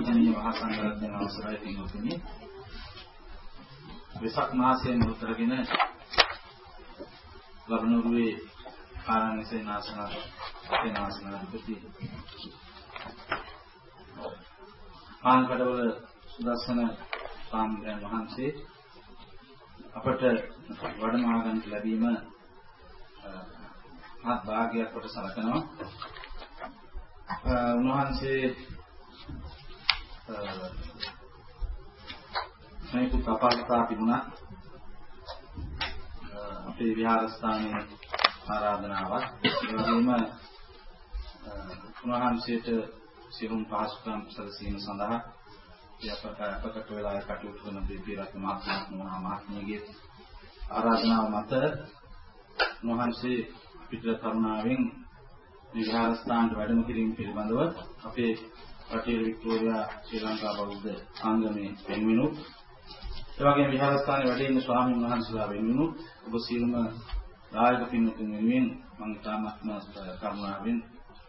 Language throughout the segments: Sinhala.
පූජනීය මහා සංඝරත්නයන් අවසරයි පින්වතුනි. වෙසක් මාසයේ මුතරගෙන ලබනුරුවේ ආරණ්‍යසේ නාසන තේනාසන අධිපති පාන්කඩවල සුදස්සන සාම්‍රයන් වහන්සේ අපට වඩමහා ගන්න ලැබීම මහත් භාගයක් කොට සලකනවා. උන්වහන්සේ මේක කපාස්ථා තිබුණා. අපේ විහාරස්ථානයේ ආරාධනාවක්. ඒ වගේම උන්වහන්සේට සිරුම් පහසුකම් සැලසීම සඳහා අපට අපකට වෙලා කටයුතු කරන දෙවියන්ට මහත්මයා මහත්මියගේ ආරාධනාව මත උන්වහන්සේ පිටර කරුණාවෙන් විහාරස්ථානට වැඩම කිරීම පිළිබඳව අපේ රටේ වික්ටෝරියා ශ්‍රී ලංකා බෞද්ධ සංගමයේ වෙන්විනුත් ඒ වගේම විහාරස්ථානයේ වැඩ ඉන්න ස්වාමීන් වහන්සේලා වෙන්විනුත් ඔබ සියලුම දායක පින්තුන් වෙනුවෙන් මම තාමත්ම කරුණාවෙන්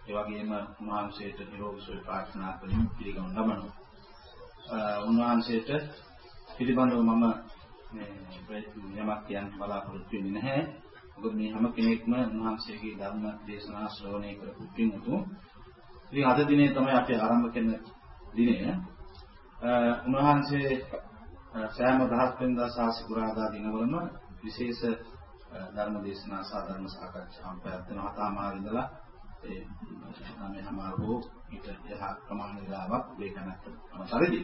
ඒ වගේම උන්වහන්සේට නිරෝගී සුවය ප්‍රාර්ථනා කරමින් පිළිගනු ලබනවා. උන්වහන්සේට පිළිබඳව මම මේ යමක් කියන්න බලාපොරොත්තු වෙන්නේ නැහැ. මොකද මේ හැම කෙනෙක්ම උන්වහන්සේගේ ධර්ම දේශනා ශ්‍රවණය කරපු පින්තුන් ඉතින් අද දිනේ තමයි අපි ආරම්භ කරන දිනය. උන්වහන්සේ සෑම දහස් වෙනිදා සහ සිකුරාදා දිනවලම විශේෂ ධර්ම දේශනා සහ ධර්ම සාකච්ඡා පැවැත්වෙන හතමාර ඉඳලා ඒ නමේ හමාරෝ ඊට යහ ප්‍රමාණ වේලාවක් වේකනක් අතරදී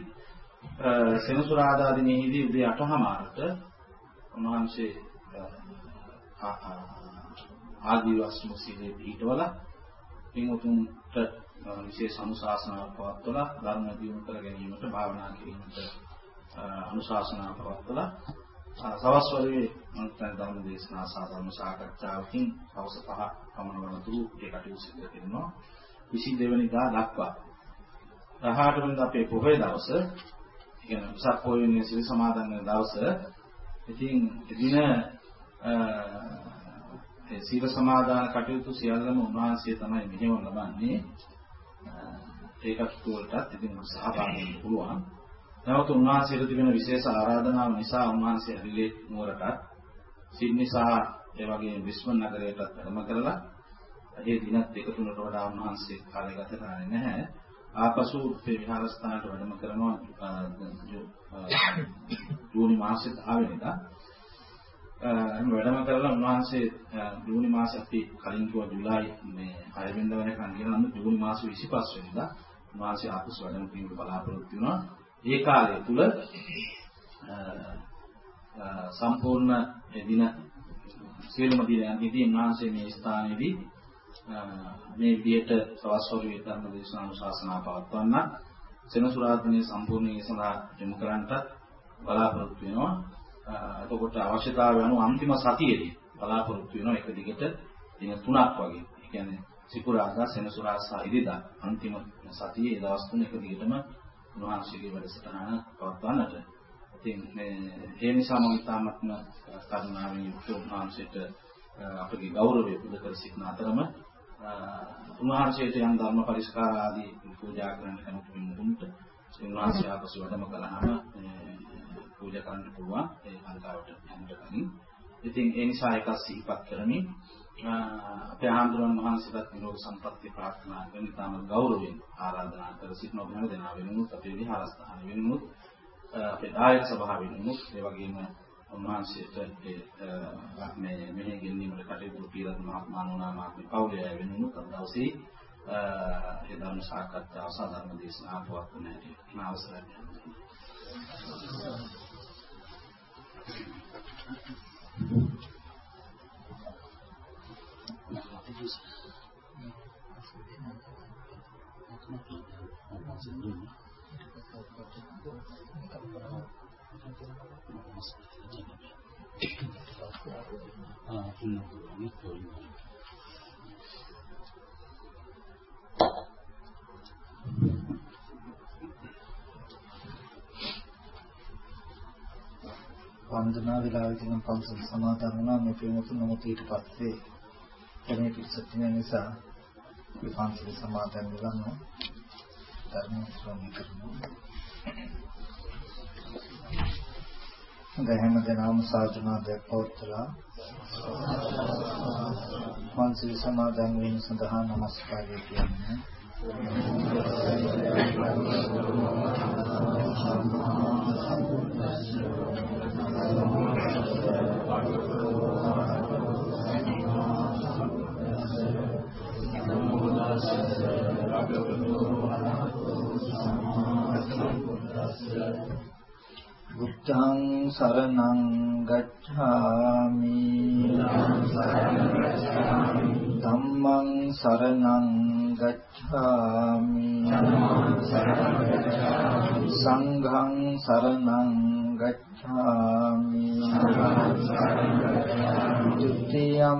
සෙනසුරාදා දිනෙහිදී උදේ 8:00මාරට උන්වහන්සේ ආදිවාසී මුසීලේ පිටවල පින්වතුන්ට විශේෂ අනුශාසනාවක් පවත්වලා ධර්ම දියුණු කර ගැනීමට භාවනා කිරීමට අනුශාසනා පවත්වලා සවස් වරුවේ මන්ත්‍රණ ධර්ම දේශනා සහ ධර්ම සාකච්ඡාවකින් හවස පහ පමණ වනතුරු ඒ කටයුතු සිදු කරනවා. 22 වෙනිදා දක්වා. 18 වෙනිදා අපේ පොහොය දවස කියන්නේ උසස් පොහොය සිල් සමාදන් වෙන දවස ඉතින් එදින ඒ සීල සමාදාන කටයුතු සියල්ලම උන්වහන්සේ තමයි මෙහෙම ලබන්නේ. ඒකත් වලටත් ඉතින් සහභාගී වෙන්න පුළුවන්. නැවත උන්වහන්සේට තිබෙන විශේෂ ආරාධනාව නිසා උන්වහන්සේ ඇවිලේ නුවරටත් සිඩ්නි සහ ඒ වගේම බ්‍රිස්බන් නගරයටත් වැඩම කරලා ඒ දිනත් දෙක තුනට වඩා උන්වහන්සේ කාලය ගත කරන්නේ නැහැ. ආපසු මේ විහාරස්ථානට වැඩම කරනවා ජූනි මාසෙත් ආවෙනිදා. වැඩම කරලා උන්වහන්සේ ජූනි මාසේ අපි කලින් කිව්වා ජූලයි මේ 6 වෙනිදා වෙනකන් කියනවා නම් ජූනි මාසේ 25 වෙනිදා උන්වහන්සේ ආපසු වැඩම කිරීමට බලාපොරොත්තු වෙනවා. ඒ කාලය තුල සම්පූර්ණ එදින සියලුම දිනයන්දී උන්වහන්සේ මේ ස්ථානයේදී මේ විදියට සවස්වරු ධර්ම දේශනා අනුශාසනා පවත්වන්න සෙනසුරාදිනේ සම්පූර්ණයේ සඳහා යොමු කරන්නට බලාපොරොත්තු වෙනවා. එතකොට අවශ්‍යතාවය අනුව අන්තිම සතියේදී බලාපොරොත්තු වෙනවා එක දිගට දින තුනක් වගේ. ඒ කියන්නේ සිකුරාදා සෙනසුරාදා සහ ඉරිදා අන්තිම සතියේ දවස් තුන එක දිගටම උන්වහන්සේගේ වැඩසටහන පවත්වන්නට. ඉතින් මේ ඒ නිසා මම තාමත්ම කරුණාවෙන් යුක්ත උන්වහන්සේට අපගේ ගෞරවය පුද කර සිටින අතරම උන්වහන්සේට යම් ධර්ම පරිස්කාර ආදී පූජා කරන්න කැමති වෙනුන්ට උන්වහන්සේ ආපසු වැඩම කළාම පූජා කරන්න පුළුවන් ඒ ලංකාවට යන්න කලින්. ඉතින් ඒ නිසා ඒක සිහිපත් කරමින් අපේ ආන්දරන් වහන්සේට නිරෝග සම්පත්තිය ප්‍රාර්ථනා කරන ඉතාම ගෞරවයෙන් ආරාධනා කර සිටින ඔබ හැම දෙනා වෙනුත් අපේ විහාරස්ථාන වෙනුත් අපේ දායක සභාව වෙනුත් ඒ වගේම උන්වහන්සේට මේ මෙහි ගෙනීමට කටයුතු පිළිබඳ මහත්මානුනා මහත්මී පවුලේ වෙනුත් අද දවසේ ඒ ධර්ම සාකච්ඡාව සහ ධර්ම දේශනා පවත්වන හැටි අවසරයි. වන්දනා වෙලාවේදී නම් පන්සල් සමාදන් වුණා. මේ පින්වතුන් නමුත් ඊට පස්සේ එනේ පිටසත් නිසා මේ පන්සල් සමාදන් වෙලා ධර්ම ශ්‍රවණය කරනවා. දැහැම දනාම සාධනාදයක් පවත්ලා පන්සිල් සමාදන් වීම සඳහා নমස්කාරය කියන්නේ. Thank you. බුද්ධං සරණං ගච්ඡාමි ධම්මං සරණං ගච්ඡාමි සංඝං සරණං ගච්ඡාමි ဒုတိယံ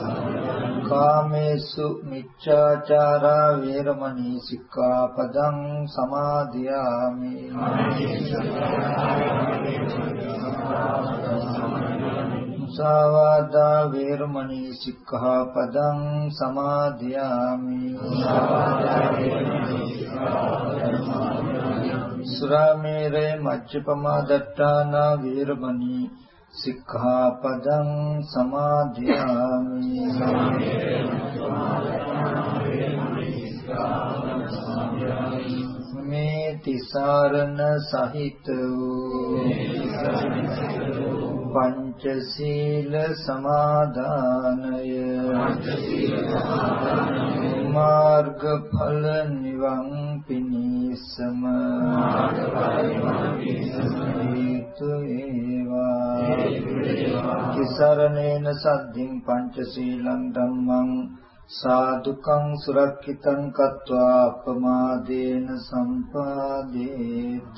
කාමේසු මිච්ඡාචාරා වේරමණී සික්ඛාපදං සමාදියාමි මුසාවාදා වේරමණී සික්ඛාපදං සමාදියාමි සුරාමේරේ මජ්ජපමා දත්තානා වේරමණී සික්ඛාපදං සමාදියාමි මේ තිසරණ සහිත වූ පංචශීල සමාදානය. මාර්ගඵල නිවන් පිණිසම. හේතු වේවා. තිසරණේන සද්ධින් පංචශීලං ධම්මං සාදුකං සුරක්ෂිතං කତ୍වා අපමාදේන සම්පාදේත.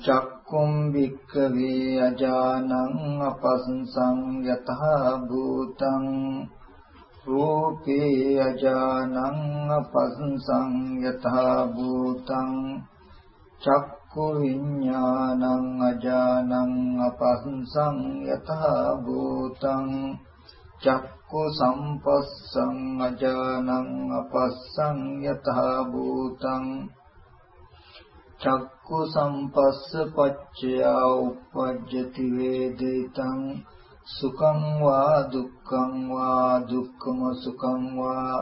චක්කුම් වික්කවේ අජානං අපස්සං යතහා භූතං රූපේ අජානං අපස්සං යතහා භූතං චක්කු විඥානං අජානං අපස්සං යතහා භූතං චක්කු සම්පස්සං අජානං අපස්සං යතහා භූතං චක්කු සම්පස්ස පච්චයා උප්පජ්ජති වේදිතං සුඛං වා දුක්ඛං වා දුක්ඛම සුඛං වා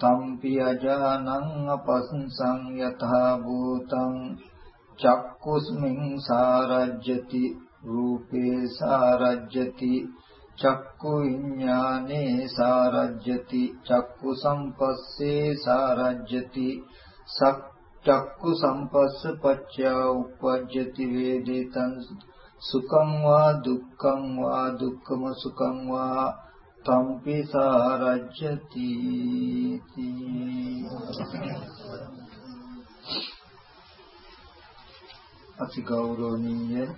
තම්පි අජානං අපස්සං යතහා භූතං චක්කුස්මින් සාරජ්‍යති රූපේ සාරජ්‍යති චක්කු විඥානේ සාරජ්‍යති චක්කු සම්පස්සේ සාරජ්‍යති සක් චක්කු සම්පස්ස පච්චා උපජ්ජති වේදිතං සුඛං වා දුක්ඛං වා දුක්ඛම සුඛං වා තම්පි සාරජ්‍යති අති ගෞරවනීය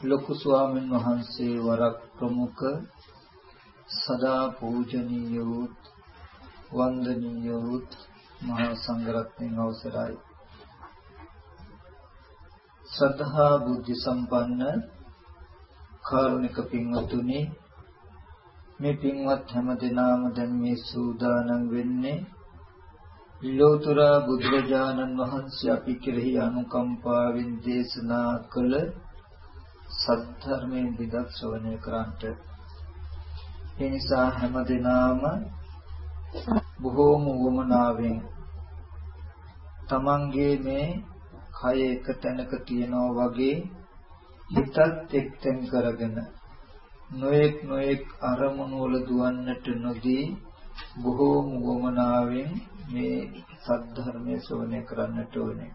ලොකු ස්වාමීන් වහන්සේ වරක් ප්‍රමුඛ සදා පූජනීය වූ වන්දනීය වූ මහා සංඝරත්නයන් අවසරයි. ශ්‍රද්ධා බුද්ධ සම්පන්න කාරුණික පින්වතුනි මේ පින්වත් හැම දිනාම දැන් මේ සූදානම් වෙන්නේ ලෝතර බුදුරජාණන් වහන්සේ අපි කෙරෙහි අනුකම්පාවෙන් දේශනා කළ සත්‍යර්මයෙන් විදක් ශ්‍රවණය කරන්ට ඒ නිසා හැම දිනාම බොහෝම වමනාවෙන් තමන්ගේ මේ කය එක තැනක තියනවා වගේ හිතත් එක්තෙන් කරගෙන නොඑක් නොඑක් අරමුණු වල දුවන්නට නොදී බොහෝම වමනාවෙන් මේ සද්ධර්මයේ ශ්‍රවණය කරන්නට ඕනේ.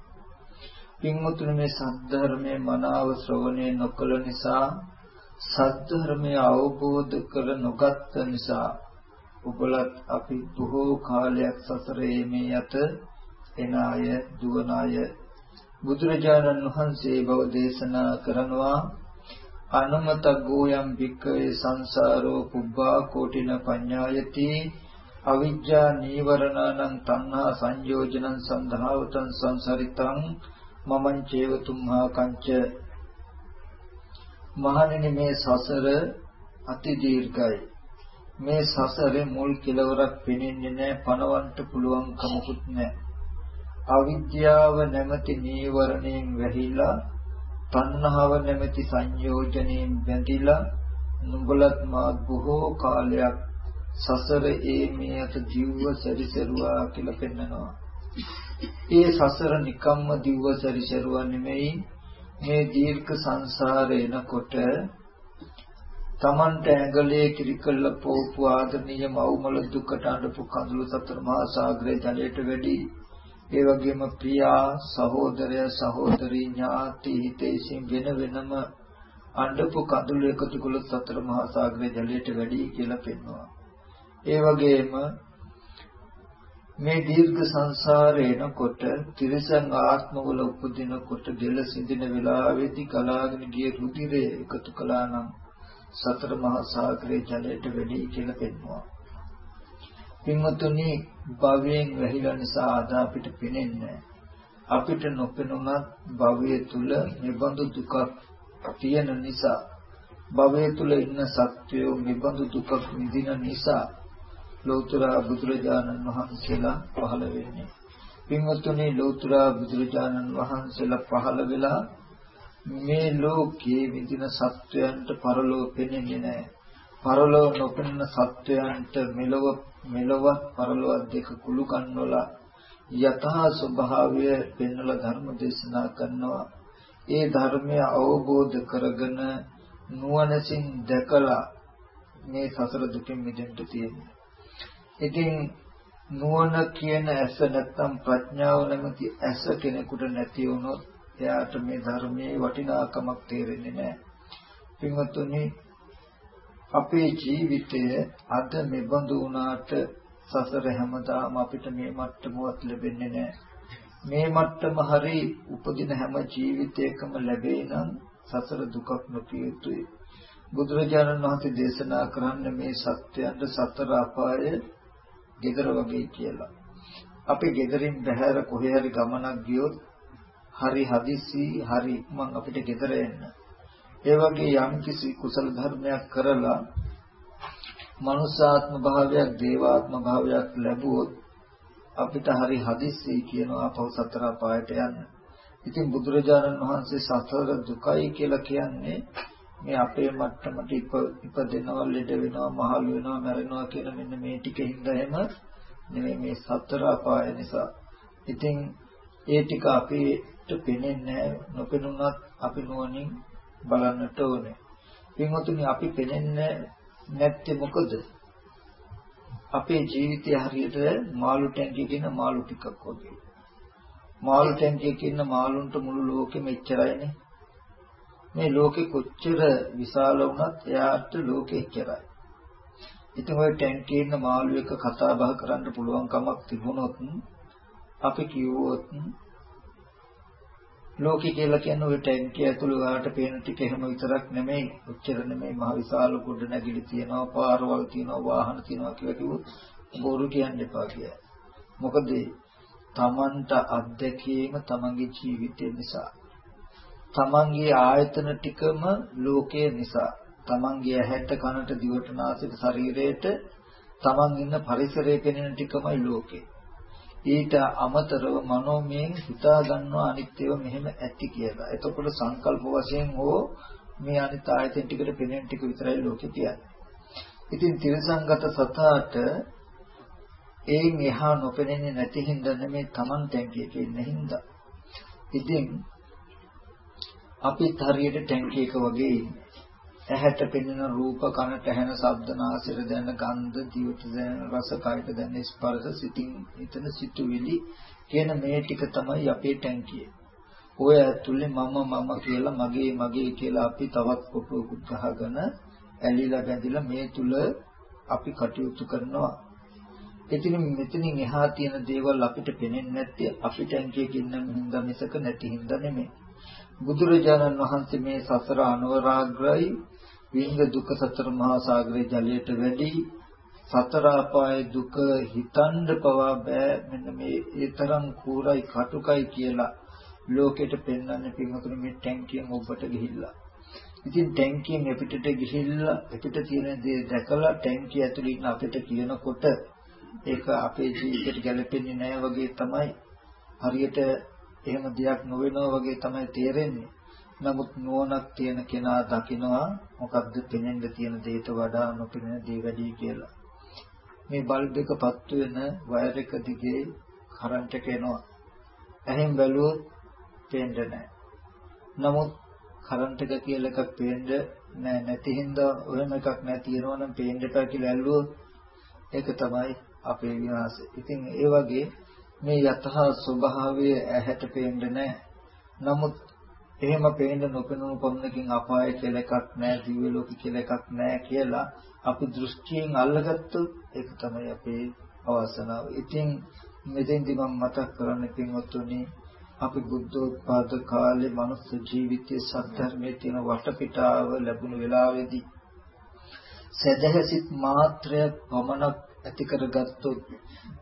පින්වතුනි මේ සද්ධර්මයේ මනාව ශ්‍රවණය නොකළ නිසා සද්ධර්මය අවබෝධ කර නොගත් නිසා ඔබලත් අපි බොහෝ කාලයක් සසරේ මේ යත එන අය දුවන අය බුදුරජාණන් වහන්සේ බව දේශනා කරනවා. අනුමතග්ගෝ යම් වික්කවේ සංසාරෝ පුබ්බා කෝටින පඤ්ඤායති. අවිජ්ජා නීවරණං තණ්හා සංයෝජනං සන්ධාවතං සංසරිතං මමං චේවතුම්හා කංච මහණෙනි මේ සසර අති දීර්ඝයි. මේ සසරේ මුල් කෙලවරක් පෙනෙන්නේ නැහැ පණවන්න පුළුවන් කමකුත් නැහැ. අවිද්‍යාව නැමැති නීවරණයෙන් වැහිලා තණ්හාව නැමැති සංයෝජනයෙන් බැඳිලා නුඹලත් මා බොහෝ කාලයක් සසර ඒ මේ අත ජීව සැරිසරුවා කියලා පෙන්නනවා. ඒ සසර නිකම්ම දිව්ව සැරිසරුවා නෙමෙයි මේ දීර්ඝ සංසාරේ එනකොට තමන්ට ඇඟලේ කිරිකල්ල පොපු ආදරණීය මව්මල දුකට අඬපු කඳුළු සතර මහා සාගරේ ජලයට වැඩි ඒ වගේම ප්‍රියා සහෝදරය සහෝදරී ඥාති හිතේසින් වෙන වෙනම අඬපු කඳුළු එකතු කළොත් සතර මහා සාගරයේ ජලයට වැඩි කියලා පෙන්වනවා. ඒ වගේම මේ දීර්ඝ සංසාරේනකොට තිරසං ආත්මවල උපදිනකොට දෙල සිඳින වෙලාවේදී කලාගෙන ගිය රුධිරය එකතු කළා නම් සතර මහා සාගරයේ ජලයට වැඩි කියලා පෙන්වනවා. පින්වතුනි භවයෙන් වැහිලා නිසා අද අපිට පෙනෙන්නේ අපිට නොපෙනුනත් භවය තුල නිබඳු දුකක් තියෙන නිසා භවය තුල ඉන්න සත්වයෝ නිබඳු දුකක් විඳින නිසා ලෞතර බුදුරජාණන් වහන්සේලා පහළ වෙන්නේ. පින්වතුනි ලෞතර බුදුරජාණන් වහන්සේලා පහළ වෙලා මේ ලෝකයේ විඳින සත්වයන්ට පරලෝ පෙනෙන්නේ නැහැ. පරලෝ නොපෙනෙන සත්වයන්ට මෙලොව මෙලොවත් පරලොවත් දෙක කුළු කන්නවල යථා ස්වභාවය පෙන්වලා ධර්ම දේශනා කරනවා ඒ ධර්මය අවබෝධ කරගෙන නුවණසින් දැකලා මේ සසර දුකින් මිදෙන්න තියෙනවා. ඉතින් නුවණ කියන ඇස නැත්තම් ප්‍රඥාව නැමැති ඇස කෙනෙකුට නැති වුණොත් එයාට මේ ධර්මයේ වටිනාකමක් තේරෙන්නේ නැහැ. පින්වත්නි අපේ ජීවිතය අද මෙබඳු වුණාට සසර හැමදාම අපිට මේ මට්ටමවත් ලැබෙන්නේ නැහැ. මේ මට්ටම හරි උපදින හැම ජීවිතයකම ලැබේ නම් සසර දුකක් නොකිය යුතුයි. බුදුරජාණන් වහන්සේ දේශනා කරන්නේ මේ සත්‍යයන්ට සතර අපාය gedara වගේ කියලා. අපි gederin බහැර කොහේ හරි ගමනක් ගියොත් හරි හදිසි හරි මං අපිට gedara එන්න. ඒ වගේ යම් කිසි කුසල ධර්මයක් කරලා මනුෂ්‍යාත්ම භාවයක් දේවාත්ම භාවයක් ලැබුවොත් අපිට හරි හදිස්සි කියනවා අපව සතර පායට යන්න. ඉතින් බුදුරජාණන් වහන්සේ සතර දුකයි කියලා කියන්නේ මේ අපේ මට්ටමට ඉපදෙනවා, ලෙඩ වෙනවා, මහලු වෙනවා, මැරෙනවා කියන මෙන්න මේ ටිකින්ද එහෙම නෙමෙයි මේ සතර අපාය නිසා. ඉතින් ඒ ටික අපිට පෙනෙන්නේ නොපෙනුනත් අපි නුවණින් බලන්නට ඕනේ. පින්වතුනි අපි පෙනෙන්නේ නැත්තේ මොකද? අපේ ජීවිතය හරියට මාළු ටැංකියක ඉන්න මාළු ටිකක් වගේ. මාළු ටැංකියක ඉන්න මාළුන්ට මුළු ලෝකෙම එච්චරයිනේ. මේ ලෝකෙ කොච්චර විශාල වුණත් එයාට ලෝකෙ එච්චරයි. ඉතින් ওই ටැංකියේ ඉන්න මාළු එක කතා බහ කරන්න පුළුවන් කමක් තිබුණොත් අපි කිව්වොත් ලෝකේ කියලා කියන්නේ ඔය ටැංකිය ඇතුළේ වාට පේන ටික එහෙම විතරක් නෙමෙයි. උච්චර නෙමෙයි මහ විශාල ගොඩ නැගිලි තියෙනවා, පාරවල් තියෙනවා, වාහන තියෙනවා කියලා කිව්වොත් බොරු කියන්න එපා කියලා. මොකද තමන්ට අත්දැකීම තමන්ගේ ජීවිතය නිසා. තමන්ගේ ආයතන ටිකම ලෝකයේ නිසා. තමන්ගේ ඇහැට කනට දිවට නාසයට ශරීරයට තමන් ඉන්න පරිසරයේ පෙනෙන ටිකමයි ලෝකේ. ඊට අමතරව මනෝමයෙන් හිතා ගන්නවා අනිත්‍යව මෙහෙම ඇති කියලා. එතකොට සංකල්ප වශයෙන් හෝ මේ අනිත් ආයතන ටිකට පෙනෙන ටික විතරයි ලෝකේ තියන්නේ. ඉතින් තිරසංගත සතාට ඒ මෙහා නොපෙනෙන්නේ නැති හින්දා නෙමේ Taman ටැංකියක ඉන්න හින්දා. ඉතින් අපිත් හරියට ටැංකිය එක වගේ ඉන්නේ. ඇහැට පෙනෙන රූප කනට ඇහෙන ශබ්ද නාසයට දැනෙන ගන්ධ දිවට දැනෙන රස කයට දැනෙන ස්පර්ශ සිතින් හිතන සිතුවිලි කියන මේ ටික තමයි අපේ ටැංකිය. ඔය ඇතුලේ මම මම කියලා මගේ මගේ කියලා අපි තවත් කොටුවකුත් ගහගෙන ඇලිලා බැඳිලා මේ තුල අපි කටයුතු කරනවා. ඉතින් මෙතනින් එහා තියෙන දේවල් අපිට පේන්නේ නැත්තේ අපිට ටැංකියක ඉන්න හින්දා මිසක නැති හින්දා නෙමෙයි. බුදුරජාණන් වහන්සේ මේ සසර අනවරාග්‍රයි විඳ දුක සතර මහා සාගරයේ ජලයට වැඩි සතර අපායේ දුක හිතන්න පවා බෑ මෙන්න මේ ඒ තරම් කූරයි කටුකයි කියලා ලෝකෙට පෙන්වන්නේ පින්වතුනි මේ ටැංකියෙන් ඔබට ගිහිල්ලා. ඉතින් ටැංකියෙන් එපිටට ගිහිල්ලා එපිට තියෙන දේ දැකලා ටැංකිය ඇතුළේ ඉන්න අපිට කියනකොට ඒක අපේ ජීවිතයට ගැලපෙන්නේ නැහැ වගේ තමයි හරියට එහෙම දෙයක් නොවෙනවා වගේ තමයි තේරෙන්නේ. නමුත් නුවණක් තියෙන කෙනා දකිනවා මොකද්ද පෙනෙන්න තියෙන දේට වඩා නොපෙනෙන දේ වැඩි කියලා. මේ බල්බ් එක පත්තු වෙන වයර් එක දිගේ කරන්ට් එක එනවා. එහෙන් බැලුවොත් පේන්නේ නැහැ. නමුත් කරන්ට් එක කියලා එකක් පේන්නේ නැහැ නැති හින්දා ඔයම එකක් නැති තියනවා නම් පේන්න එපා කියලා ඇල්ලුවොත් ඒක තමයි අපේ විනාශය. ඉතින් ඒ වගේ මේ යතහ ස්වභාවය ඇහැට පේන්නේ නැහැ. නමුත් එහෙම පේන්න නොපෙනුණු පමණකින් අපාය කියලා එකක් නැහැ, දිව්‍ය ලෝක කියලා එකක් නැහැ කියලා අපි දෘෂ්ටියෙන් අල්ලගත්තොත් ඒක තමයි අපේ අවසනාව. ඉතින් මෙතෙන්දි මම මතක් කරන්න පින්වත්තුනි අපි බුද්ධෝත්පාද කාලේ මනුස්ස ජීවිතයේ සත්‍යර්මයේ තියෙන වටපිටාව ලැබුණු වෙලාවේදී සදහසිත මාත්‍රය පමණක් ඇති කරගත්තොත්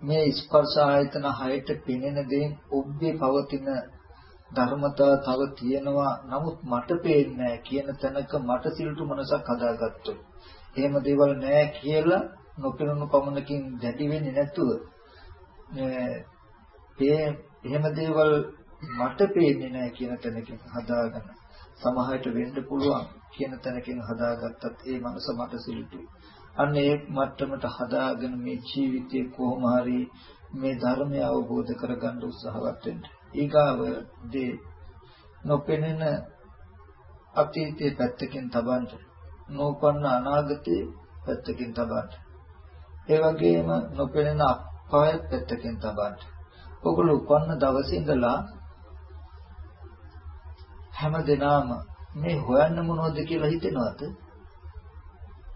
මේ ස්පර්ශ ආයතන හයට පෙනෙන දේ ඔබ්බේ පවතින ධර්මතා තව තියෙනවා. නමුත් මට පේන්නේ කියන තැනක මට සිල්තු මනසක් හදාගත්තොත්. එහෙම දේවල් නැහැ කියලා නොපෙනුණු පමණකින් දැඩි වෙන්නේ නැතුව මේ එහෙම දේවල් මට පේන්නේ නැහැ කියන තැනකින් හදාගන්න. සමහරට වෙන්න පුළුවන් කියන තැනකින් හදාගත්තත් ඒ මනස මට සිල්තුයි. අන්න ඒ මට්ටමට හදාගෙන මේ ජීවිතේ කොහොම හරි මේ ධර්මය අවබෝධ කරගන්න උත්සාහවත් වෙන්න. ඊගාව දේ නොපෙනෙන අතීතයේ පැත්තකින් තබන්න නෝපන්න අනාගතයේ පැත්තකින් තබන්න. ඒ වගේම නොපෙනෙන අපාය පැත්තකින් තබන්න. ඔගොල්ලෝ උපන්න දවසේ ඉඳලා හැම දිනම මේ හොයන්න මොනවද කියලා හිතෙනවද?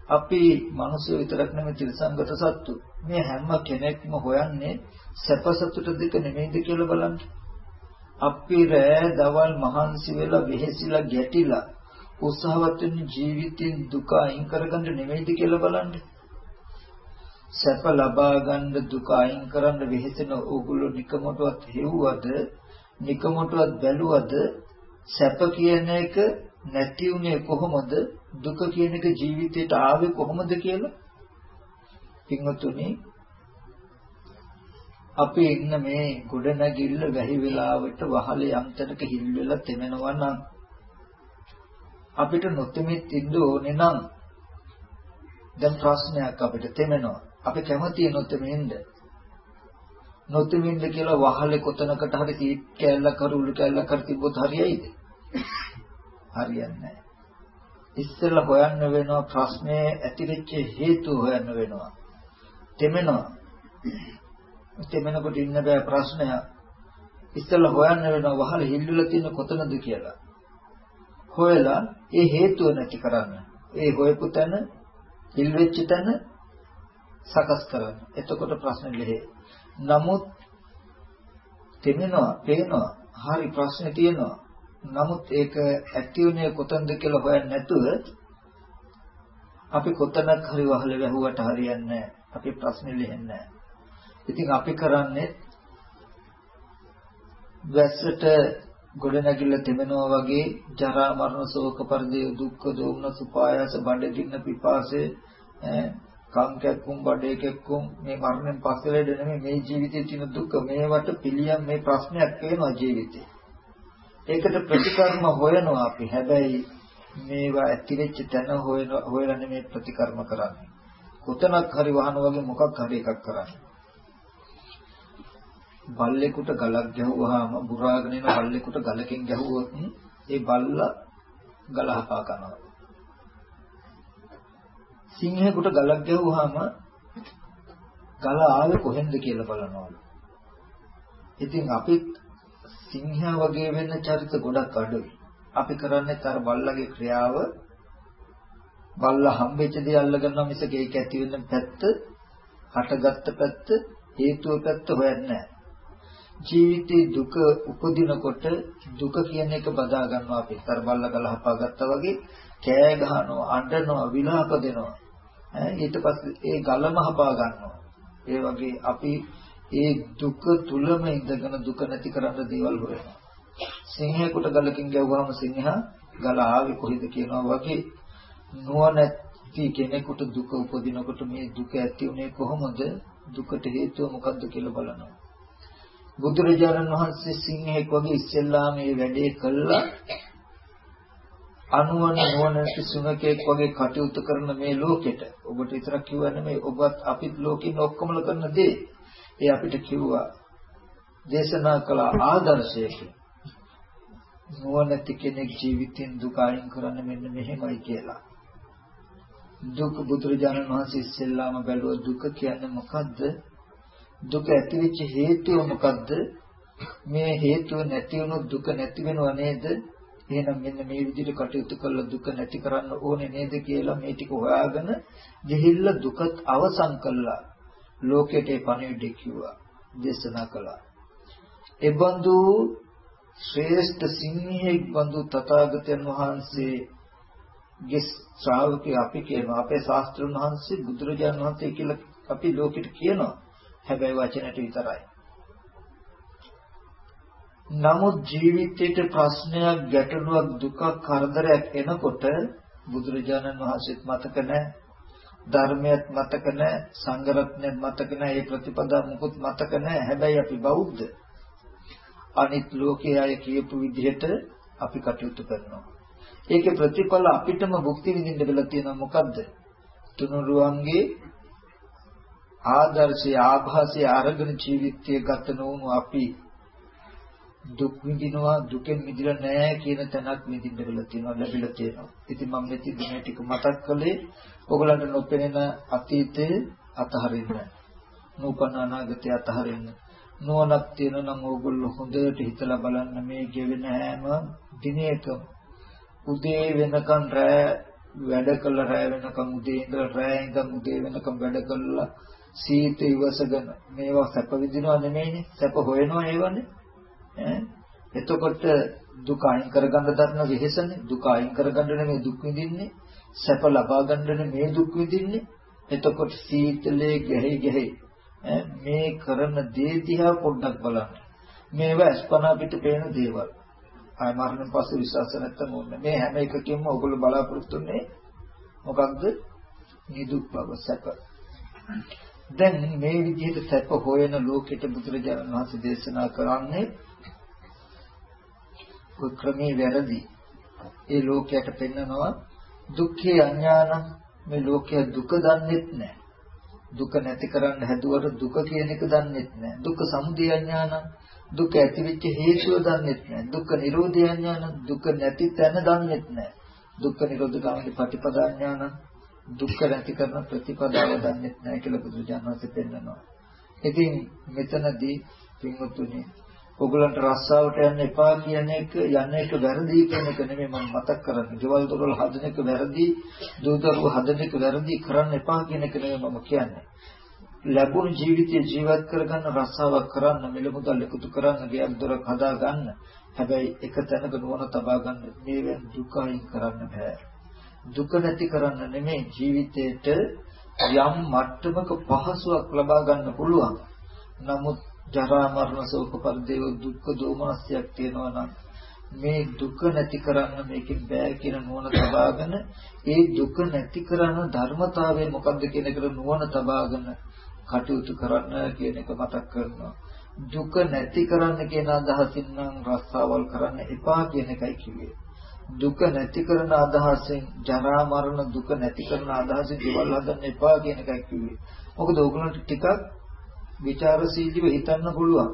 අපි මිනිස්සු විතරක් නෙමෙයි තිරසංගත සත්තු. මේ හැම කෙනෙක්ම හොයන්නේ සැප සතුට දෙක නෙමෙයිද කියලා බලන්න. අපි රෑ දවල් මහන්සි වෙලා වෙහෙසිලා ගැටිලා උත්සාහවත් වෙන ජීවිතෙන් දුක අයින් කරගන්න නෙමෙයිද කියලා බලන්න. සැප ලබා ගන්න දුක අයින් කරන්න වෙහෙසෙන ඕගොල්ලෝ නිකමටවත් හෙව්වද නිකමටවත් බැලුවද සැප කියන එක නැති උනේ කොහොමද දුක කියන එක ජීවිතයට ආවේ කොහොමද කියලා පින්වතුනි අපි ඉන්න මේ ගොඩනැගිල්ල වැහි වෙලාවට වහලේ යම්තනක හිල් වෙලා තෙමෙනවා නම් අපිට නොතෙමෙත් ඉන්න ඕනේ නම් දැන් ප්‍රශ්නයක් අපිට තෙමෙනවා. අපි කැමතියි නොතෙමෙන්න. නොතෙමෙන්න කියලා වහලේ කොතනකට හරි සීට් කෑල්ලක් කර උළු කෑල්ලක් කර තිබ්බොත් හරියයිද? හරියන්නේ නැහැ. ඉස්සෙල්ලා හොයන්න වෙනවා ප්‍රශ්නේ ඇතිවෙච්ච හේතු හොයන්න වෙනවා. තෙමෙනවා. තෙමෙනකොට ඉන්න බෑ ප්‍රශ්නය. ඉස්සෙල්ලා හොයන්න වෙනවා වහල හිල්ලුලා තියෙන කොතනද කියලා. හොයලා ඒ හේතුව නැති කරන්න. ඒ හොයපු තැන හිල් වෙච්ච තැන සකස් කරන්න. එතකොට ප්‍රශ්න ලිහේ. නමුත් තෙමෙනවා, පේනවා, හරි ප්‍රශ්නේ තියෙනවා. නමුත් ඒක ඇති උනේ කොතනද කියලා හොයන්නේ නැතුව අපි කොතනක් හරි වහල වැහුවට හරියන්නේ නැහැ. අපි ප්‍රශ්නේ ලියන්නේ නැහැ. ඉතින් අපි කරන්නේ වැස්සට ගොඩනැගිල්ල තෙමෙනවා වගේ ජරා මරණ ශෝක පරිදේ දුක්ඛ දෝමන සුපායස බඩ දින්න පිපාසය කම් කැක්කුම් බඩේ කැක්කුම් මේ මරණයෙන් පස්සේ ලෙඩ නෙමෙයි මේ ජීවිතයේ තියෙන දුක මේවට පිළියම් මේ ප්‍රශ්නයක් වෙනවා ජීවිතේ. ඒකට ප්‍රතිකර්ම හොයනවා අපි. හැබැයි මේවා ඇතිවෙච්ච තැන හොයන හොයලා නෙමෙයි ප්‍රතිකර්ම කරන්නේ. කොතනක් හරි වහන වගේ මොකක් හරි එකක් කරන්නේ. බල්ලෙකුට ගලක් ගැහුවාම බුරාගෙන එන බල්ලෙකුට ගලකින් ගැහුවොත් ඒ බල්ලා ගල හපා කරනවා. සිංහෙකුට ගලක් ගැහුවාම ගල ආවේ කොහෙන්ද කියලා බලනවලු. ඉතින් අපි සිංහයා වගේ වෙන්න චරිත ගොඩක් අඩුයි. අපි කරන්නේ තර බල්ලගේ ක්‍රියාව බල්ලා හම්බෙච්ච දේ අල්ලගන්නවා මිසක ඒක ඇති වෙන පැත්ත, හටගත්ත පැත්ත, හේතුව පැත්ත හොයන්නේ නැහැ. ජීවිතේ දුක උපදිනකොට දුක කියන එක බදා ගන්නවා අපි. තර බල්ලා ගල හපාගත්තා වගේ කෑ ගහනවා, අඬනවා, විලාප දෙනවා. ඊට පස්සේ ඒ ගලම හපා ගන්නවා. ඒ වගේ අපි ඒ දුක තුලම ඉඳගෙන දුක නැති කරන්න දේවල් හොයනවා. සිංහයෙකුට ගලකින් ගැව්වම සිංහා ගල ආවේ කොහෙද කියනවා වගේ නුවණැති කෙනෙකුට දුක උපදිනකොට මේ දුක ඇති උනේ කොහොමද? දුකට හේතුව මොකද්ද කියලා බලනවා. බුදුරජාණන් වහන්සේ සිංහෙක් වගේ ඉස්සෙල්ලා මේ වැඩේ කළා. අනුවන නුවණැති සුනකෙක් වගේ කටයුතු කරන මේ ලෝකෙට. ඔබට විතරක් කිව්ව නෙමෙයි ඔබත් අපිත් ලෝකෙින් ඔක්කොමල කරන දේ. ඒ අපිට කිව්වා දේශනා කළ ආදර්ශයක නුවණැති කෙනෙක් ජීවිතෙන් දුක අයින් කරන්න මෙන්න මෙහෙමයි කියලා. දුක් බුදුරජාණන් වහන්සේ ඉස්සෙල්ලාම බැලුවා දුක කියන්නේ මොකද්ද? දුක ඇතිවෙච්ච හේතුව මොකද්ද මේ හේතුව නැති වුණොත් දුක නැති වෙනව නේද එහෙනම් මෙන්න මේ විදිහට කටයුතු කළා දුක නැති කරන්න ඕනේ නේද කියලා මේ ටික හොයාගෙන ගිහිල්ලා දුකත් අවසන් කළා. ලෝකයට ඒ පණිවිඩය කිව්වා. දේශනා කළා. එබඳු ශ්‍රේෂ්ඨ සිංහෙක් බඳු තථාගතයන් වහන්සේගේ ශ්‍රාවකේ අපි කියනවා අපේ ශාස්ත්‍රඥ වහන්සේ බුදුරජාණන් වහන්සේ කියලා අපි ලෝකෙට කියනවා. හැබැයි වචනට විතරයි. නමුත් ජීවිතයේ ප්‍රශ්නයක් ගැටලුවක් දුකක් කරදරයක් එනකොට බුදුරජාණන් වහන්සේත් මතක නැහැ. ධර්මයක් මතක නැහැ. සංඝරත්නයක් මතක නැහැ. ඒ ප්‍රතිපදා මුකුත් මතක නැහැ. හැබැයි අපි බෞද්ධ. අනිත් ලෝකයේ අය කියපු විදිහට අපි කටයුතු කරනවා. ඒකේ ප්‍රතිඵල අපිටම භුක්ති විඳින්න වෙලා තියෙනවා මොකද්ද? තුනුරුවන්ගේ ආදර්ශය ආభాසය අරගෙන ජීවිතය ගත නොවුණු අපි දුක් විඳිනවා දුකෙන් මිදෙලා නැහැ කියන තැනක් විඳින්න වෙලා තියෙනවා ලැබිලා තියෙනවා. ඉතින් මම මෙති දින ටික මතක් කළේ ඔයගලන්ට නොපෙනෙන අතීතේ අතහරින්න. නූපන් අනාගතය අතහරින්න. නුවණක් තියෙන නම් ඕගොල්ලෝ හොඳට හිතලා බලන්න මේ ගෙවෙන හැම දිනයකම උදේ වෙනකන් රෑ වැඩ කළ රෑ වෙනකන් උදේ ඉඳලා රෑ ඉඳන් උදේ වෙනකන් වැඩ කළා සීත ඉවසගෙන මේවා සැප විඳිනව නෙමෙයිනේ. සැප හොයනවා ඒවනේ. එතකොට දුක අයින් කරගන්න දරන වෙහෙසනේ. දුක අයින් කරගන්න නෙමෙයි දුක් විඳින්නේ. සැප ලබා ගන්න නෙමෙයි දුක් විඳින්නේ. එතකොට සීතලේ ගැහි ගැහි මේ කරන දේ දිහා පොඩ්ඩක් බලන්න. මේවා අස්පනා පිට පේන දේවල්. ආය මරණයෙන් පස්සේ විශ්වාස නැත්තම් ඕනේ. මේ හැම එකකින්ම ඔයගොල්ලෝ බලාපොරොත්තු වෙන්නේ මොකක්ද? නිදුක් බව සැප. දැන් මේ විදිහට සැප හොයන ලෝකෙට බුදුරජාණන් වහන්සේ දේශනා කරන්නේ ක්‍රමේ වැරදි. ඒ ලෝකයට පෙන්නනවා දුක්ඛේ අඥාන මේ ලෝකයේ දුක දන්නෙත් නැහැ. දුක නැති කරන්න හැදුවට දුක කියන එක දන්නෙත් නැහැ. දුක්ඛ සමුදය අඥාන දුක ඇතිවෙච්ච හේතුව දන්නෙත් නැහැ. දුක්ඛ නිරෝධය අඥාන දුක නැති තැන දන්නෙත් නැහැ. දුක්ඛ නිරෝධ ගාමිනී ප්‍රතිපදා ඥාන දුක්ඛ නැති කරන ප්‍රතිපදාව දන්නෙත් නැහැ කියලා බුදුරජාණන් වහන්සේ පෙන්නනවා. ඉතින් මෙතනදී පින්වත්තුනි ඔයගලන්ට රස්සාවට යන්න එපා කියන එක යන්න එක වැරදි කියන එක නෙමෙයි මම මතක් කරන්නේ. ගෙවල් දොරවල් හදන එක වැරදි, දූදරුව හදන එක වැරදි කරන්න එපා කියන එක නෙමෙයි මම කියන්නේ. ලැබුණු ජීවිතය ජීවත් කරගන්න රස්සාවක් කරන්න මිල මුදල් එකතු කරන්න ගියක් දොරක් හදා ගන්න හැබැයි එක තැනක නුවණ තබා ගන්න මේවෙන් දුක අයින් කරන්න බෑ දුක නැති කරන්න නෙමෙයි ජීවිතේට යම් මට්ටමක පහසුවක් ලබා ගන්න පුළුවන්. නමුත් ජරා මරණ ශෝක පරිදේව දුක්ඛ දෝමනස්යක් තියෙනවා නම් මේ දුක නැති කරන්න මේකෙන් බෑ කියන නුවණ තබාගෙන ඒ දුක නැති කරන ධර්මතාවය මොකක්ද කියන එකට නුවණ තබාගෙන කටයුතු කරන්න කියන එක මතක් කරනවා. දුක නැති කරන්න කියන අදහසින් නම් රස්සාවල් කරන්න එපා කියන එකයි කිව්වේ. දුක නැති කරන අදහසෙන් ජරා මරණ දුක නැති කරන අදහසෙන් දේවල් හදන්න එපා කියන එකයි කිව්වේ. මොකද ඕගලන්ට ටිකක් ਵਿਚාරශීලීව හිතන්න පුළුවන්.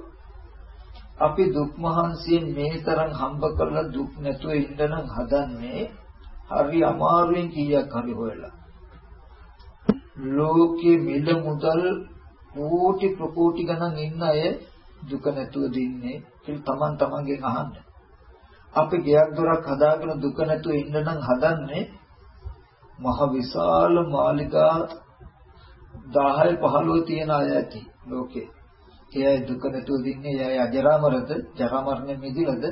අපි දුක් මහන්සියෙන් මේ තරම් හම්බ කරලා දුක් නැතුව ඉන්න නම් හදන්නේ හරි අමාරුවෙන් කීයක් හරි හොයලා. ලෝකේ මිල මුදල් කෝටි ප්‍රකෝටි ගණන් ඉන්න අය දුක නැතුව දින්නේ කියලා Taman tamanගෙන් අහන්න. අපි ගයක් දොරක් හදාගෙන දුක නැතුව ඉන්න නම් හදන්නේ මහ විශාල මාලිගා 10 15 තියෙන අය ඇති ලෝකේ. ඒ අය දුක නැතුව දින්නේ ඒ අය අජරාමරද ජරා මරණය මිදිලද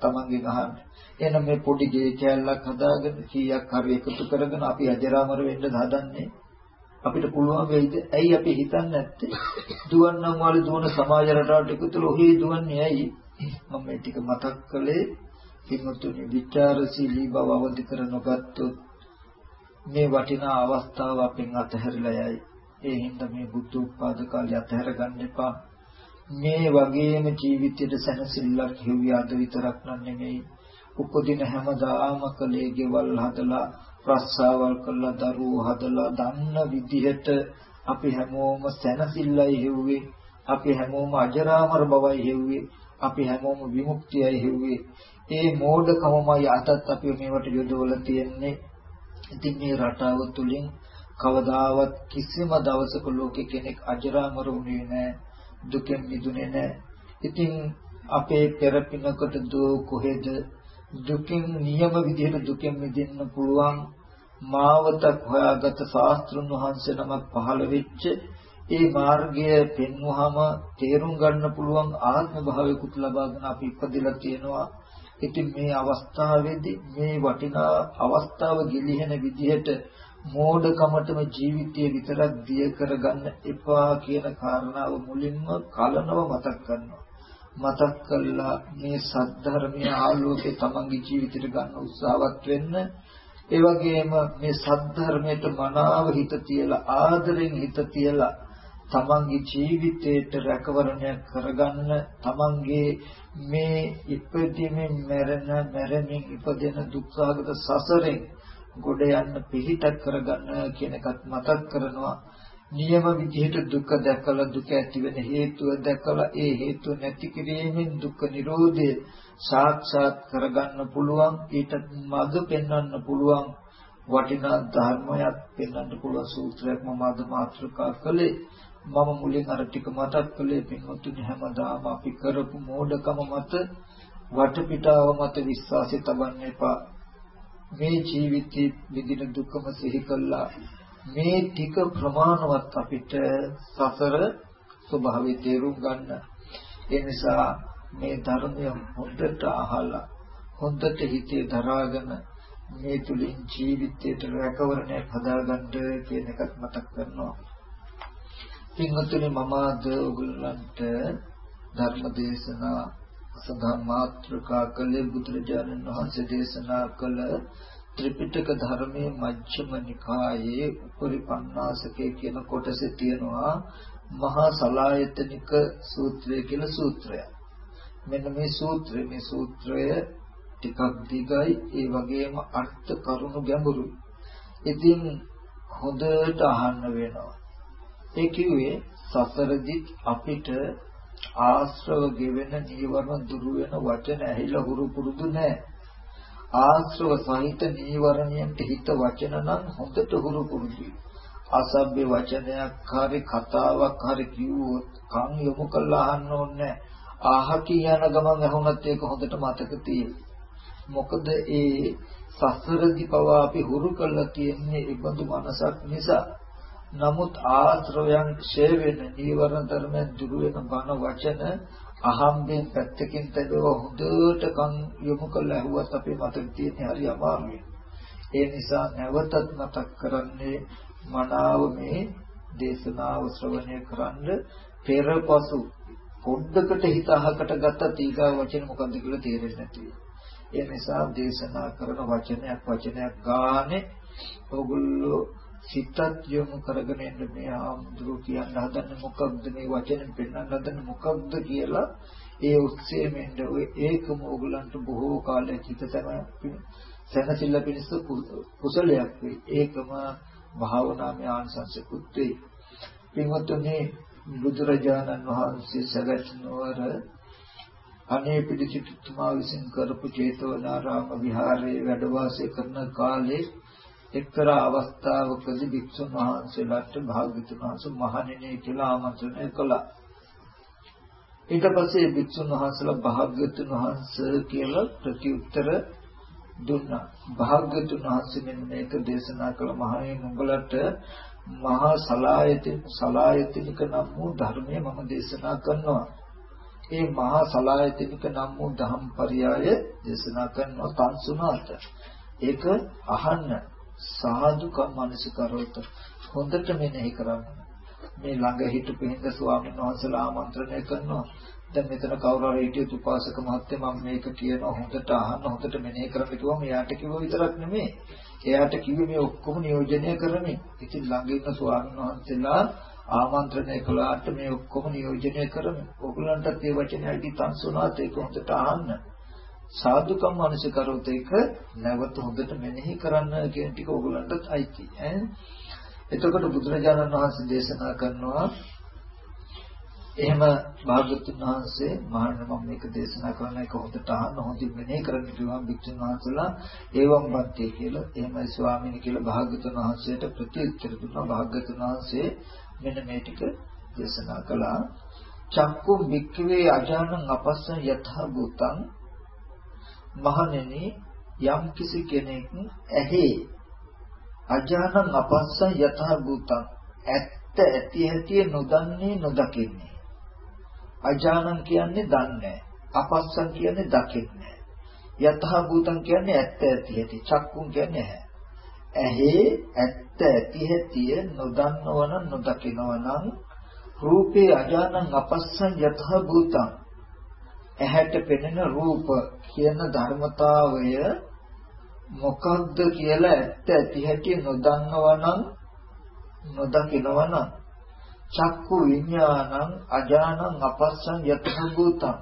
තමන්ගෙන් අහන්න. එහෙනම් මේ පොඩි ගේ කෑල්ලක් හදාගෙන කීයක් හරි එකතු කරගෙන අපි අජරාමර වෙන්න හදන්නේ අපිට පුළුවන් වෙයිද? ඇයි අපි හිතන්නේ නැත්තේ? දුවන්නම් වල දුවන සමාජ රටාවට එකතුල ඔහි දුවන්නේ ඇයි? මම මේ ටික මතක් කළේ පින්වතුනි විචාරශීලී බව අවදි කර නොගත්තොත් මේ වටිනා අවස්ථාව අපෙන් අතහැරලා යයි. ඒ හින්දා මේ බුද්ධ උත්පාද කාලය අතහැර ගන්න එපා. මේ වගේම ජීවිතයේ සැනසෙල්ලක් හිවිය අද විතරක් නෙමෙයි. උපදින හැමදාම කලේ ගෙවල් හදලා රස්සාවල් කළා දරුවෝ හදලා දන්න විදිහට අපි හැමෝම සැනසෙල්ලයි හෙව්වේ. අපි හැමෝම අජරාමර බවයි හෙව්වේ. අපි හැමෝම විමුක්තියයි හෙව්වේ. ඒ මෝඩකමමයි අතත් අපි මේවට යොදවලා තියෙන්නේ. ඉතින් මේ රටාව තුලින් කවදාවත් කිසිම දවසක ලෝකේ කෙනෙක් අජරාමර වුණේ නැහැ දුකෙන් මිදුනේ නැහැ ඉතින් අපේ පෙර පිනකට දෝ කොහෙද? දුකින් නියම විදිහට දුකෙන් මිදෙන්න පුළුවන් මාවතක් හොයාගත් ශාස්ත්‍රුන් වහන්සේ නමක් පහළ වෙච්ච ඒ මාර්ගය පෙන්වහම තේරුම් ගන්න පුළුවන් ආත්ම භාවයකුත් ලබාගෙන අපි ඉපදලා තියෙනවා. ඉතින් මේ අවස්ථාවේදී මේ වටිනා අවස්ථාව ගිලිහෙන විදිහට මෝඩකමටම ජීවිතය විතරක් දිය කරගන්න එපා කියන කාරණාව මුලින්ම කලනව මතක් කරනවා. මතක් කළා මේ සද්ධර්මයේ ආලෝකේ තමන්ගේ ජීවිතයට ගන්න උත්සාහවත් වෙන්න ඒ වගේම මේ සද්ධර්මයට මනාව හිත තියලා ආදරෙන් හිත තියලා තමන්ගේ ජීවිතයට රැකවරණය කරගන්න තමන්ගේ මේ ඉපදීමෙන් මැරෙන මැරෙමින් ඉපදෙන දුක්ඛාගත සසරෙන් ගොඩ යන්න පිහිටක් කරගන්න කියන එකත් මතක් කරනවා. නියම විදිහට දුක දැකලා දුක ඇති වෙන හේතුව දැකලා ඒ හේතුව නැති කිරීමෙන් දුක් නිරෝධය සාක්ෂාත් කරගන්න පුළුවන් ඊට මඟ පෙන්වන්න පුළුවන් වටිනා ධර්මයක් පෙන්වන්න පුළුවන් සූත්‍රයක් මම අද මාතෘකා කළේ මම මුලින් අර ටික මතක් කළේ පින්වත්නි හැමදාම අපි කරපු මෝඩකම මත වටපිටාව මත විශ්වාසය තබන්න එපා. මේ ජීවිතයේ විඳින දුකම සිහි කළා. මේ ටික ප්‍රමාණවත් අපිට සසර ස්වභාවය තේරුම් ගන්න. ඒ නිසා මේ ධර්මය හොඳට අහලා හොඳට හිතේ දරාගෙන මේ තුලින් ජීවිතයට රැකවරණයක් හදාගන්න කියන එකත් මතක් කරනවා. පින්වත්නි මම අද ඔයගොල්ලන්ට ධර්ම දේශනා සඳහා මාත්‍රකා කළේ බුදුරජාණන් වහන්සේ දේශනා කළ ත්‍රිපිටක ධර්මයේ මජ්ක්‍ධිම නිකායේ උපරිපන්නාසකේ කියන කොටසේ තියෙනවා මහා සලායතනික සූත්‍රය කියලා සූත්‍රයක්. මෙන්න මේ සූත්‍රය මේ සූත්‍රය ටිකක් දිගයි ඒ වගේම අර්ථ කරුණු ගැඹුරුයි. ඉතින් හොඳට අහන්න වෙනවා. ඒ කිව්වේ සසරදි අපිට ආශ්‍රව ගෙවෙන නීවරණ දුරු වෙන වචන ඇහිලා හුරු පුරුදු නැහැ. ආශ්‍රව සහිත නීවරණයන්ට හිත වචන නම් හොඳට හුරු පුරුදුයි. අසභ්‍ය වචනයක් හරි කතාවක් හරි කිව්වොත් කන් යොමු කරලා අහන්න ඕනේ ආහ කියන ගමන් අහුනත් ඒක හොඳට මතක තියෙයි. මොකද ඒ සසරදි පවා අපි හුරු කරලා තියෙන්නේ ඒ බඳු මනසක් නිසා නමුත් ආශ්‍රවයන් ක්ෂය වෙන නීවරණ ධර්මයන් දුරු වෙන බණ වචන අහම්බෙන් පැත්තකින් තදව හොඳට කන් යොමු කරලා ඇහුවත් අපේ මතක තියෙන්නේ හරි අමාරුයි. ඒ නිසා නැවතත් මතක් කරන්නේ මනාව මේ දේශනාව ශ්‍රවණය කරන්න පෙරපසු පොඩ්ඩකට හිත අහකට ගත්ත තීගා වචන මොකද්ද කියලා තේරෙන්නේ නැති. ඒ නිසා දේශනා කරන වචනයක් වචනයක් ගානේ ඕගොල්ලෝ සිතත් යොමු කරගෙන ඉන්න මේ ආම්දුරු කියන්න හදන්නේ මොකක්ද මේ වචනෙන් පෙන්වන්න හදන්නේ මොකක්ද කියලා ඒ උත්සේමෙන්ද ඔය ඒකම ඕගලන්ට බොහෝ කාලයක් හිත තැන සැනසෙල්ල පිණිස කුසලයක් වෙයි. ඒකම භාවනාවේ ආංශංශකුත් වෙයි පින්වත්නි බුදුරජාණන් වහන්සේ සගත් නුවර අනේ පිළිසිතුමා විසින් කරපු චේතවනාරාම විහාරයේ වැඩ වාසය කරන කාලේ එක්තරා අවස්ථාවකදී භික්ෂුන් වහන්සේලාට භාග්‍යතුන් වහන්සේ මහණෙනි කියලා ආමන්ත්‍රණය කළා. ඊට පස්සේ භික්ෂුන් වහන්සේලා භාග්‍යතුන් වහන්සේ කියලා ප්‍රතිඋත්තර දුන්නා. භාග්‍යතුන් වහන්සේ මෙන්න මේක දේශනා කළ මහණෙනි නුඹලට මහා සලායතින සලායතිනික නම් වූ ධර්මය මම දේශනා කරනවා. ඒ මහා සලායතිනික නම් වූ ධම්පරියාය දේශනා කරනවා තන්සුනාට. ඒක අහන්න සාදුකම් මනසිකරොත් හොඳට මෙනෙහි කරන්න. මේ ළඟ හිටපු හිඳ ස්වාමීන් වහන්සේලා ආමන්ත්‍රණය කරනවා. දැන් මෙතන කවුරු හරි හිටියොත් උපාසක මහත්තයා මම මේක කියනවා හොඳට අහන්න හොඳට මෙනෙහි කරන්න කිව්වම එයාට කිව්ව විතරක් නෙමෙයි. එයාට කිව්වේ මේ ඔක්කොම නියෝජනය කරමින්. ඉතින් ළඟ ඉන්න ස්වාමීන් වහන්සේලා ආමන්ත්‍රණය කළාට මේ ඔක්කොම නියෝජනය කරමින්. ඕගලන්ටත් මේ වචනයයි තන්සුනාත් ඒක හොඳට අහන්න. සාදුකම් මනසිකරොත් ඒක නැවත හොඳට මෙනෙහි කරන්න කියන ටික ඕගොල්ලන්ටත් අයිති ඈ. එතකොට බුදුරජාණන් වහන්සේ දේශනා කරනවා එහෙම භාග්‍යවතුන් වහන්සේ මහාන මම මේක දේශනා කරන එක හොඳට අහන්න හොඳින් මෙනෙහි කරන්න කිව්වා භික්ෂුන් වහන්සේලා ඒවම් බත්තේ කියලා එහෙමයි ස්වාමීනි කියලා භාග්‍යවතුන් වහන්සේට ප්‍රතිඋත්තර දුන්නා. භාග්‍යවතුන් වහන්සේ මෙන්න මේ ටික දේශනා කළා. චක්කු වික්ඛවේ අජානං අපස්සං යතහ භූතං මහණෙනි යම් කිසි කෙනෙක් ඇහි අජානං අපස්සං යතහ භූතං ඇත්ත ඇති ඇති නොදන්නේ නොදකින්නේ. අජානං කියන්නේ දන්නේ අපස්සං කියන්නේ දකින්නේ යතහ භූතං කියන්නේ ඇත්ත ඇති ඇති. චක්කුන් කියන්නේ ඇහි. ඇත්ත ඇති ඇති නොදන්නවන නොදකිනවනම් රූපේ අජානං අපස්සං යතහ භූතං ඇහැට පෙනෙන රූප කියන ධර්මතාවය මොකක්ද කියලා ඇත්ත ඇති හැටි නොදන්නවා නම් නොදකිනවා නම් චක්කු විඥානං අජානං අපස්සං යතහ භූතං.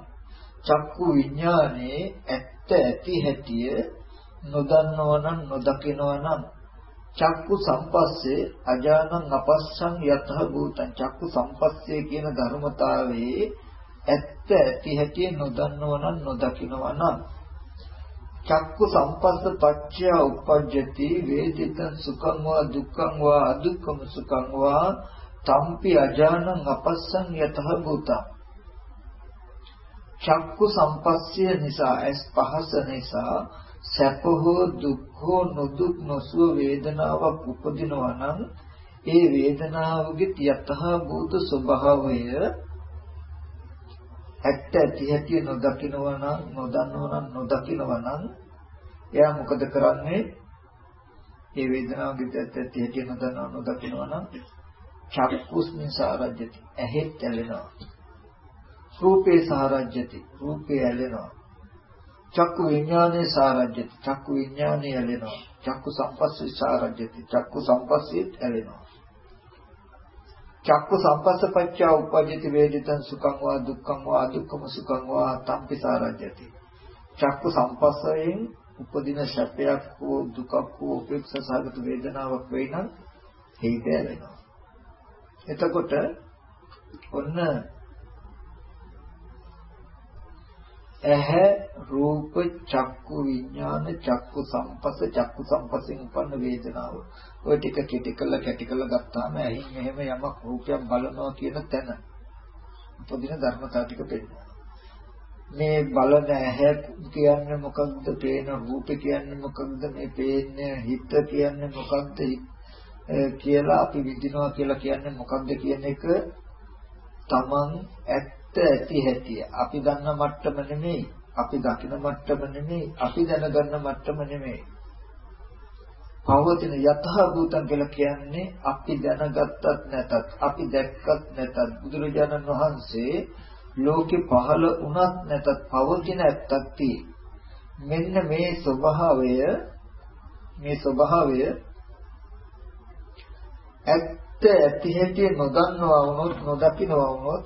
චක්කු විඥානේ ඇත්ත ඇති හැටිය නොදන්නවා නම් නොදකිනවා නම් චක්කු සම්පස්සේ අජානං අපස්සං යතහ භූතං. චක්කු සම්පස්සේ කියන ධර්මතාවයේ ඇත්ත ඇති හැටි නොදන්නව නම් නොදකින්නව නම්. චක්කු සම්පස්ස පච්චය උපජ්ජති වේදිත සුඛං වා දුක්ඛං වා අදුක්ඛම සුඛං වා තම්පි අජානං අපස්සං යතහ භූතං. චක්කු සම්පස්සය නිසා ඇස් පහස නිසා සැප හෝ දුක් හෝ නොදුක් නොසුව වේදනාවක් උපදිනවා නම් ඒ වේදනාවගේ යතහ භූත ස්වභාවය ඇත්ත ඇති හැටි නොදකිනවා නම් නොදන්නවා නම් නොදකිනවා නම් එයා මොකද කරන්නේ? මේ වේදනාවගේ ඇත්ත ඇති හැටි නොදන්නවා නොදකිනවා නම් චක්කුස්මින් සාරජ්‍යති ඇහෙත් ඇලෙනවා. රූපේ සාරජ්‍යති රූපේ ඇලෙනවා. චක්කු විඥානේ සාරජ්‍යති චක්කු විඥානේ ඇලෙනවා. චක්කු සම්පස්සේ සාරජ්‍යති චක්කු සම්පස්සේත් ඇලෙනවා. චක්කු සම්පස්සපච්චා උපජ්ජති වේදිතං සුඛං වා දුක්ඛං වා අදුක්ඛම සුඛං වා තම්පි සාරජ්‍යති. චක්කු සම්පස්සයෙන් උපදින සැපයක් හෝ දුකක් හෝ උපේක්ෂා සහගත වේදනාවක් වෙයි නම් හිත ඇලෙනවා එතකොට ඔන්න ඇහැ රූප චක්කු විඥාන චක්කු සම්පස්ස චක්කු සම්පස්යෙන් උපන්න වේදනාව. ඔය ටික කෙටි කළ කැටි කළ ගත්තාම ඇහින් මෙහෙම යමක් රූපයක් බලනවා කියන තැන. උපදින ධර්මතාව ටික පෙන්නනවා මේ බලන ඇහැ කියන්නේ මොකක්ද පේන රූප කියන්නේ මොකක්ද මේ පේන්නේ හිත කියන්නේ මොකක්ද කියලා අපි විඳිනවා කියලා කියන්නේ මොකක්ද කියන එක තමන් ඇත්ත ඇති හැටි අපි දන්න මට්ටම නෙමෙයි. අපි දකින මට්ටම නෙමෙයි. අපි දැනගන්න මට්ටම නෙමෙයි. පවතින යතහ භූතං කියලා කියන්නේ අපි දැනගත්තත් නැතත් අපි දැක්කත් නැතත් බුදුරජාණන් වහන්සේ ලෝකේ පහළ වුණත් නැතත් පවතින ඇත්තක් තියෙයි. මෙන්න මේ ස්වභාවය මේ ස්වභාවය ඇත්ත ඇති හැටි නොදන්නවා වුණොත් නොදකින්නවා වුණොත්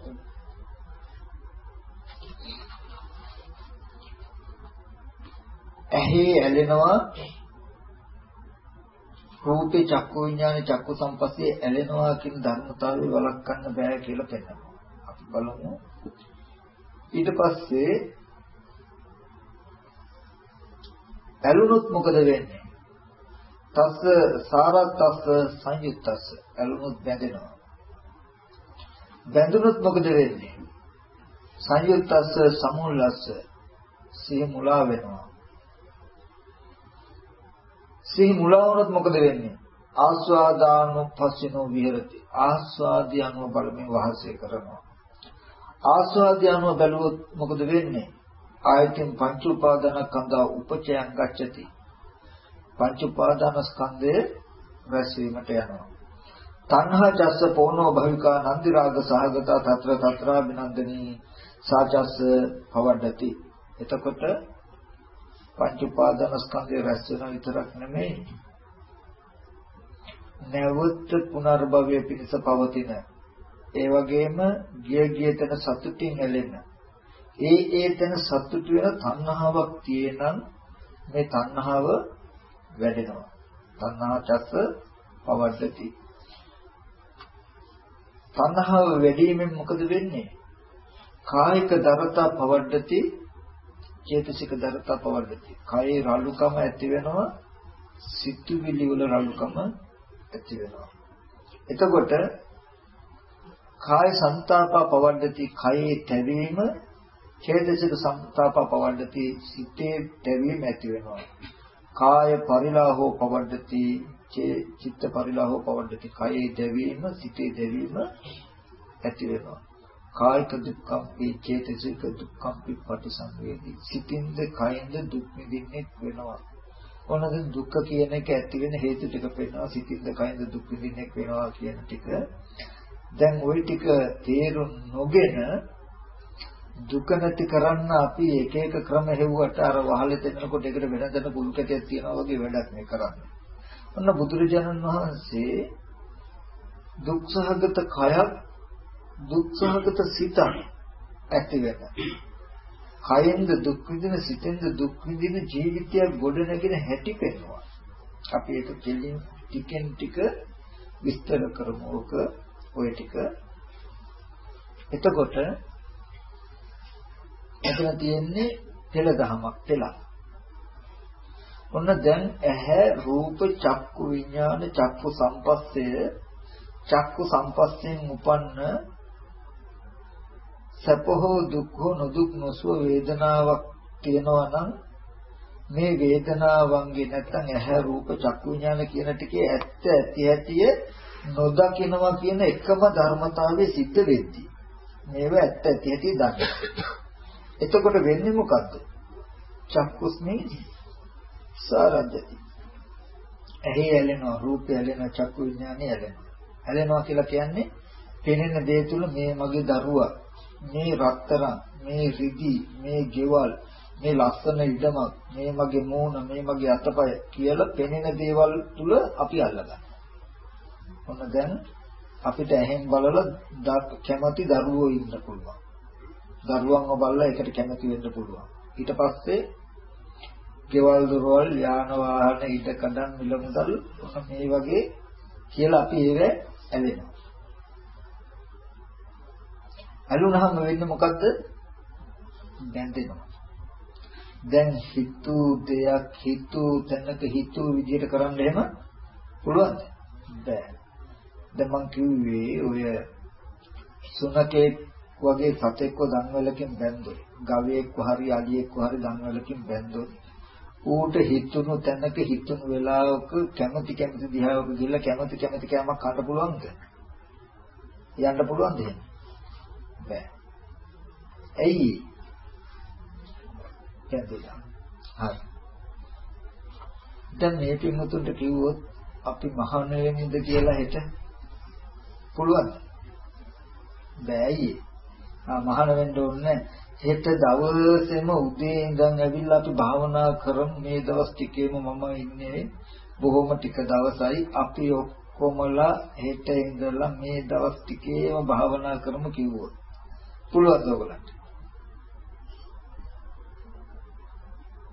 ඇහි ඇලෙනවා රූපේ චක්කු විඥානේ චක්කු සංපස්සේ ඇලෙනවා කියන ධර්මතාවය වළක්වන්න බෑ කියලා පෙන්නනවා. අපි බලමු. ඊට පස්සේ ඇලුනොත් මොකද වෙන්නේ? තස්ස සාරත්තස්ස සංයුත්තස්ස ඇලුනොත් බැඳෙනවා. බැඳුනොත් මොකද වෙන්නේ? සංයුත්තස්ස සමුල්ලස්ස සිහි මුලා වෙනවා. සිහි මුලා වුණොත් මොකද වෙන්නේ? ආස්වාදානුපස්සිනෝ විහෙරති. ආස්වාදී අනුව බලමින් වහසය කරනවා. ආස්වාදී අනුව බැලුවොත් මොකද වෙන්නේ? ආයතෙන් පංච උපාදානස්කන්ධා උපචයන් ගච්ඡති. පංච උපාදානස්කන්ධය රැස් වීමට යනවා. තණ්හා චස්ස පොනෝ භවිකා නන්දි රාග සහගත తත්‍ර తත්‍රා බිනන්දනී සාචස්ස පවඩති. එතකොට පංච උපාදානස්කන්ධය රැස් වෙන විතරක් නෙමෙයි. නැවත පුනර්භවය පිණිස පවතින. ඒ වගේම ගිය ගිය තැන සතුටින් ඇලෙන ඒ ඒ තැන සතුට වෙන තණ්හාවක් තියෙනම් මේ තණ්හාව වැඩෙනවා. තණ්හා චස්ස පවද්දති. තණ්හාව වැඩිවීමෙන් මොකද වෙන්නේ? කායික දරතා පවද්දති. චේතසික දරතා පවද්දති කායේ රළුකම ඇති වෙනවා සිතුවිලි වල රළුකම ඇති වෙනවා. එතකොට කාය සංතාපා පවද්දති කයේ තැවීම චේතසික සංතාප පවණ්ඩති සිතේ දැවීම ඇති වෙනවා. කාය පරිලාහෝ පවණ්ඩති චිත්ත පරිලාහෝ පවණ්ඩති කයේ දැවීම සිතේ දැවීම ඇති වෙනවා. කායික දුක්ඛම්පි චේතසික දුක්ඛම්පි පටිසංවේදී සිතින්ද කයින්ද දුක් විඳින්නේ වෙනවා. ඔනද දුක්ඛ කියන එක ඇති වෙන හේතු ටික පෙන්නනවා සිතින්ද කයින්ද දුක් විඳින්නේ වෙනවා කියන ටික. දැන් ওই ටික තේරුම් නොගෙන දුක නැති කරන්න අපි එක එක ක්‍රම හෙව්වට අර වහලේ දෙනකොට එකට වෙන දෙන කුළු කැටයක් තියනවා වගේ වැඩක් මේ කරන්නේ. ඔන්න බුදුරජාණන් වහන්සේ දුක්සහගත කයක් දුක්සහගත සිතක් ඇති වෙන. කයෙන්ද දුක් විඳින සිතෙන්ද දුක් විඳින ජීවිතයක් ගොඩනගෙන හැටි පෙන්වනවා. අපි ඒක දෙලින් ටිකෙන් ටික විස්තර කරමු. ඔක ඔය ටික එතකොට එතන තියෙන්නේ තෙල දහමක් තෙලක්. ඔන්න දැන් ඇහැ රූප චක්කු විඥාන චක්කු සම්පස්සය චක්කු සම්පස්යෙන් උපන්න සැප හෝ දුක් හෝ නොදුක් නොසුව වේදනාවක් තියෙනවා නම් මේ වේදනාවන්ගේ නැත්තම් ඇහැ රූප චක්කු විඥාන කියන ටිකේ ඇත්ත ඇති ඇතිය නොදකින්නවා කියන එකම ධර්මතාවයේ සිද්ධ වෙද්දී මේව ඇත්ත ඇති ඇති දකින්න එතකොට වෙන්නේ මොකද්ද? චක්කුස්මේ සාරජ්‍යති. ඇහි ඇලෙනවා, රූපය ඇලෙනවා, චක්කු විඥානය ඇලෙනවා. ඇලෙනවා කියලා කියන්නේ පෙනෙන දේ තුල මේ මගේ දරුවා, මේ රත්තරන්, මේ රිදි, මේ ගෙවල්, මේ ලස්සන ඉඩමක්, මේ මගේ මූණ, මේ මගේ අතපය කියලා පෙනෙන දේවල් තුල අපි අල්ලගන්නවා. ඔන්න දැන් අපිට ඇහෙන් බලලා කැමති දරුවෝ ඉන්න පුළුවන්. දරුවන්ව බලලා ඒකට කැමති වෙන්න පුළුවන්. ඊට පස්සේ ගෙවල් දොරවල් යාන වාහන ඊට කඩන් මිල මුදල් මේ වගේ කියලා අපි ඒව ඇලෙනවා. ඇලුනහම වෙන්නේ මොකද්ද? බැඳෙනවා. දැන් හිතු දෙයක් හිතු තැනක හිතු විදියට කරන්න එහෙම පුළුවන්ද? බෑ. දැන් මං කිව්වේ ඔය සුනකේ වගේ සතෙක්ව දන්වලකින් බැන්දොත්, ගවයෙක්ව හරි අලියෙක්ව හරි දන්වලකින් බැන්දොත්, ඌට හිතුණු තැනක හිතුණු වෙලාවක කැමැති කැමැති දිහාවක ගිහලා කැමැති කැමැති කෑමක් කන්න පුළුවන්ද? යන්න පුළුවන්ද එහෙම? බෑ. ඇයි? කැඳුලා. හරි. දැන් මේ පින්වතුන්ට කිව්වොත් අපි මහාන වෙන්නද කියලා හෙට පුළුවන්ද? බෑයි. ආ මහාන වෙන්න ඕනේ හෙට දවසේම උදේ ඉඳන් ඇවිල්ලා අපි භාවනා කරමු මේ දවස් ටිකේම මම ඉන්නේ බොහොම ටික දවසයි අපි ඔක්කොමලා හෙට ඉඳලා මේ දවස් ටිකේම භාවනා කරමු කිව්වොත් පුළුවන්ද ඔයගලන්ට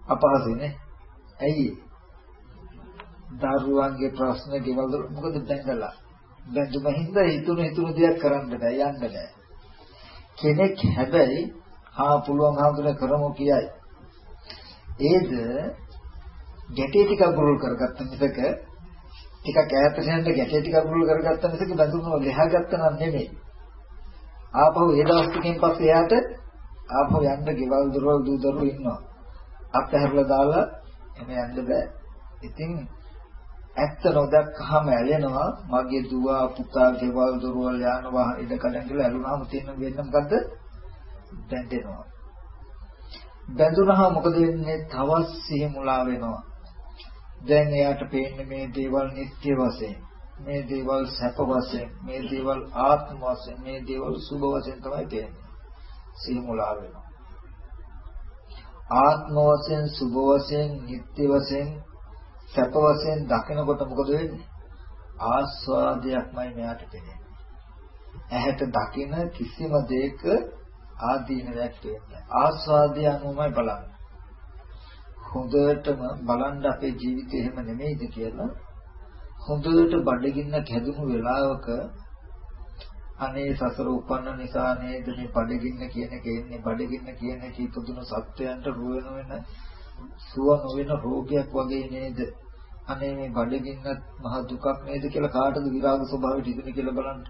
අපහසුනේ ඇයි? දරුවන්ගේ ප්‍රශ්න ගෙවල් මොකද දැඟලා බැඳුම හින්දා හිතුන හිතුන දෙයක් කරන්න බෑ යන්න බෑ. කෙනෙක් හැබැයි හා පුළුවන් හඳුන කරමු කියයි. ඒද ගැටේ ටික බුරුල් කරගත්ත මිසක ටිකක් ඈතට යන්න ගැටේ ටික බුරුල් කරගත්ත මිසක බඳුනව ලෙහාගත්ත නම් නෙමෙයි. ආපහු ඒ දවස් ටිකෙන් පස්සේ එයාට ආපහු යන්න ගෙවල් දොරවල් දූ දරුවෝ ඉන්නවා. අත්හැරලා දාලා එම යන්න බෑ. ඉතින් ඇත්ත නොදක්කහම ඇලෙනවා. මගේ දුව පුතා ගෙවල් දොරවල් යාන වාහන ඉඩ කඩන් කියලා ඇලුනහම තියෙන වෙන්න මොකද්ද? බැඳෙනවා. බැඳුනහම මොකද වෙන්නේ? තවත් සිහි මුලා වෙනවා. දැන් එයාට පේන්නේ මේ දේවල් නිත්‍ය වශයෙන්. මේ දේවල් සැප වශයෙන් මේ දේවල් ආත්ම වශයෙන් මේ දේවල් සුභ වශයෙන් තමයි පේන්නේ සිහි මුලා වෙනවා ආත්ම වශයෙන් සුභ වශයෙන් නිත්‍ය වශයෙන් සැප වශයෙන් දකිනකොට මොකද වෙන්නේ? ආස්වාදයක්මයි මෙයාට පෙනෙන්නේ. ඇහැට දකින කිසිම දෙයක ආදීනයක් වෙන්නේ. ආස්වාදය අනුවමයි බලන්නේ. හොඳටම බලන්න අපේ ජීවිතේ එහෙම නෙමෙයිද කියලා හොඳට බඩගින්න කැදුණු වෙලාවක අනේ සසර උපන්න නිසා නේද මේ බඩගින්න කියන එක එන්නේ බඩගින්න කියන එක ඉපදුණු සත්වයන්ට රුවන වෙන සුව නොවන රෝගයක් වගේ නේද අනේ මේ බඩගින්නත් මහ දුකක් නේද කියලා කාටද විරාග ස්වභාවයට ඉදුනේ කියලා බලන්න.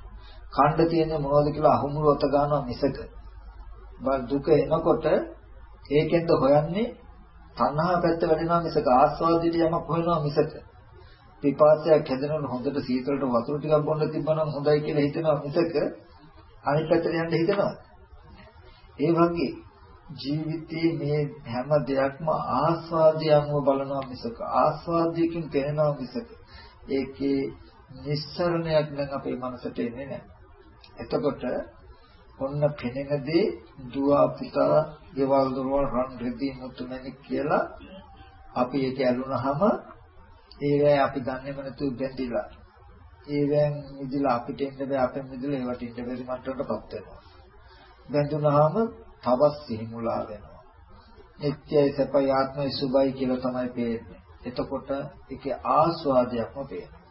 කණ්ඩ තියෙන්නේ මොනවද කියලා අහුමුල ඔත ගන්නවා මිසක. බල දුක එනකොට ඒකෙන්ද හොයන්නේ තණ්හා පැත්ත වැඩෙනවා මිසක ආස්වාදයට යමක් හොයනවා මිසක. පිපාසයක් හැදෙනකොට හොඳට සීතලට වතුර ටිකක් බොන්න තිබ්බනම් හොඳයි කියලා හිතනවා මිසක අනිත් පැත්තට යන්න හිතනවා. ඒ වගේ ජීවිතයේ මේ හැම දෙයක්ම ආස්වාදය අනුව බලනවා මිසක ආස්වාදයකින් පෙනෙනවා මිසක ඒකේ නිස්සරණයක් නම් අපේ මනසට එන්නේ නැහැ. එතකොට ඔන්න පෙනෙන දේ දුව පුතා ගෙවල් දොරවල් රන් රෙදි මුතුමැණික් කියලා අපි ඒක ඇලුනහම ඒවැ අපි දන්නේම නැතුව බැඳිලා ඒවෙන් මිදලා අපිට එන්න බෑ අපෙන් මිදලා ඒවට ඉන්න බැරි මට්ටමටපත් වෙනවා. බැඳුනහම තවත් සිහිමුලා වෙනවා. නිත්‍යයි සපයි ආත්මයි සුභයි කියලා තමයි පේන්නේ. එතකොට ඒකේ ආස්වාදයක්ම පේනවා.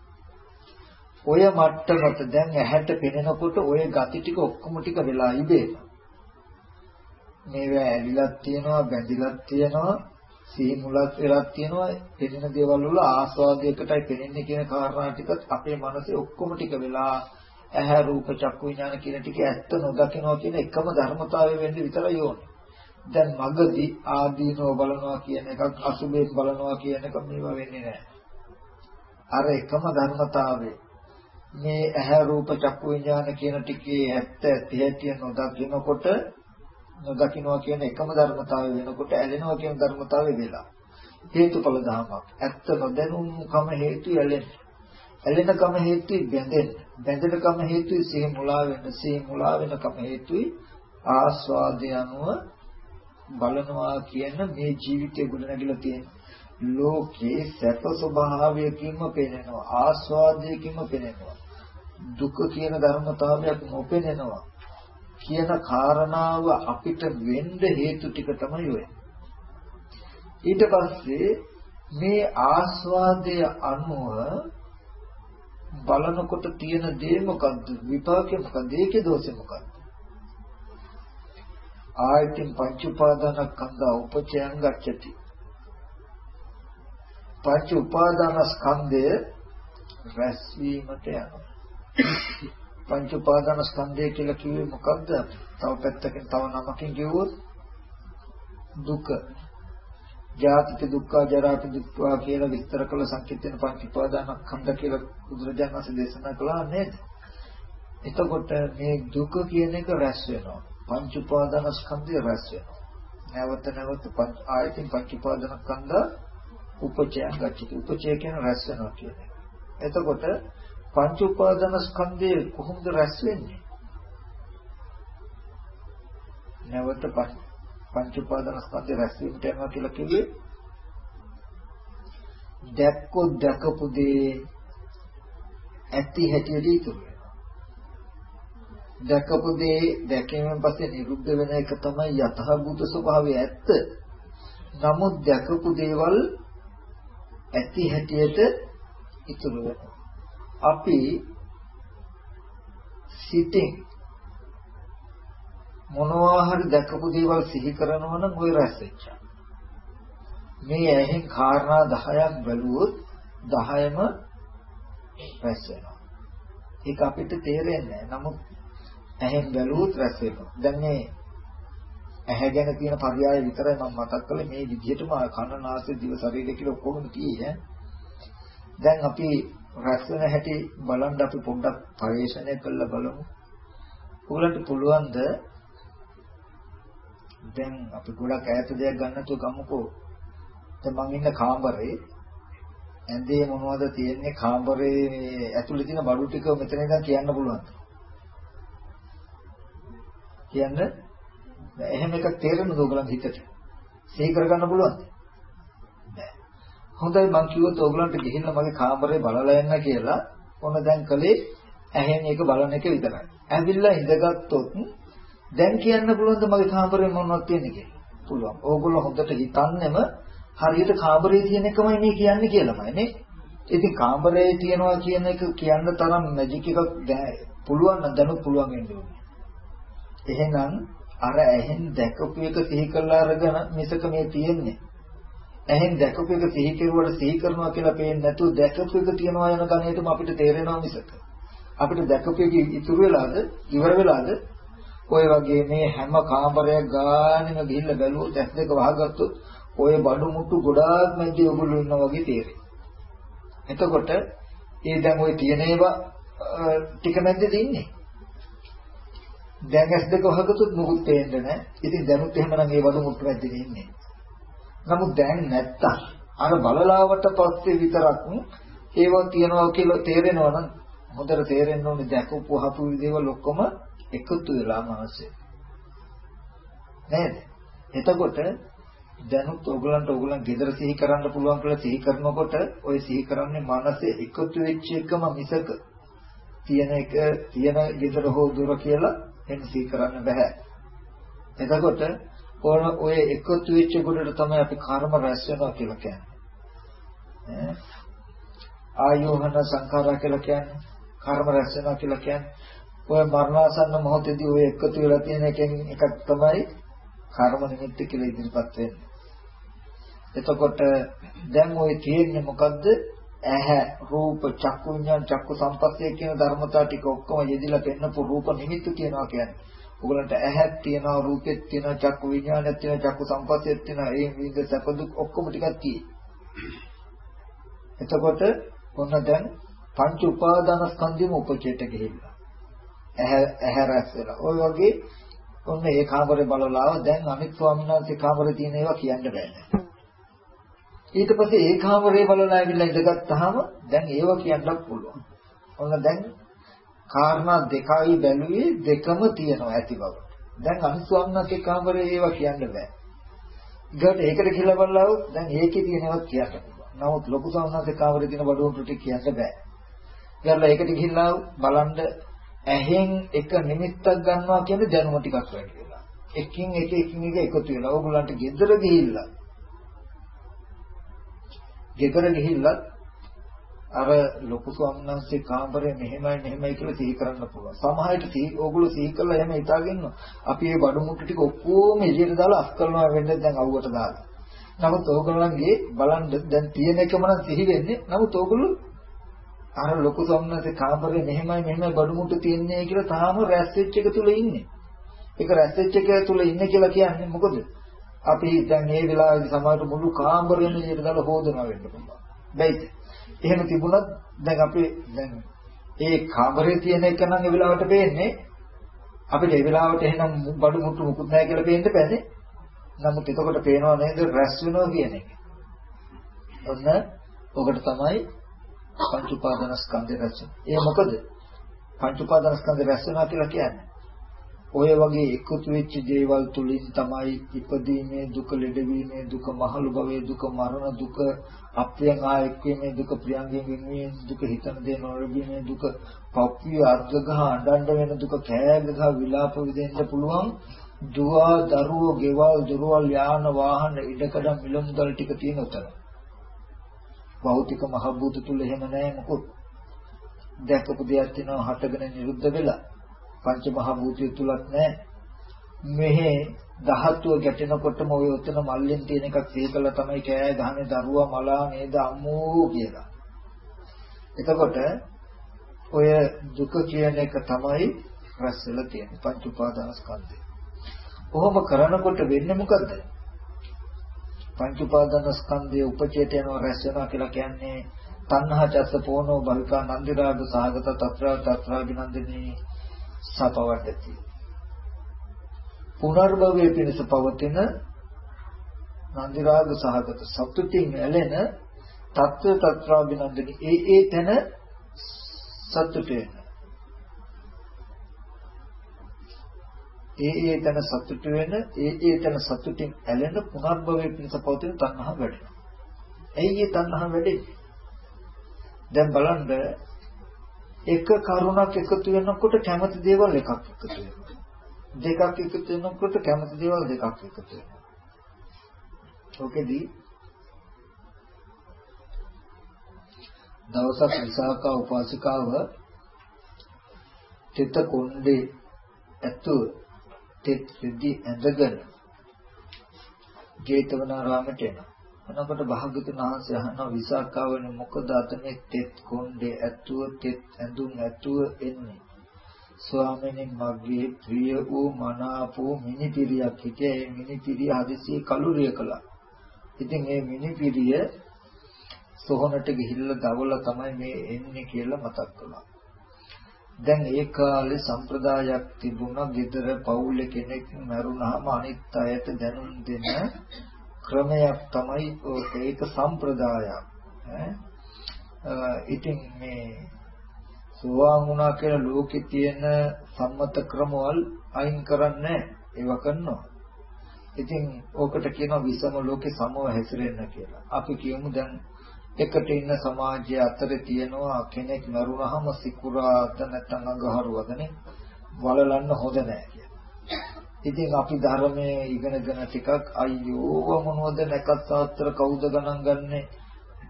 ඔය මට්ටමට දැන් ඇහැට පෙනෙනකොට ඔය gati ටික ඔක්කොම ටික වෙලා ඉබේනවා. මේවා ඇලිලක් තියෙනවා බැඳිලක් තියෙනවා සිහි මුලක් වෙලක් තියෙනවා පෙනෙන දේවල් වල ආස්වාදයකටයි පෙනෙන්නේ කියන කාරණා ටිකත් අපේ මනසේ ඔක්කොම ටික වෙලා ඇහැ රූප චක්කු විඥාන කියන ටික ඇත්ත නොදකිනවා කියන එකම ධර්මතාවය වෙන්න විතරයි ඕනේ. දැන් මගදී ආදීනව බලනවා කියන එකක් අසුබේ බලනවා කියන එක මේවා වෙන්නේ නැහැ. අර එකම ධර්මතාවය මේ ඇහැ රූප චක්කු විඥාන කියන ටිකේ ඇත්ත ඇති හැටි නොදකිනකොට නොදකින්නවා කියන එකම ධර්මතාවය වෙනකොට ඇලෙනවා කියන ධර්මතාවය වෙලා හේතුඵල ධමයක් ඇත්ත නොදැනුම්කම හේතු ඇලෙන්නේ ඇලෙනකම හේතුයි බැඳෙන්න. බැඳෙනකම හේතුයි සිහි මුලා වෙන්න. සිහි මුලා වෙනකම හේතුයි ආස්වාදය අනුව බලනවා කියන මේ ජීවිතය ගොඩනැගිලා තියෙන ලෝකේ සැප ස්වභාවයකින්ම පෙනෙනවා. ආස්වාදයකින්ම පෙනෙනවා. දුක කියන ධර්මතාවයක් නොපෙනෙනවා. කියන කාරණාව අපිට වෙන්න හේතු ටික තමයි ඔය. ඊට පස්සේ මේ ආස්වාදය අනුව බලනකොට තියෙන දේ මොකද්ද? විපාකේ මොකද්ද? ඒකේ දෝෂේ මොකද්ද? ආයතින් පංච උපාදාන ස්කන්ධ උපචයන් ගච්ඡති. පංච උපාදාන ස්කන්ධය රැස්වීමට යනවා. පංච උපාදාන ස්කන්ධය කියලා කිව්වේ මොකද්ද? තව පැත්තකින් තව නමකින් කිව්වොත් දුක. ජාතික දුක්ඛ ජරාක දුක්ඛ කියලා විස්තර කළ සංකීර්ණ පංච උපාදානස්කන්ධ කියලා බුදුරජාණන් වහන්සේ දේශනා කළා නේද? එතකොට මේ දුක කියන එක රැස් වෙනවා. පංච උපාදානස්කන්ධය රැස් වෙනවා. නැවත නැවත පංච ආයතින් පංච උපාදානස්කන්ධ උපචයන් ගච්ඡති. උපචය කියන රැස් වෙනවා කියන්නේ. එතකොට පංච උපාදානස්කන්ධය කොහොමද රැස් වෙන්නේ? නැවත පංච උපාදානස්කන්ධය රැස් වීමට යනවා කියලා කිව්වේ දැක්කොත් දැකපු දේ ඇති හැටියට ඉතුරු වෙනවා. දැකපු දේ දැකීමෙන් පස්සේ නිරුද්ධ වෙන එක තමයි යථාභූත ස්වභාවය ඇත්ත. නමුත් දැකපු දේවල් ඇති හැටියට ඉතුරු වෙනවා. අපි සිතින් මොනවා හරි දැකපු දේවල් සිහි කරනවා නම් ওই රැස් වෙච්චා. මේ ඇහෙන් කාරණා 10ක් බැලුවොත් 10ම රැස් වෙනවා. ඒක අපිට තේරෙන්නේ නැහැ. නමුත් ඇහෙන් බැලුවොත් රැස් වෙනවා. දැන් මේ ඇහැ ගැන තියෙන පරයය විතරයි මම මතක් කළේ මේ විදිහටම කන නාසය දිව ශරීරය කියලා ඔක්කොම තියෙන්නේ. දැන් අපි රැස් වෙන හැටි බලන්න අපි පොඩ්ඩක් පරිශීලනය කරලා බලමු. ඔයගලන්ට පුළුවන් ද දැන් අපි ගොඩක් ඈත දෙයක් ගන්න තු ගමුකෝ. දැන් මං ඉන්න කාමරේ ඇඳේ මොනවද තියෙන්නේ කාමරේ ඇතුලේ තියෙන බඩු ටික මෙතන ඉඳන් කියන්න පුළුවන්. කියන්න එහෙම එකක් තේරෙනවද ඔයගලන් හිතට? සිහි කරගන්න පුළුවන්ද? නෑ. හොඳයි මං කිව්වොත් ඔයගලන්ට ගිහින් මගේ කාමරේ බලලා එන්න කියලා ඔන්න දැන් කලේ ඇහෙන් එක බලන එක විතරයි. ඇවිල්ලා ඉඳගත්තොත් දැන් කියන්න පුළුවන්ද මගේ කාමරේ මොනවද තියෙන්නේ කියලා? පුළුවන්. ඕගොල්ලෝ හොඳට හිතන්නෙම හරියට කාමරේ තියෙන එකමයි මේ කියන්නේ කියලාමයි නේ. ඉතින් කාමරේ තියනවා කියන එක කියන්න තරම් මැජික් එකක් පුළුවන් නම් දැනුත් පුළුවන් වෙන්න ඕනේ. එහෙනම් අර ඇහෙන් දැකපු එක සිහි කරලා අරගෙන මිසක මේ තියෙන්නේ. ඇහෙන් දැකපු එක සිහි කෙරුවට සිහි කරනවා කියලා පේන්නේ නැතුව දැකපු එක තියනවා යන කණේටම අපිට තේරෙනවා මිසක. අපිට දැකපු එක ඉතුරු වෙලාද ඉවර වෙලාද ඔය වගේ මේ හැම කාමරයක් ගානෙම ගිහිල්ලා බැලුවොත් ඇස් දෙක වහගත්තොත් ඔය බඩු මුට්ටු ගොඩාක් මැද්දේ ඔයගොල්ලෝ ඉන්නවා වගේ තේරෙයි. එතකොට ඒ දැන් ওই තියෙන ඒවා ටික මැද්දේද ඉන්නේ. දැන් ඇස් දෙක වහගත්තොත් මොකුත් පේන්නේ නැහැ. ඉතින් දැනුත් එහෙමනම් ඒ බඩු මුට්ටු මැද්දේ ඉන්නේ. නමුත් දැන් නැත්තම් අර බලලාවට පස්සේ විතරක් ඒවා තියනවා කියලා තේරෙනවා නම් හොඳට තේරෙන්න ඕනේ දැකපු හපු දේවල් ඔක්කොම එකතු වෙලා මාසෙ. නේද? එතකොට දැනුත් ඔයගලන්ට ඔයගලන් ගෙදර සිහි කරන්න පුළුවන් කියලා සිහි කරනකොට ඔය සිහි කරන්නේ මනසේ එකතු වෙච්ච එකම මිසක තියෙන එක තියෙන ගෙදර හෝ දුර කියලා එහෙම සිහි කරන්න බෑ. එතකොට ඕන ඔය එකතු වෙච්ච කොටට තමයි අපි කර්ම රැස් වෙනවා කියලා කියන්නේ. ආයෝහන සංඛාරා කියලා කියන්නේ කර්ම රැස් වෙනවා කියලා කියන්නේ ඔය මරණාසන්න මොහොතේදී ඔය එකතු වෙලා තියෙන එකෙන් එකක් තමයි කර්ම නිමිත්ත කියලා ඉදිරිපත් වෙන්නේ. එතකොට දැන් ওই තියෙන්නේ මොකද්ද? ඇහැ, රූප, චක්කු විඤ්ඤාණ, චක්කු සම්පස්සේ කියන ධර්මතා ටික ඔක්කොම යෙදිලා පෙන්නපු රූප නිමිත්ත කියනවා කියන්නේ. ඔයගලන්ට ඇහක් තියෙනවා, රූපෙත් තියෙනවා, චක්කු විඤ්ඤාණයක් තියෙනවා, චක්කු සම්පස්සෙත් තියෙනවා. ඒ විවිධ සැප දුක් ඔක්කොම ටිකක් තියෙනවා. එතකොට ඔන්න දැන් පංච උපාදාන ස්කන්ධෙම උපචේත ගිහිල්ලා. ඇහැ ඇහැ රැස් වෙලා. ওই වගේ ඔන්න ඒ කාමරේ බලලා දැන් අනිත් ස්වාමීන් වහන්සේ කාමරේ තියෙන ඒවා කියන්න බෑ. ඊට පස්සේ ඒ කාමරේ බලලා ඇවිල්ලා ඉඳගත්තාම දැන් ඒවා කියන්නත් පුළුවන්. ඔන්න දැන් කාරණා දෙකයි බැලුවේ දෙකම තියෙනවා ඇති බව. දැන් අනිත් ස්වාමීන් වහන්සේ කාමරේ ඒවා කියන්න බෑ. ඊට ඒකට කියලා බලලා දැන් ඒකේ තියෙනවත් කියන්න පුළුවන්. නමුත් ලොකු ස්වාමීන් වහන්සේ කාමරේ තියෙන බඩුව ටික කියන්න බෑ. ඊළඟ ඒකට ගිහිල්ලා බලන්න ඇහෙන් එක නිමිත්තක් ගන්නවා කියන්නේ දැනුම ටිකක් වැඩි වෙලා. එකින් එක එකින් එක එකතු වෙලා ඕගොල්ලන්ට ගෙදර ගිහිල්ලා ගෙදර ගිහිල්ලා අර ලොකු ස්වාමීන් වහන්සේ කාමරේ මෙහෙමයි මෙහෙමයි කියලා සිහි කරන්න පුළුවන්. සමහරවිට සිහි ඕගොල්ලෝ සිහි කරලා එහෙම හිතාගෙන අපි මේ බඩු මුට්ටු ටික ඔක්කොම එළියට දාලා අස් කරනවා වෙන්නේ දැන් අවුවට දාලා. නමුත් ඕගොල්ලන්ගේ බලන්න දැන් තියෙන එකම නම් සිහි වෙන්නේ. නමුත් ඕගොල්ලෝ අර ලොකු සම්නසේ කාමරේ මෙහෙමයි මෙහෙමයි බඩු මුට්ටු තියන්නේ කියලා තාම රැස් වෙච්ච එක තුල ඉන්නේ. ඒක රැස් වෙච්ච එක තුල ඉන්නේ කියලා කියන්නේ මොකද? අපි දැන් මේ වෙලාවේදී සමහර මුළු කාමරේම එළියට දාලා හොදනවා වෙන්න පුළුවන්. බැයිද? එහෙම තිබුණත් දැන් අපි දැන් ඒ කාමරේ තියෙන එක නම් ඒ වෙලාවට පේන්නේ අපිට ඒ වෙලාවට එහෙනම් බඩු මුට්ටු මුකුත් නැහැ කියලා පේන්න බෑනේ. නමුත් එතකොට පේනව නේද රැස් වෙනවා කියන එක. ඔන්න ඔකට තමයි පංච උපාදානස්කන්ධය රැස් වෙන්නේ. ඒ මොකද? පංච උපාදානස්කන්ධය රැස් වෙනවා කියලා කියන්නේ ඔය වගේ එකතු වෙච්ච දේවල් තුලින් තමයි ඉපදීමේ දුක, ලෙඩවීමේ දුක, මහලු භවයේ දුක, මරණ දුක, අප්‍රියං ආයක්කීමේ දුක, ප්‍රියංගෙන් වෙනීමේ දුක, හිතන දේ නොලැබීමේ දුක, පප්පිය අර්ධගහ අඬන්න වෙන දුක, කෑගහ විලාප විදෙන්න පුළුවන්. දුව, දරුවෝ, ගෙවල්, දුරවල්, යාන, වාහන, ඉඩකඩ මිලමුදල් ටික තියෙන උතන. භෞතික මහ භූත තුල එහෙම නැහැ මොකොත්. දැකපු දෙයක් තියෙනවා හටගෙන නිරුද්ධ වෙලා පංච මහ භූතය තුලත් නැහැ. මෙහි ධාතුව ගැටෙනකොටම ඔය උතන මල්ලෙන් තියෙන එකක් සීකලා තමයි කෑ ගහන්නේ දරුවා මලා නේද අම්මෝ කියලා. එතකොට ඔය දුක කියන එක තමයි රැස් වෙලා තියෙන්නේ පංච උපාදානස්කන්ධය. කොහොම කරනකොට වෙන්නේ මොකද්ද? පංච උපාදානස්කන්ධයේ උපචේත යනවා රැස් වෙනවා කියලා කියන්නේ තණ්හා චස්ස පෝනෝ බල්කා නන්දිරාග සාගත තත්‍රා තත්‍රා විනන්දිනී සපවට්ටති. පුනර්භවයේ පිණිස පවතින නන්දිරාග සහගත සතුටින් ඇලෙන తත්ව తත්‍රාභිනන්දනි ඒ ඒ තැන සතුට වෙන. ඒ ඒ තැන සතුට වෙන ඒ ඒ තැන සතුටින් ඇලෙන පුනර්භවයේ පිණිස පවතින තණ්හා වැඩෙනවා. ඇයි ඒ තණ්හා වැඩෙන්නේ? දැන් බලන්න එක කරුණක් එකතු වෙනකොට කැමති දේවල් එකක් එකතු වෙනවා. දෙකක් එකතු වෙනකොට කැමති දේවල් දෙකක් එකතු වෙනවා. ඔකෙදී දවසක් විසාකා උපාසිකාව තිත කොණ්ඩේ ඇතු තෙත් සිද්ධි ඇඳගෙන ජේතවනාරාමයට එනවා. එනකොට භාග්‍යතුන් වහන්සේ අහනවා විසාකාවනේ මොකද අතනේ තෙත් කොණ්ඩේ ඇතුව තෙත් ඇඳුම් ඇතුව එන්නේ? ස්වාමීනි මගේ ප්‍රිය වූ මනාපෝ මිනිපිරියක් හිටියේ. ඒ මිනිපිරිය හදිසියෙ කලුරිය කළා. ඉතින් මේ මිනිපිරිය සොහනට ගිහිල්ලා දවලා තමයි මේ එන්නේ කියලා මතක් කළා. දැන් ඒ කාලේ සම්ප්‍රදායක් තිබුණා. ගෙදර පවුලේ කෙනෙක් මරුණාම අනිත් අයට දැනුම් දෙන ක්‍රමයක් තමයි ඒක සම්ප්‍රදායක්. ඉතින් මේ සෝවාන් වුණා කියලා ලෝකේ තියෙන සම්මත ක්‍රමවල අයින් කරන්නේ ඒව කරනවා. ඉතින් ඕකට කියනවා විසම ලෝකේ සමව හැසිරෙන්න කියලා. අපි කියමු දැන් එකට ඉන්න සමාජය අතරේ තියෙනවා කෙනෙක් මරුණාම සිකුරාද නැත්නම් අඟහරුවදනේ වලලන්න හොඳ නැහැ කියලා ඉතින් අපි ධර්මයේ ඉගෙනගෙන ටිකක් අයියෝ මොනවද නැකත් සාත්‍ර කවුද ගණන් ගන්නෙ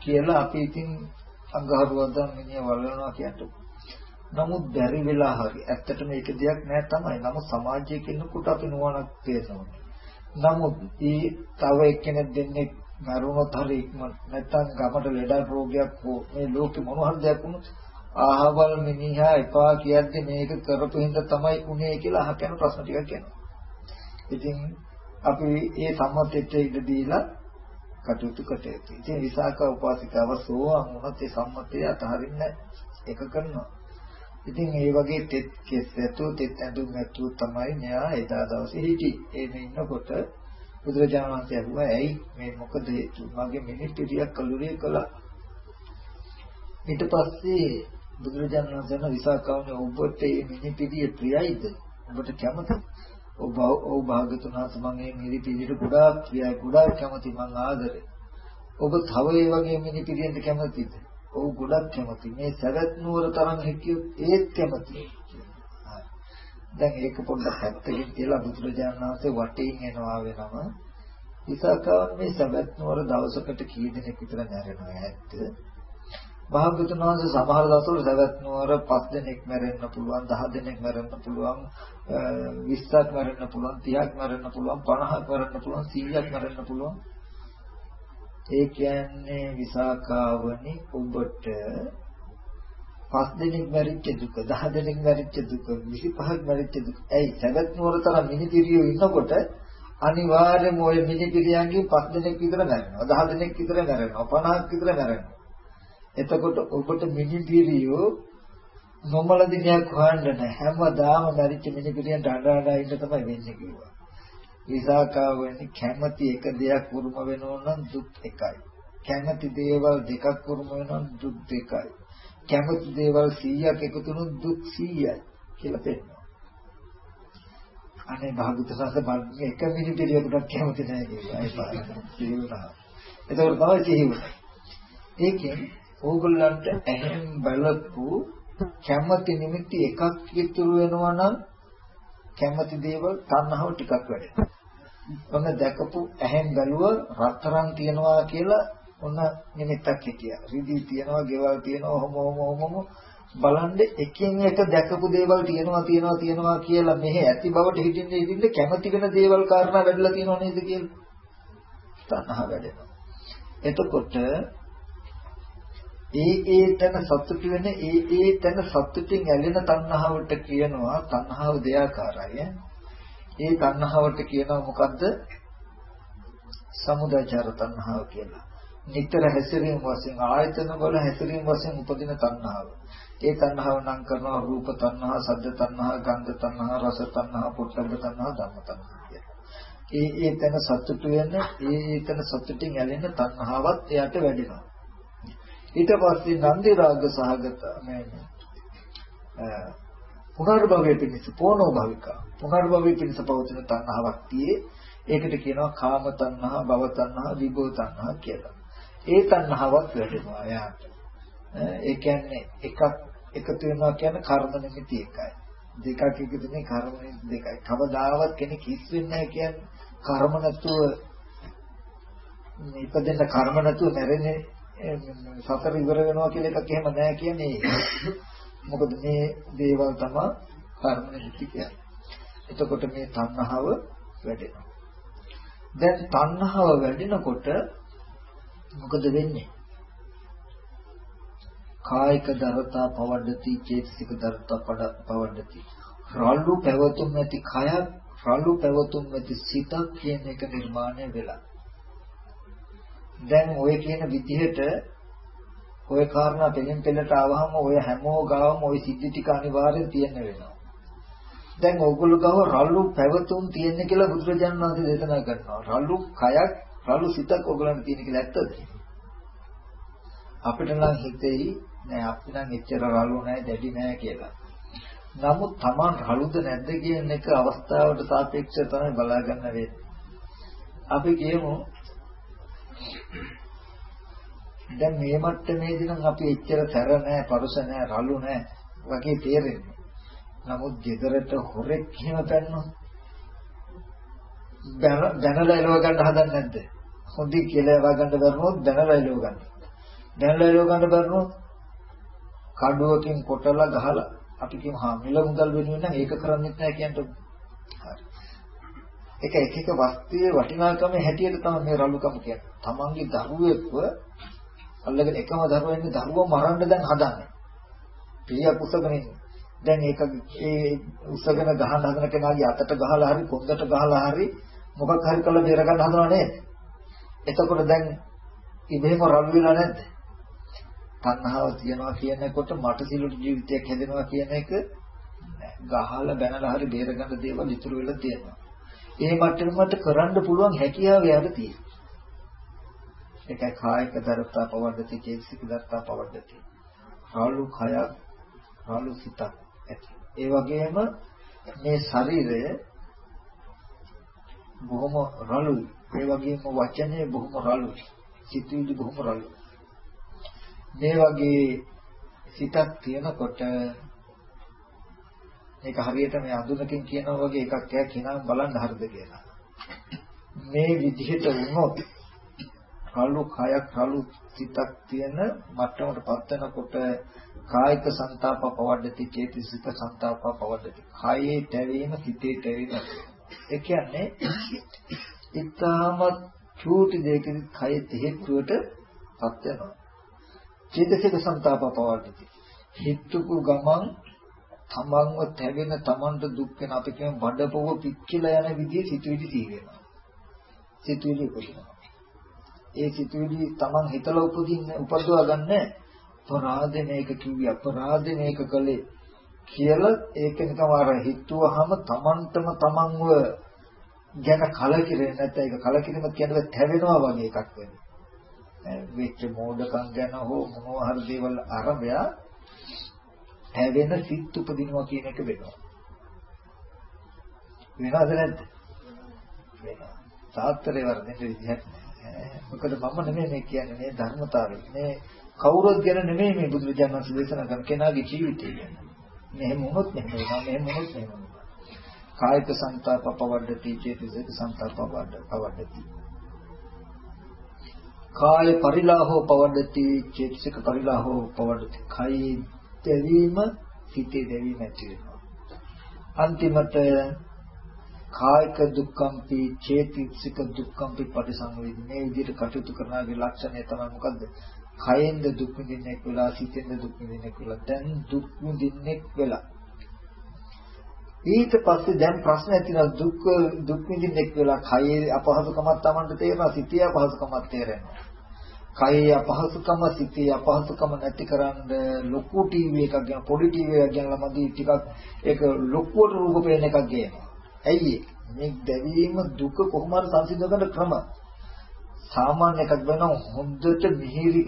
කියලා අපි ඉතින් අඟහරුවදන් මිනිහ වලනවා කියන්ට. නමුත් බැරි වෙලා හරි ඇත්තටම මේක දෙයක් නෑ තමයි. නමුත් සමාජයේ කෙනෙකුට අපි නුවණක් තේරෙනවා. නමුත් ඊ තව එක්කෙනෙක් දෙන්නේ මරුණොත් හරි නැත්තම් ගමට ලෙඩ රෝගයක් හෝ මේ ලෝකෙ මොන හරි දෙයක් වුණොත් ආහවල් මිනිහා එපා කියද්දි මේක කරපු හින්දා තමයි උනේ කියලා අහගෙන ප්‍රශ්න ටිකක් කියනවා. ඉතින් අපි ඒ සම්මතෙට ඉඩ දීලා කටයුතු කටයුතු. ඉතින් විසාක උපාසිකාව සෝවාන් වුණත් ඒ සම්මතය අතහරින්න එක කරනවා. ඉතින් ඒ වගේ තෙත් කෙස් ඇතු තෙත් ඇඳුම් ඇතු තමයි මෙයා එදා දවසේ හිටියේ. ඒ මේ ඉන්නකොට බුදුරජාණන් වහන්සේ අහුවා ඇයි මේ මොකද මගේ මිනිස්ටරියක් කලුරිය කළා. ඊට පස්සේ බුදුරජාණන් වහන්සේ විසාකාවනේ ඔබට මේ මිනිපිරිය ප්‍රියයිද? ඔබට කැමතිද? ඔබ ඔව් භාගතුන් වහන්සේ මම මේ මිරි පිළිට ගොඩාක් ප්‍රියයි ගොඩාක් කැමති මං ආදරේ. ඔබ තව ඒ වගේ මිරි පිළිෙන්ද කැමතිද? ඔව් ගොඩක් කැමති. මේ සරත් නුවර තරම් හිටියොත් ඒත් කැමති. දැන් ඒක පොඩ්ඩක් පැත්තකින් තියලා බුදුරජාණන් වහන්සේ වටේින් එනවා වෙනම ඉසකවන් මේ සබත් නුවර දවසකට කී දෙනෙක් විතර නැරෙනවා ඇත්ත. භාග්‍යතුන් වහන්සේ සමහර දවස්වල සවැත් නුවර 5 දෙනෙක් මැරෙන්න පුළුවන් 10 දෙනෙක් මැරෙන්න පුළුවන් 20ක් මැරෙන්න පුළුවන් 30ක් මැරෙන්න පුළුවන් 50ක් මැරෙන්න පුළුවන් 100ක් මැරෙන්න පුළුවන් ඒ කියන්නේ විසාකාවනි ඔබට 5 දෙනෙක් මැරිච්ච දුක 10 දෙනෙක් මැරිච්ච දුක 25ක් මැරිච්ච දුක ඇයි සවැත් නුවර තරම් මිනිපිරියෝ ඉන්නකොට අනිවාර්යයෙන්ම ওই මිනිපිරියන්ගේ පස් දෙනෙක් විතර මැරෙනවා. 10 දෙනෙක් විතර මැරෙනවා. 50ක් විතර මැරෙනවා. එතකොට ඔබට මිනිපිරියෝ නොමල දිනයක් හොයන්න නැහැ. හැමදාම මැරිච්ච මිනිපිරියන් ඩඩඩා ඉන්න තමයි වෙන්නේ කිව්වා. විසාකාව වෙන්නේ කැමැති එක දෙයක් වුරුම වෙනෝ නම් දුක් එකයි. කැමැති දේවල් දෙකක් වුරුම වෙනෝ නම් දුක් දෙකයි. කැමැති දේවල් 100ක් එකතු වුණොත් දුක් 100යි කියලා පෙන්නනවා. අනේ භාගතුන් සස බල්ගේ එක මිනිපිරියකට කැමති නැහැ කියලා. ඒ පාර. සිහිවුණා. එතකොට තමයි සිහිවුණා. ඒකෙන් ඕගොල්ලන්ට ඇහෙන් බලපු කැමති නිමිති එකක් ඉතුරු වෙනවා නම් කැමති දේවල් තණ්හාව ටිකක් වැඩෙනවා. ඔන්න දැකපු ඇහෙන් බැලුව රත්තරන් තියනවා කියලා ඔන්න නිමිත්තක් හිටියා. රිදී තියනවා, ගෙවල් තියනවා, ඔහොම ඔහොම ඔහොම බලන්න එකින් එක දැකපු දේවල් තියනවා තියනවා තියනවා කියලා මෙහෙ ඇති බවට හිතින්න හිතින්න කැමති වෙන දේවල් කාරණා වැඩිලා තියෙනව නේද කියලා. තණ්හා වැඩෙනවා. එතකොට ඒ ඒ තන සතුට වෙන ඒ ඒ තන සතුටින් ඇලෙන තණ්හාවට කියනවා තණ්හාව දෙයාකාරයි. ඒ තණ්හාවට කියනවා මොකද්ද? සමුදාචාර තණ්හාව කියලා. නිතර හැසිරීම වශයෙන් ආයතන වල හැසිරීම වශයෙන් උපදින තණ්හාව. ඒ තණ්හාව නම් කරනවා රූප තණ්හා, සද්ද තණ්හා, ගන්ධ තණ්හා, රස තණ්හා, පොට්ටබ්බ තණ්හා, ධම්ම තණ්හා කියලා. ඒ ඒ තන සතුට වෙන, ඒ ඒ තන සතුටින් ඇලෙන තණ්හාවත් එයාට වැඩිනවා. ඊට පස්සේ නන්දි රාග සහගත මේ පුනර්භවයේ පිණිස පොනෝ භවිකා පුනර්භවයේ පිණිස පවතින තණ්හාවක් තියේ ඒකට කියනවා කාම තණ්හා භව තණ්හා විභව තණ්හා කියලා. ඒ තණ්හාවක් වැඩෙනවා යාට. ඒ කියන්නේ එකක් එකතු වෙනවා කියන්නේ කර්ම නිමිති එකයි. දෙකක් එකතු වෙන්නේ කර්ම නිමිති දෙකයි. කවදාවත් කෙනෙක් හිස් වෙන්නේ නැහැ කියන්නේ කර්ම නැතුව ඉපදෙන්න කර්ම නැතුව මැරෙන්නේ සතර ඉවර වෙනවා කියලා එකක් එහෙම නැහැ කියන්නේ. මොකද මේ දේවල් තමයි කර්ම නිමිති කියන්නේ. එතකොට මේ තණ්හාව වැඩෙනවා. දැන් තණ්හාව වැඩෙනකොට මොකද වෙන්නේ? කායික දරතා පවඩති චේතසික දරතා පවඩති. රළු පැවතුම් නැති කයක් රළු පැවතුම් නැති සිතක් කියන එක නිර්මාණය වෙලා. දැන් ඔය කියන විදිහට ඔය කාරණා දෙලින් දෙලට ආවහම ඔය හැමෝ ගාවම ඔය සිද්ධි ටික අනිවාර්යෙන් තියෙන්න වෙනවා. දැන් ඕගොල්ලෝ ගාව රළු පැවතුම් තියෙන කියලා බුදුරජාණන් වහන්සේ දේශනා කරනවා. රළු කයක් රළු සිතක් ඕගොල්ලන්ට තියෙන කියලා ඇත්තද? අපිට නම් හිතෙයි නෑ අපි නම් එච්චර රළු නෑ දැඩි නෑ කියලා. නමුත් Taman රළුද නැද්ද කියන එක අවස්ථාවට සාපේක්ෂව තමයි බලා ගන්න වෙන්නේ. අපි කියමු දැන් මේ මට්ටමේදී නම් අපි එච්චර සැර නෑ, පරුස නෑ, රළු නෑ වගේ තේරෙන්නේ. නමුත් ගෙදරට හොරෙක් එහෙම පැන්නොත් දැනලා එලව ගන්න හදන්නේ නැද්ද? හොඳින් කියලා එවා ගන්න බැරුණොත් දැනලා එලව ගන්න. දැනලා එලව ගන්න බැරුණොත් කඩුවකින් කොටලා ගහලා අපි කියමු හා මිල මුදල් වෙනුවෙන් නම් ඒක කරන්නේත් නැහැ කියන්ට. හරි. ඒක එක එක වස්තුවේ වටිනාකම හැටියට තමයි මේ රළුකම කියන්නේ. තමන්ගේ දරුවෙක්ව අල්ලගෙන එකම දරුවා ඉන්නේ දරුවා මරන්න දැන් හදන්නේ. පිළියක් උසගෙන ඉන්නේ. දැන් ඒක ඒ උසගෙන ගහන හදන කෙනාගේ අතට ගහලා හරි පොද්දට ගහලා හරි මොකක් හරි කළා බේර ගන්න හදනව නේද? එතකොට දැන් ඉබේම රළු වෙලා නැද්ද? තණ්හාව තියනවා කියනකොට මට සිලුට ජීවිතයක් හැදෙනවා කියන එක ගහලා බැනලා හරි බේර ගන්න දේවල් ඉතුරු වෙලා තියෙනවා. ඒ මට්ටමකට කරන්න පුළුවන් හැකියාව යාට තියෙනවා. ඒකයි කායික දරතා පවද්දති චේතසික දරතා පවද්දති. රාලු කය රාලු සිතක් ඇති. ඒ වගේම මේ ශරීරය බොහොම රළුයි. ඒ වගේම වචනේ බොහොම රළුයි. සිතුවිලි බොහොම රළුයි. මේ වගේ සිතක් තියෙනකොට මේක හරියට මේ අඳුනකින් කියනවා වගේ එකක් ඈ කියනවා බලන්න හරිද කියලා. මේ විදිහට වුණොත් කලු කයක් කලු සිතක් තියෙන මට්ටමට පත් වෙනකොට කායික සංతాප පවඩති චේතසික සංతాප පවඩති කායේ දැවීම සිතේ දැවීම ඒ කියන්නේ ඊටම චූටි දෙකකින් කය තෙහෙත්වට පත් වෙනවා චේතසික සංతాප පවඩති හිතුකු ගමන් තමන්ව තැවෙන තමන්ට දුක් වෙන අපි කියන බඩපොව පිච්චිලා යන විදිය සිතුවිලි සී වෙනවා. සිතුවිලි උපදිනවා. ඒ සිතුවිලි Taman හිතලා උපදින්න උපදවා ගන්න අපරාධේ මේක කිව්වේ අපරාධේ මේක කළේ කියලා ඒක නිකම් අර හිතුවහම Tamanටම Tamanව ගැන කලකිරෙන්නේ නැත්නම් ඒක කලකිරීම කියන්නේ තැවෙනවා වගේ එකක් වෙන්නේ. වෙච්ච මෝඩකම් ගැන හෝ මොනවා හරි දේවල් අරබය හැවෙන සිත් උපදිනවා කියන එක වෙනවා. වෙනවද නැද්ද? වෙනවා. සාත්‍රේ වර්ධනයේ විදිහක් නෑ. මොකද මම නෙමෙයි මේ කියන්නේ මේ ධර්මතාවය. මේ කවුරුත් ගැන නෙමෙයි මේ බුදුරජාණන් වහන්සේ දේශනා කරන කෙනාගේ ජීවිතය ගැන. මෙහෙම වුණොත් මෙහෙම වෙනවා. මෙහෙම වුණොත් මෙහෙම වෙනවා. කායික සංතාප පවඩති චේතසික සංතාප පවඩති. කාය පරිලාහෝ පවඩති චේතසික පරිලාහෝ පවඩති. කයි දෙවීම හිතේ දෙවීම ඇති වෙනවා. අන්තිමට කායික දුක්ඛම්පි චේතසික දුක්ඛම්පි පරිසංවේදී මේ විදිහට කටයුතු කරනාගේ ලක්ෂණය තමයි මොකද්ද? කයෙන්ද දුක් විඳින්නෙක් වෙලා සිතෙන්ද දුක් විඳින්නෙක් වෙලා. දැන් දුක් විඳින්නෙක් වෙලා. ඊට පස්සේ දැන් ප්‍රශ්න ඇතිවෙනවා දුක් දුක් විඳින්නෙක් වෙලා. කයේ අපහසුකමක් Tamanට තේරෙනවා සිතේ අපහසුකමක් තේරෙනවා. කයේ අපහසුකම සිතේ අපහසුකම නැතිකරන්න ලොකු ටීවී එකක් ගන්න පොඩි ටීවී එකක් ගන්නලා මදි ටිකක් ඒක ලොකුවට රූප පේන එකක් ගේනවා. ඇයි? මේ දැවීම දුක කොහොම හරි සංසිඳ ගන්න ක්‍රම. සාමාන්‍ය එකක් වෙනවා හොඳට මිහිරි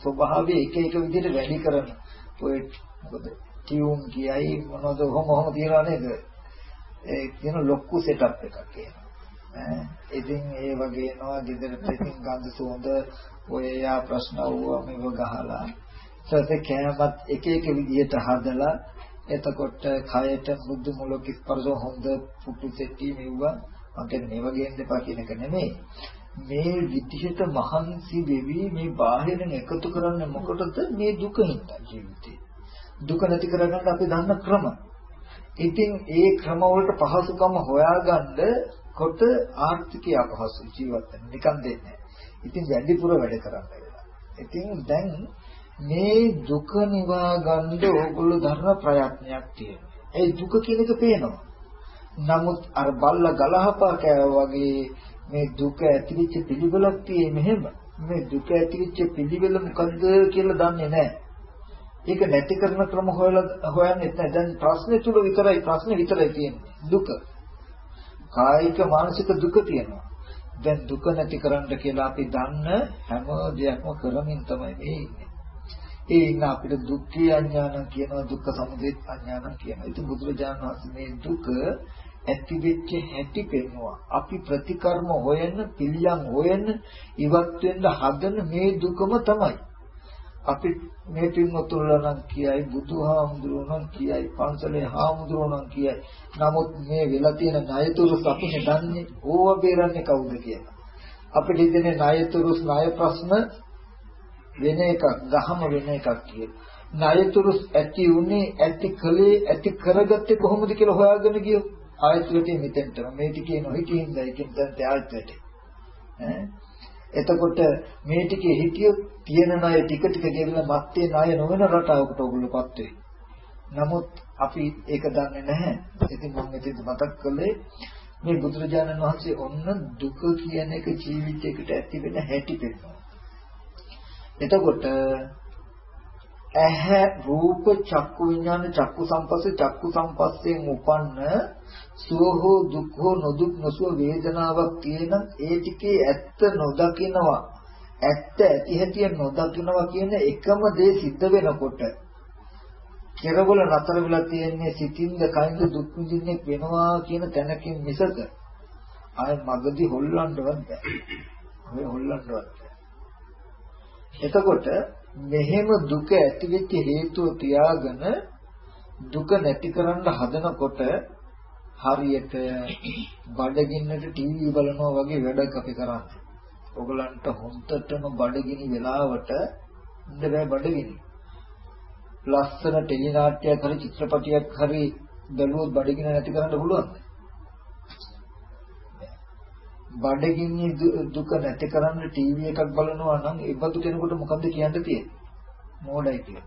ස්වභාවයේ එක එක විදිහට වැඩි කරන. ඔය මොකද ටියුන් කියයි මොනවද කොහොම කොහොම තියනවා නේද? ඒ කියන ලොකු සෙටප් එකක් කියනවා ඉතින් ඒ වගේ එනවා ගෙදරට ඉතින් ගඳ සුවඳ ඔය යා ප්‍රශ්න වුවා මේව ගහලා. ඊට කෑමත් එක එක විදිහට හදලා එතකොට කයට බුද්ධ මුලක ස්පර්ශ හොඳ පුටු සෙට්ටි මෙව්වා මම මේ වගේ දෙපා කියන එක නෙමෙයි මේ විදිහට මහන්සි වෙවි මේ බාහිරින් එකතු කරන්නේ මොකටද මේ දුකින් ජීවිතේ දුක නැති කරගන්න අපි දන්න ක්‍රම. ඉතින් ඒ ක්‍රම වලට පහසුකම හොයාගන්න කොට ආර්ථිකය අපහසු ජීවත් වෙන නිකන් දෙන්නේ. ඉතින් වැඩිපුර වැඩ කරන්න වෙනවා. ඉතින් දැන් මේ දුක නිවා ගන්න ඕගොල්ලෝ ධර්ම ප්‍රයත්නයක් තියෙනවා. ඒ දුක කියන එක පේනවා. නමුත් අර බල්ලා ගලහපා කෑවා වගේ මේ දුක ඇතිවෙච්ච පිළිවෙලක් තියෙන්නේ මෙහෙම. මේ දුක ඇතිවෙච්ච පිළිවෙල මොකද්ද කියලා දන්නේ නැහැ. ඒක නැති කරන ක්‍රම හොයලා හොයන්නේ නැහැ. දැන් ප්‍රශ්නේ තුල විතරයි ප්‍රශ්නේ විතරයි තියෙන්නේ. දුක. කායික මානසික දුක තියෙනවා. දැන් දුක නැති කරන්න කියලා අපි දන්න හැම දෙයක්ම කරමින් තමයි මේ ඉන්නේ. ඒ ඉන්න අපිට දුක්ඛ අඥාන කියනවා දුක්ඛ සමුදය අඥාන කියනවා. ඒක බුදුරජාණන් වහන්සේ මේ දුක ඇති වෙච්ච හැටි පෙන්නවා. අපි ප්‍රතිකර්ම හොයන, පිළියම් හොයන, ඉවත් වෙන්න හදන මේ දුකම තමයි. අපි මේ පින්වතුන්ලා නම් කියයි බුදුහාමුදුරුවෝ නම් කියයි පන්සලේ හාමුදුරුවෝ නම් කියයි. නමුත් මේ වෙලා තියෙන ණයතුරුස් අපිනේ දන්නේ ඕව බේරන්නේ කවුද කියලා. අපිට ඉන්නේ ණයතුරුස් ණය ප්‍රශ්න වෙන එකක්, ගහම වෙන එකක් කියලා. ණයතුරුස් ඇති උනේ ඇති කලේ ඇති කරගත්තේ කොහොමද කියලා හොයාගෙන ගියෝ. ආයත් වෙටේ මෙතෙන්ට මේ ටිකේ නොහිටින්ද ඒකෙන් දැන් ආයත් වෙටේ. ඈ එතකොට මේ ටිකේ හිතියොත් තියෙන ණය ටික ටික ගෙවිලා මත්තේ ණය නොවන රටාවකට ඔයගොල්ලෝපත් වෙයි. නමුත් අපි ඒක දන්නේ නැහැ. ඉතින් මම මෙතෙන් මතක් කළේ මේ බුදුරජාණන් වහන්සේ ඔන්න දුක කියන එක ජීවිතයකට ඇති වෙන හැටි පෙන්නනවා. එතකොට ඇහැ රූප චක්කු විඥාන චක්කු සම්පස්සේ චක්කු සම්පස්යෙන් උපන්න සුවහෝ දුක්ඛෝ නොදුක් නොසුව වේදනාවක් තියෙන ඒ ටිකේ ඇත්ත නොදකිනවා ඇත්ත ඇති හැටි නොදකිනවා කියන එකම දේ සිද්ධ වෙනකොට කෙරවල නතර වෙලා තියෙන්නේ සිතින්ද කයින්ද දුක් විඳින්නේ වෙනවා කියන තැනකින් මිසක ආය මගදී හොල්ලන්නවත් බෑ. ඔය හොල්ලන්නවත් බෑ. එතකොට මෙහෙම දුක ඇති වෙච්ච හේතුව තියාගෙන දුක නැති කරන්න හදනකොට හරියට බඩගින්නට ටීවී බලනවා වගේ වැඩක් අපි කරන්නේ. ඔයගලන්ට හොන්දටම බඩගිනි වෙලාවට ඉන්න බෑ බඩගිනි. ලස්සන ටෙලි නාට්‍යයක් හරි චිත්‍රපටයක් හරි බැලුවොත් බඩගින්න නැති කරන්න පුළුවන්ද? බඩගිනි දුක නැති කරන්න ටීවී එකක් බලනවා නම් ඒ බඳු කෙනෙකුට මොකද්ද කියන්න තියෙන්නේ? මෝඩයි කියලා.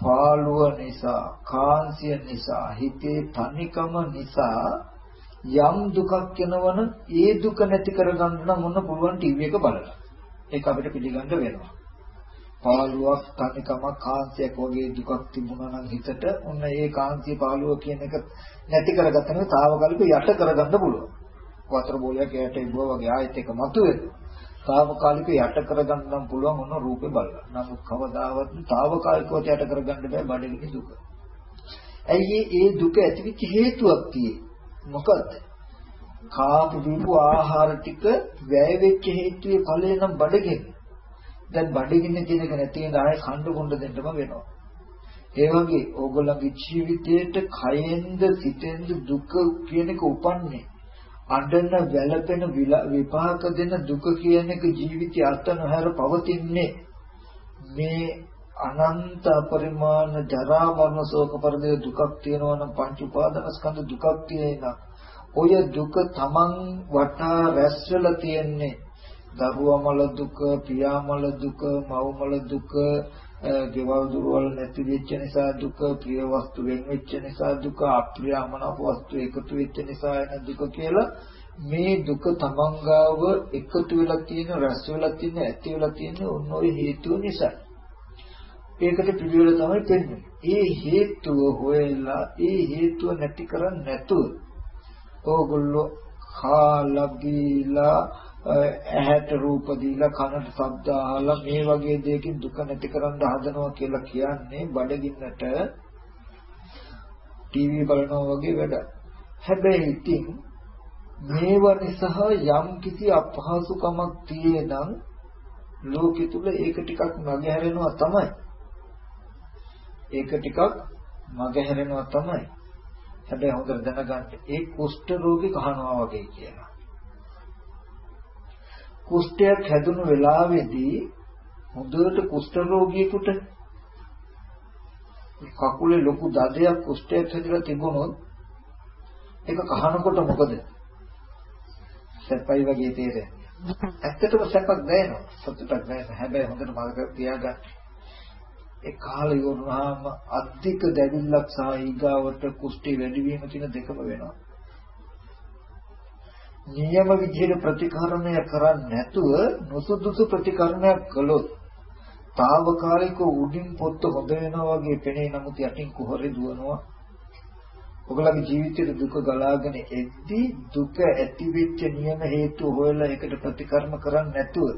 පාළුව නිසා කාන්සිය නිසා හිතේ තනිකම නිසා යම් දුකක් එනවනම් ඒ දුක නැති කරගන්න නම් මොන පුළුවන් ටීවී එක බලලා. ඒක අපිට පිළිගන්න වෙනවා. පාළුවක් තනිකමක් කාන්තියක් වගේ දුකක් තිබුණා නම් හිතට ඔන්න ඒ කාන්තිය පාළුව කියන එක නැති කරගත්තම తాවකාලික යට කරගන්න පුළුවන්. වතුර බෝලයක් යට ඉබුවා වගේ ආයෙත් එක මතුවෙනවා. తాවකාලික යට කරගන්න නම් පුළුවන් ඔන්න රූපේ බලලා. නමුත් කවදාවත් తాවකාලිකව යට කරගන්න බෑ බඩගිනි දුක. ඇයි ඒ දුක ඇතිවෙච්ච හේතුවක් තියෙන්නේ? මොකද්ද? කාපු දීපු ආහාර ටික වැය වෙච්ච හේතුවේ ඵලය නම් බඩගින්න. දැන් බඩගින්න කියන එක නැති වෙන ආයේ කණ්ඩ කොණ්ඩ දෙන්නම වෙනවා. ඒ වගේ ඕගොල්ලන්ගේ ජීවිතේට කයෙන්ද සිතෙන්ද දුක කියන එක උපන්නේ. අඬන වැළපෙන විපාක දෙන දුක කියන එක ජීවිතය අත නොහැර පවතින්නේ මේ අනන්ත අපරිමාණ ජරා මරණ ශෝක පරිදේ දුකක් තියෙනවා නම් පංච උපාදානස්කන්ධ දුකක් තියෙනවා ඔය දුක තමන් වටා රැස් වෙලා තියෙන්නේ දරුවමල දුක පියාමල දුක මව්මල දුක ගෙවල් දුරවල් නැති වෙච්ච නිසා දුක ප්‍රිය වස්තු වෙන් වෙච්ච නිසා දුක අප්‍රිය අමනාප වස්තු එකතු වෙච්ච නිසා එන දුක කියලා මේ දුක තමන් ගාව එකතු වෙලා තියෙන රැස් වෙලා තියෙන ඇති වෙලා තියෙන ඔන්න ඔය හේතුව නිසා ඒකට පිළිවෙල තමයි පෙන්වන්නේ. ඒ හේතුව හොයලා ඒ හේතුව නැති කරන්නේ නැතුව ඕගොල්ලෝ කාලා බීලා ඇහැට රූප දීලා කනට ශබ්ද අහලා මේ වගේ දෙයකින් දුක නැති කරන්න හදනවා කියලා කියන්නේ බඩගින්නට ටීවී බලනවා වගේ වැඩ. හැබැයි ඉතින් මේව නිසා යම් කිසි අපහසුකමක් තියෙනම් ලෝකෙ තුල ඒක ටිකක් මගහැරෙනවා තමයි. ඒක ටිකක් මගහැරෙනවා තමයි. හැබැයි හොඳට දැනගන්න ඒ කුෂ්ඨ රෝගී කහනවා වගේ කියලා. කුෂ්ඨයක් හැදුණු වෙලාවේදී හොඳට කුෂ්ඨ රෝගියෙකුට කකුලේ ලොකු දඩයක් කුෂ්ඨයක් හැදිලා තිබුණොත් ඒක කහනකොට මොකද? සැපයි වගේ තේරෙන්නේ. ඇත්තටම සැපක් දැනෙනවා. සතුටක් දැනෙනවා. හැබැයි හොඳට මතක තියාගන්න ඒ කාලය වුණාම අධික දැවිල්ලක් සහ ඊගාවට කුෂ්ටි වැඩි වීම කියන දෙකම වෙනවා. නියම විදිහට ප්‍රතිකරණය කරන්නේ නැතුව නුසුදුසු ප්‍රතිකරණයක් කළොත් తాවකාලික උඩින් පොත්ත හොඳ වෙනවා වගේ පෙනේ නමුත් යටින් කුහරේ දුවනවා. ඔගලගේ ජීවිතේ දුක ගලාගෙන එද්දී දුක ඇති වෙච්ච නියම හේතු හොයලා ඒකට ප්‍රතිකර්ම කරන්නේ නැතුව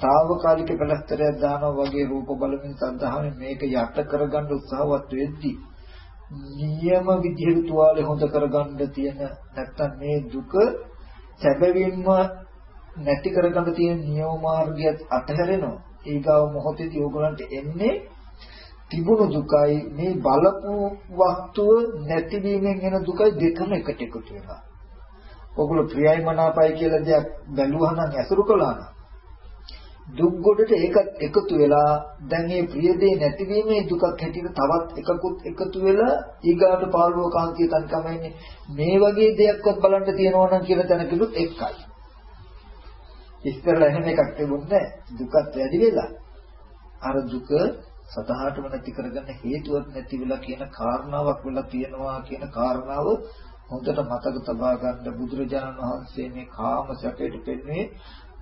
తాවකාලික පැලස්තරයක් දානවා වගේ රූප බලමින් සද්ධාවෙන් මේක යට කරගන්න උත්සාහවත් වෙද්දී නියම විදිහට තුවාලේ හොඳ කරගන්න තියෙන නැත්තම් මේ දුක සැබවින්ම නැති කරගන්න තියෙන නියම මාර්ගයත් අතහැරෙනවා ඊගාව මොහොතේදී ඕගලන්ට එන්නේ තිබුණු දුකයි මේ බලපු වස්තුව නැතිවීමෙන් එන දුකයි දෙකම එකට එකතු වෙනවා. ඔගොල්ලෝ ප්‍රියයි මනාපයි කියලා දෙයක් බැලුවා නම් ඇසුරු කළා නම් දුක් ගොඩට ඒකත් එකතු වෙලා දැන් මේ ප්‍රිය දේ නැතිවීමේ දුකක් හැටියට තවත් එකකුත් එකතු වෙලා ඊගාට පාළුව කාන්තිය තනිකමයිනේ මේ වගේ දෙයක්වත් බලන්න තියනවා නම් කියන තැනකලුත් එකයි. ඉස්සරලා එහෙම එකක් තිබුණේ දුකත් වැඩි වෙලා. අර දුක සතහාටම නැති කරගන්න හේතුවක් නැති වෙලා කියන කාරණාවක් වෙලා තියෙනවා කියන කාරණාව හොඳට මතක තබා ගන්න බුදුරජාණන් වහන්සේ මේ කාම සැපයට පෙන්වන්නේ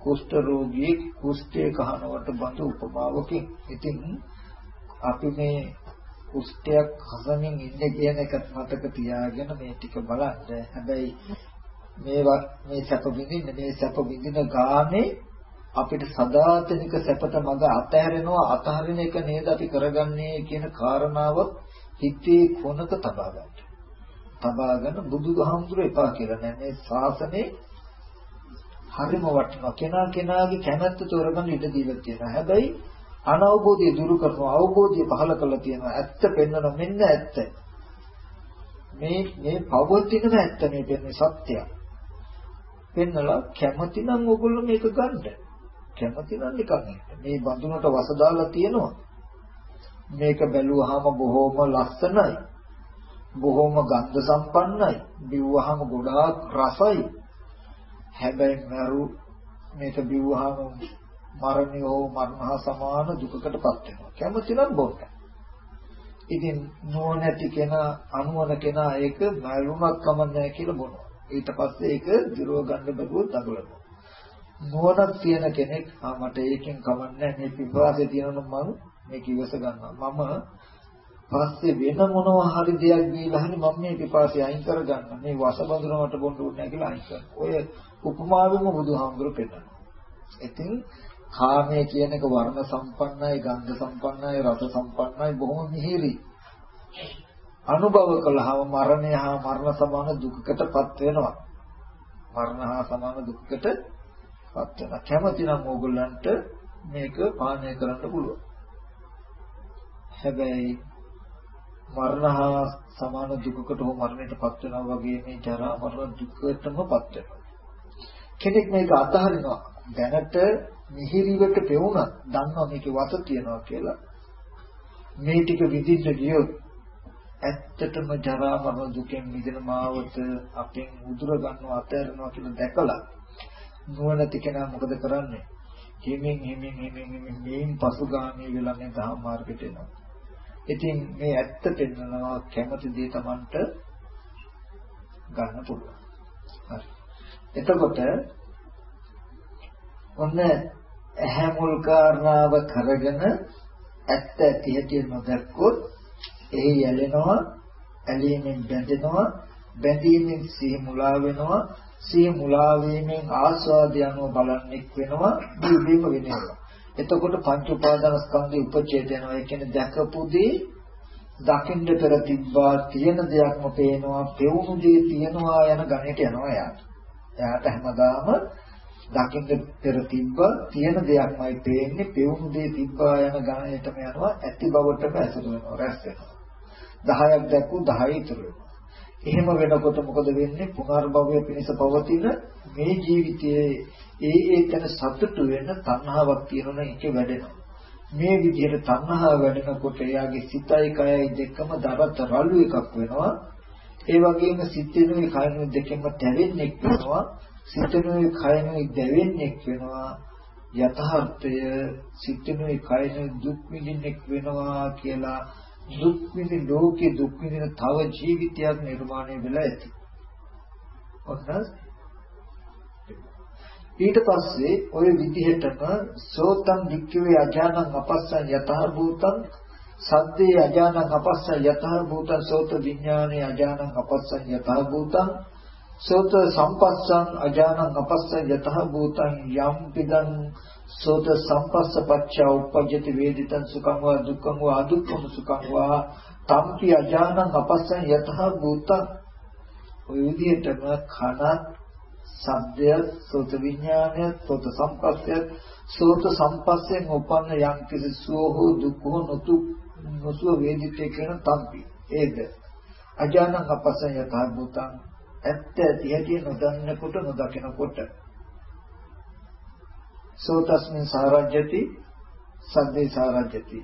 කුෂ්ඨ රෝගී කුෂ්ඨය කහනවට බඳු උපමාවකින් ඉතින් අපි මේ කුෂ්ඨයක් හසමින් ඉන්නේ කියන එකත් මතක තියාගෙන මේ ටික බලන්න. හැබැයි මේවා මේ සැප විඳින්න මේ සැප විඳින ගානේ අපිට සදාතනික සැපත මඟ අතහැරෙනවා අතහරින එක නේද අපි කරගන්නේ කියන කාරණාව හිතේ කොනක තබා ගන්න. තබාගෙන බුදුහාමුදුර එපා කියලා නෑ. මේ ශාසනේ හරිම වටිනවා. කෙනා කෙනාගේ කැමැත්ත තෝරගන්න ඉඩ දීලා තියෙනවා. හැබැයි අනවබෝධය දුරු කරනවා. අවබෝධය පහල කරලා තියෙනවා. ඇත්ත පෙන්වන මෙන්න ඇත්ත. මේ මේ පවතිනම ඇත්ත මේ පෙන්නේ සත්‍යය. පෙන්නලා කැමති නම් ඕගොල්ලෝ මේක ගන්න. කැමති නම් නිකන් මේ බඳුනට වස දාලා තියෙනවා. මේක බැලුවාම බොහොම ලස්සනයි. බොහොම ගන්ධ සම්පන්නයි. බිව්වහම ගොඩාක් රසයි. හැබැයි මරු මේක බිව්වහම මරණය හෝ මරණ හා සමාන දුකකටපත් වෙනවා. කැමති නම් බොන්න. ඉතින් නුවණැති කෙනා අනුවන කෙනා ඒක මරුණක් කමන්නේ කියලා බොනවා. ඊට පස්සේ ඒක දිරව ගන්න බැරුව දඟලනවා. නුවණක් තියෙන කෙනෙක් ආ මට ඒකෙන් කමන්නේ මේ පිපාසය තියෙනවා මම මේක ඉවස ගන්නවා. මම පස්සේ වෙන මොනවා හරි දෙයක් දීලා හරි මම මේ පිපාසය අයින් කරගන්න. මේ වසබඳුනකට බොන්න ඕනේ නැහැ කියලා අයින් කරනවා. ඔය උපමාවෙම බුදුහාමුදුරු පෙන්නනවා. ඉතින් කාමයේ කියන එක වර්ණ සම්පන්නයි, ගන්ධ සම්පන්නයි, රස සම්පන්නයි බොහොම මිහිරි. අනුභව කළාම මරණය හා මරණ සමාන දුකකටපත් වෙනවා. මරණ හා සමාන දුකකටපත් වෙනවා. කැමතිනම් ඕගොල්ලන්ට මේක පානය කරන්න පුළුවන්. හැබැයි මරණ හා සමාන දුකකට හෝ මරණයටපත් වෙනවා වගේ මේ ජරා මරණ දුකටමපත් වෙනවා. කෙනෙක් මේක අතහරිනවා. දැනට මිහිරිවට පෙවුණා දන්නවා මේකේ වත තියනවා කියලා. මේ ටික විඳින්න ගියොත් ඇත්තටම ජරා මරණ දුකෙන් මිදෙන මාවත අපෙන් උදුර ගන්නවා අතහැරනවා කියලා දැකලා නුවණති කෙනා මොකද කරන්නේ? හිමින් හිමින් හිමින් හිමින් මේන් පසුගාමී වෙලා මේ දහම් මාර්ගයට එනවා. ඉතින් මේ ඇත්ත පෙන්නනවා කැමති දේ Tamanට ගන්න පුළුවන්. හරි. එතකොට ඔන්න ඇහැ මුල් කාරණාව කරගෙන ඇත්ත ඇති හැටි නොදැක්කොත් එහි යැලෙනවා ඇලීමෙන් බැඳෙනවා බැඳීමෙන් සිහි මුලා වෙනවා සිහි මුලා වීමෙන් ආස්වාදය අනුව බලන්නෙක් වෙනවා දීපේම වෙනවා එතකොට පංච උපාදාන ස්කන්ධේ උපචේත වෙනවා ඒ කියන්නේ දැකපු දේ දකින්න පෙර තිබ්බා තියෙන දෙයක්ම පේනවා පෙවුණු දේ තියනවා යන ගණයට යනවා එයාට එයාට හැමදාම දකින්න පෙර තිබ්බ තියෙන දෙයක්මයි පේන්නේ පෙවුණු දේ තිබ්බා යන ගණනයටම යනවා ඇති බවටම ඇසුරු වෙනවා රැස් වෙනවා. 10ක් දැක්කු 10 ඉතුරු වෙනවා. එහෙම වෙනකොට මොකද වෙන්නේ? පුනර්භවය පිණිස පවතින මේ ජීවිතයේ ඒ ඒ තැන සතුටු වෙන තණ්හාවක් තියෙනවා ඒකේ වැඩෙනවා. මේ විදිහට තණ්හාව වැඩෙනකොට එයාගේ සිතයි කයයි දෙකම දරත් රළු එකක් වෙනවා. ඒ වගේම සිතේනුයි කයනුයි දෙකම තැවෙන්නේ වෙනවා සිතනුයි කයනුයි දැවෙන්නේ වෙනවා යථාර්ථය සිතනුයි කයනුයි දුක් විඳින්නෙක් වෙනවා කියලා. දුක් විඳින ලෝකේ දුක් විඳින තව ජීවිතයක් නිර්මාණය වෙලා ඇති. ඔන්න ඊට පස්සේ ওই විදිහටම සෝතං වික්ඛවේ අජානං අපස්සං යතහ භූතං සද්දේ අජානං අපස්සං යතහ භූතං සෝත විඥානේ අජානං අපස්සං යතහ භූතං සෝත සම්පස්සං අජානං අපස්සං යතහ භූතං යම් පිදං සෝත සම්පස්ස පච්චා උපජ්ජති වේදිතං සුඛං වා දුක්ඛං වා අදුක්ඛං සුඛං වා තම්පි අජානං අපස්සං යතහ භූතං ඔය විදිහටම කනත් සද්දය සෝත විඥානය සෝත සම්පස්සය සෝත සම්පස්සෙන් උපන්න යම් කිසි සෝහෝ දුක්ඛෝ නොතු නොසුව වේදිතේ කියන තම්පි ඒද? අජානං අපසය යථා භූතං. ඇත්ත ඇති හැටි නොදන්නකොට නොදකිනකොට. සෝතස්මින් සාරජ්‍යති සද්දේ සාරජ්‍යති.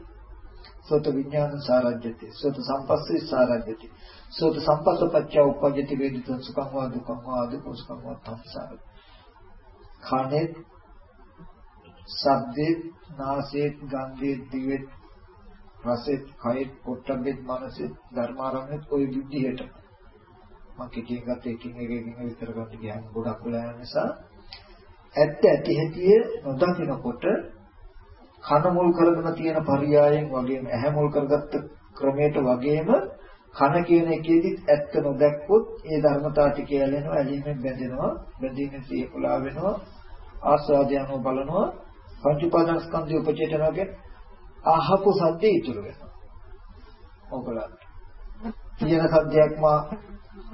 සෝත විඥාන සාරජ්‍යති. සෝත සම්පස්සේ සාරජ්‍යති. සෝත සම්පස්සපච්ච උපජ්ජති වේදිත සුඛං වා දුක්ඛං වා දුක්ඛ සුඛං වා තම්සාර කනේ සබ්දේ නාසයේ ගන්ධයේ දිවේ රසෙත් කයෙත් පොට්ටබ්බෙත් මනසේ ධර්මාරම්භෙත් ওই විදිහට මම කිකින් ගත එකින් එක එකින් විතර ගන්න ගියාම ගොඩක් වෙලා යන නිසා ඇත්ත ඇති හැටිය නොදකිනකොට කන මුල් කරගෙන තියෙන පරියායෙන් වගේම ඇහැ මුල් කරගත්ත ක්‍රමයට වගේම කන කියන එකේදීත් ඇත්ත නොදැක්කොත් ඒ ධර්මතා ටික ඇලෙනවා ඇලීමෙන් බැඳෙනවා බැඳීමෙන් සියපුලා වෙනවා ආස්වාදයන්ව බලනවා පංච උපාදාන ස්කන්ධය උපචේතනවගේ අහපු සද්දේ ඉතුරු වෙනවා. ඔයගලන්ට තියෙන සද්දයක්ම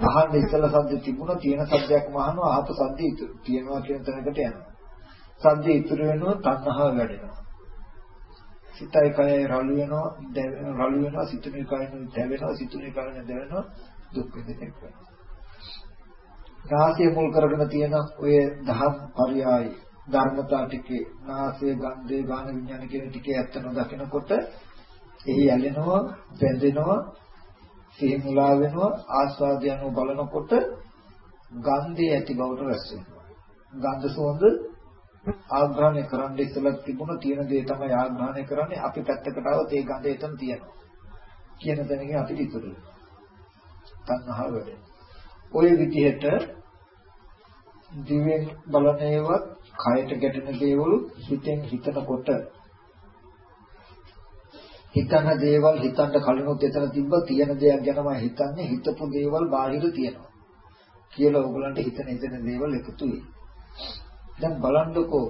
අහන්න ඉස්සලා සද්ද තිබුණා තියෙන සද්දයක්ම අහනවා අහපු සද්ද ඉතුරු තියෙනවා කියන තැනකට යනවා. සද්ද ඉතුරු වෙනවා තණ්හාව වැඩෙනවා. සිතයි කයයි රළු වෙනවා රළු වෙනවා සිතුනේ කයනේ දැවෙනවා සිතුනේ කයනේ දැවෙනවා දුක් විඳින්න වෙනවා. නාසය මුල් කරගෙන තියෙන ඔය දහම් පරයයි ධර්මතා ටිකේ නාසය ගන්ධේ ගාන විඥාන කියන ටිකේ ඇත්ත නොදකිනකොට එහි ඇලෙනවා බැඳෙනවා සිහි මුලා වෙනවා ආස්වාදය අනුව බලනකොට ගන්ධය ඇති බවට රැස් වෙනවා. ගන්ධ සුවඳ ආග්‍රහණය කරන්න ඉස්සලා තිබුණ තියෙන දේ තමයි ආග්‍රහණය කරන්නේ අපි පැත්තකට આવත් ඒ ගඳ එතන තියෙනවා. කියන දැනගෙන අපිට ඉතුරු වෙනවා. තණ්හාව වැඩෙන ඔය විදිහට දිවෙන් බලන ඒවත් කයට ගැටෙන දේවල් හිතෙන් හිතනකොට හිතන දේවල් හිතන්න කලිනුත් එතන තිබ්බ තියෙන දෙයක් ගැනම හිතන්නේ හිතපු දේවල් බාහිර තියෙනවා කියලා ඕගලන්ට හිතන හිතන දේවල් එකතු වෙයි. දැන් බලන්නකෝ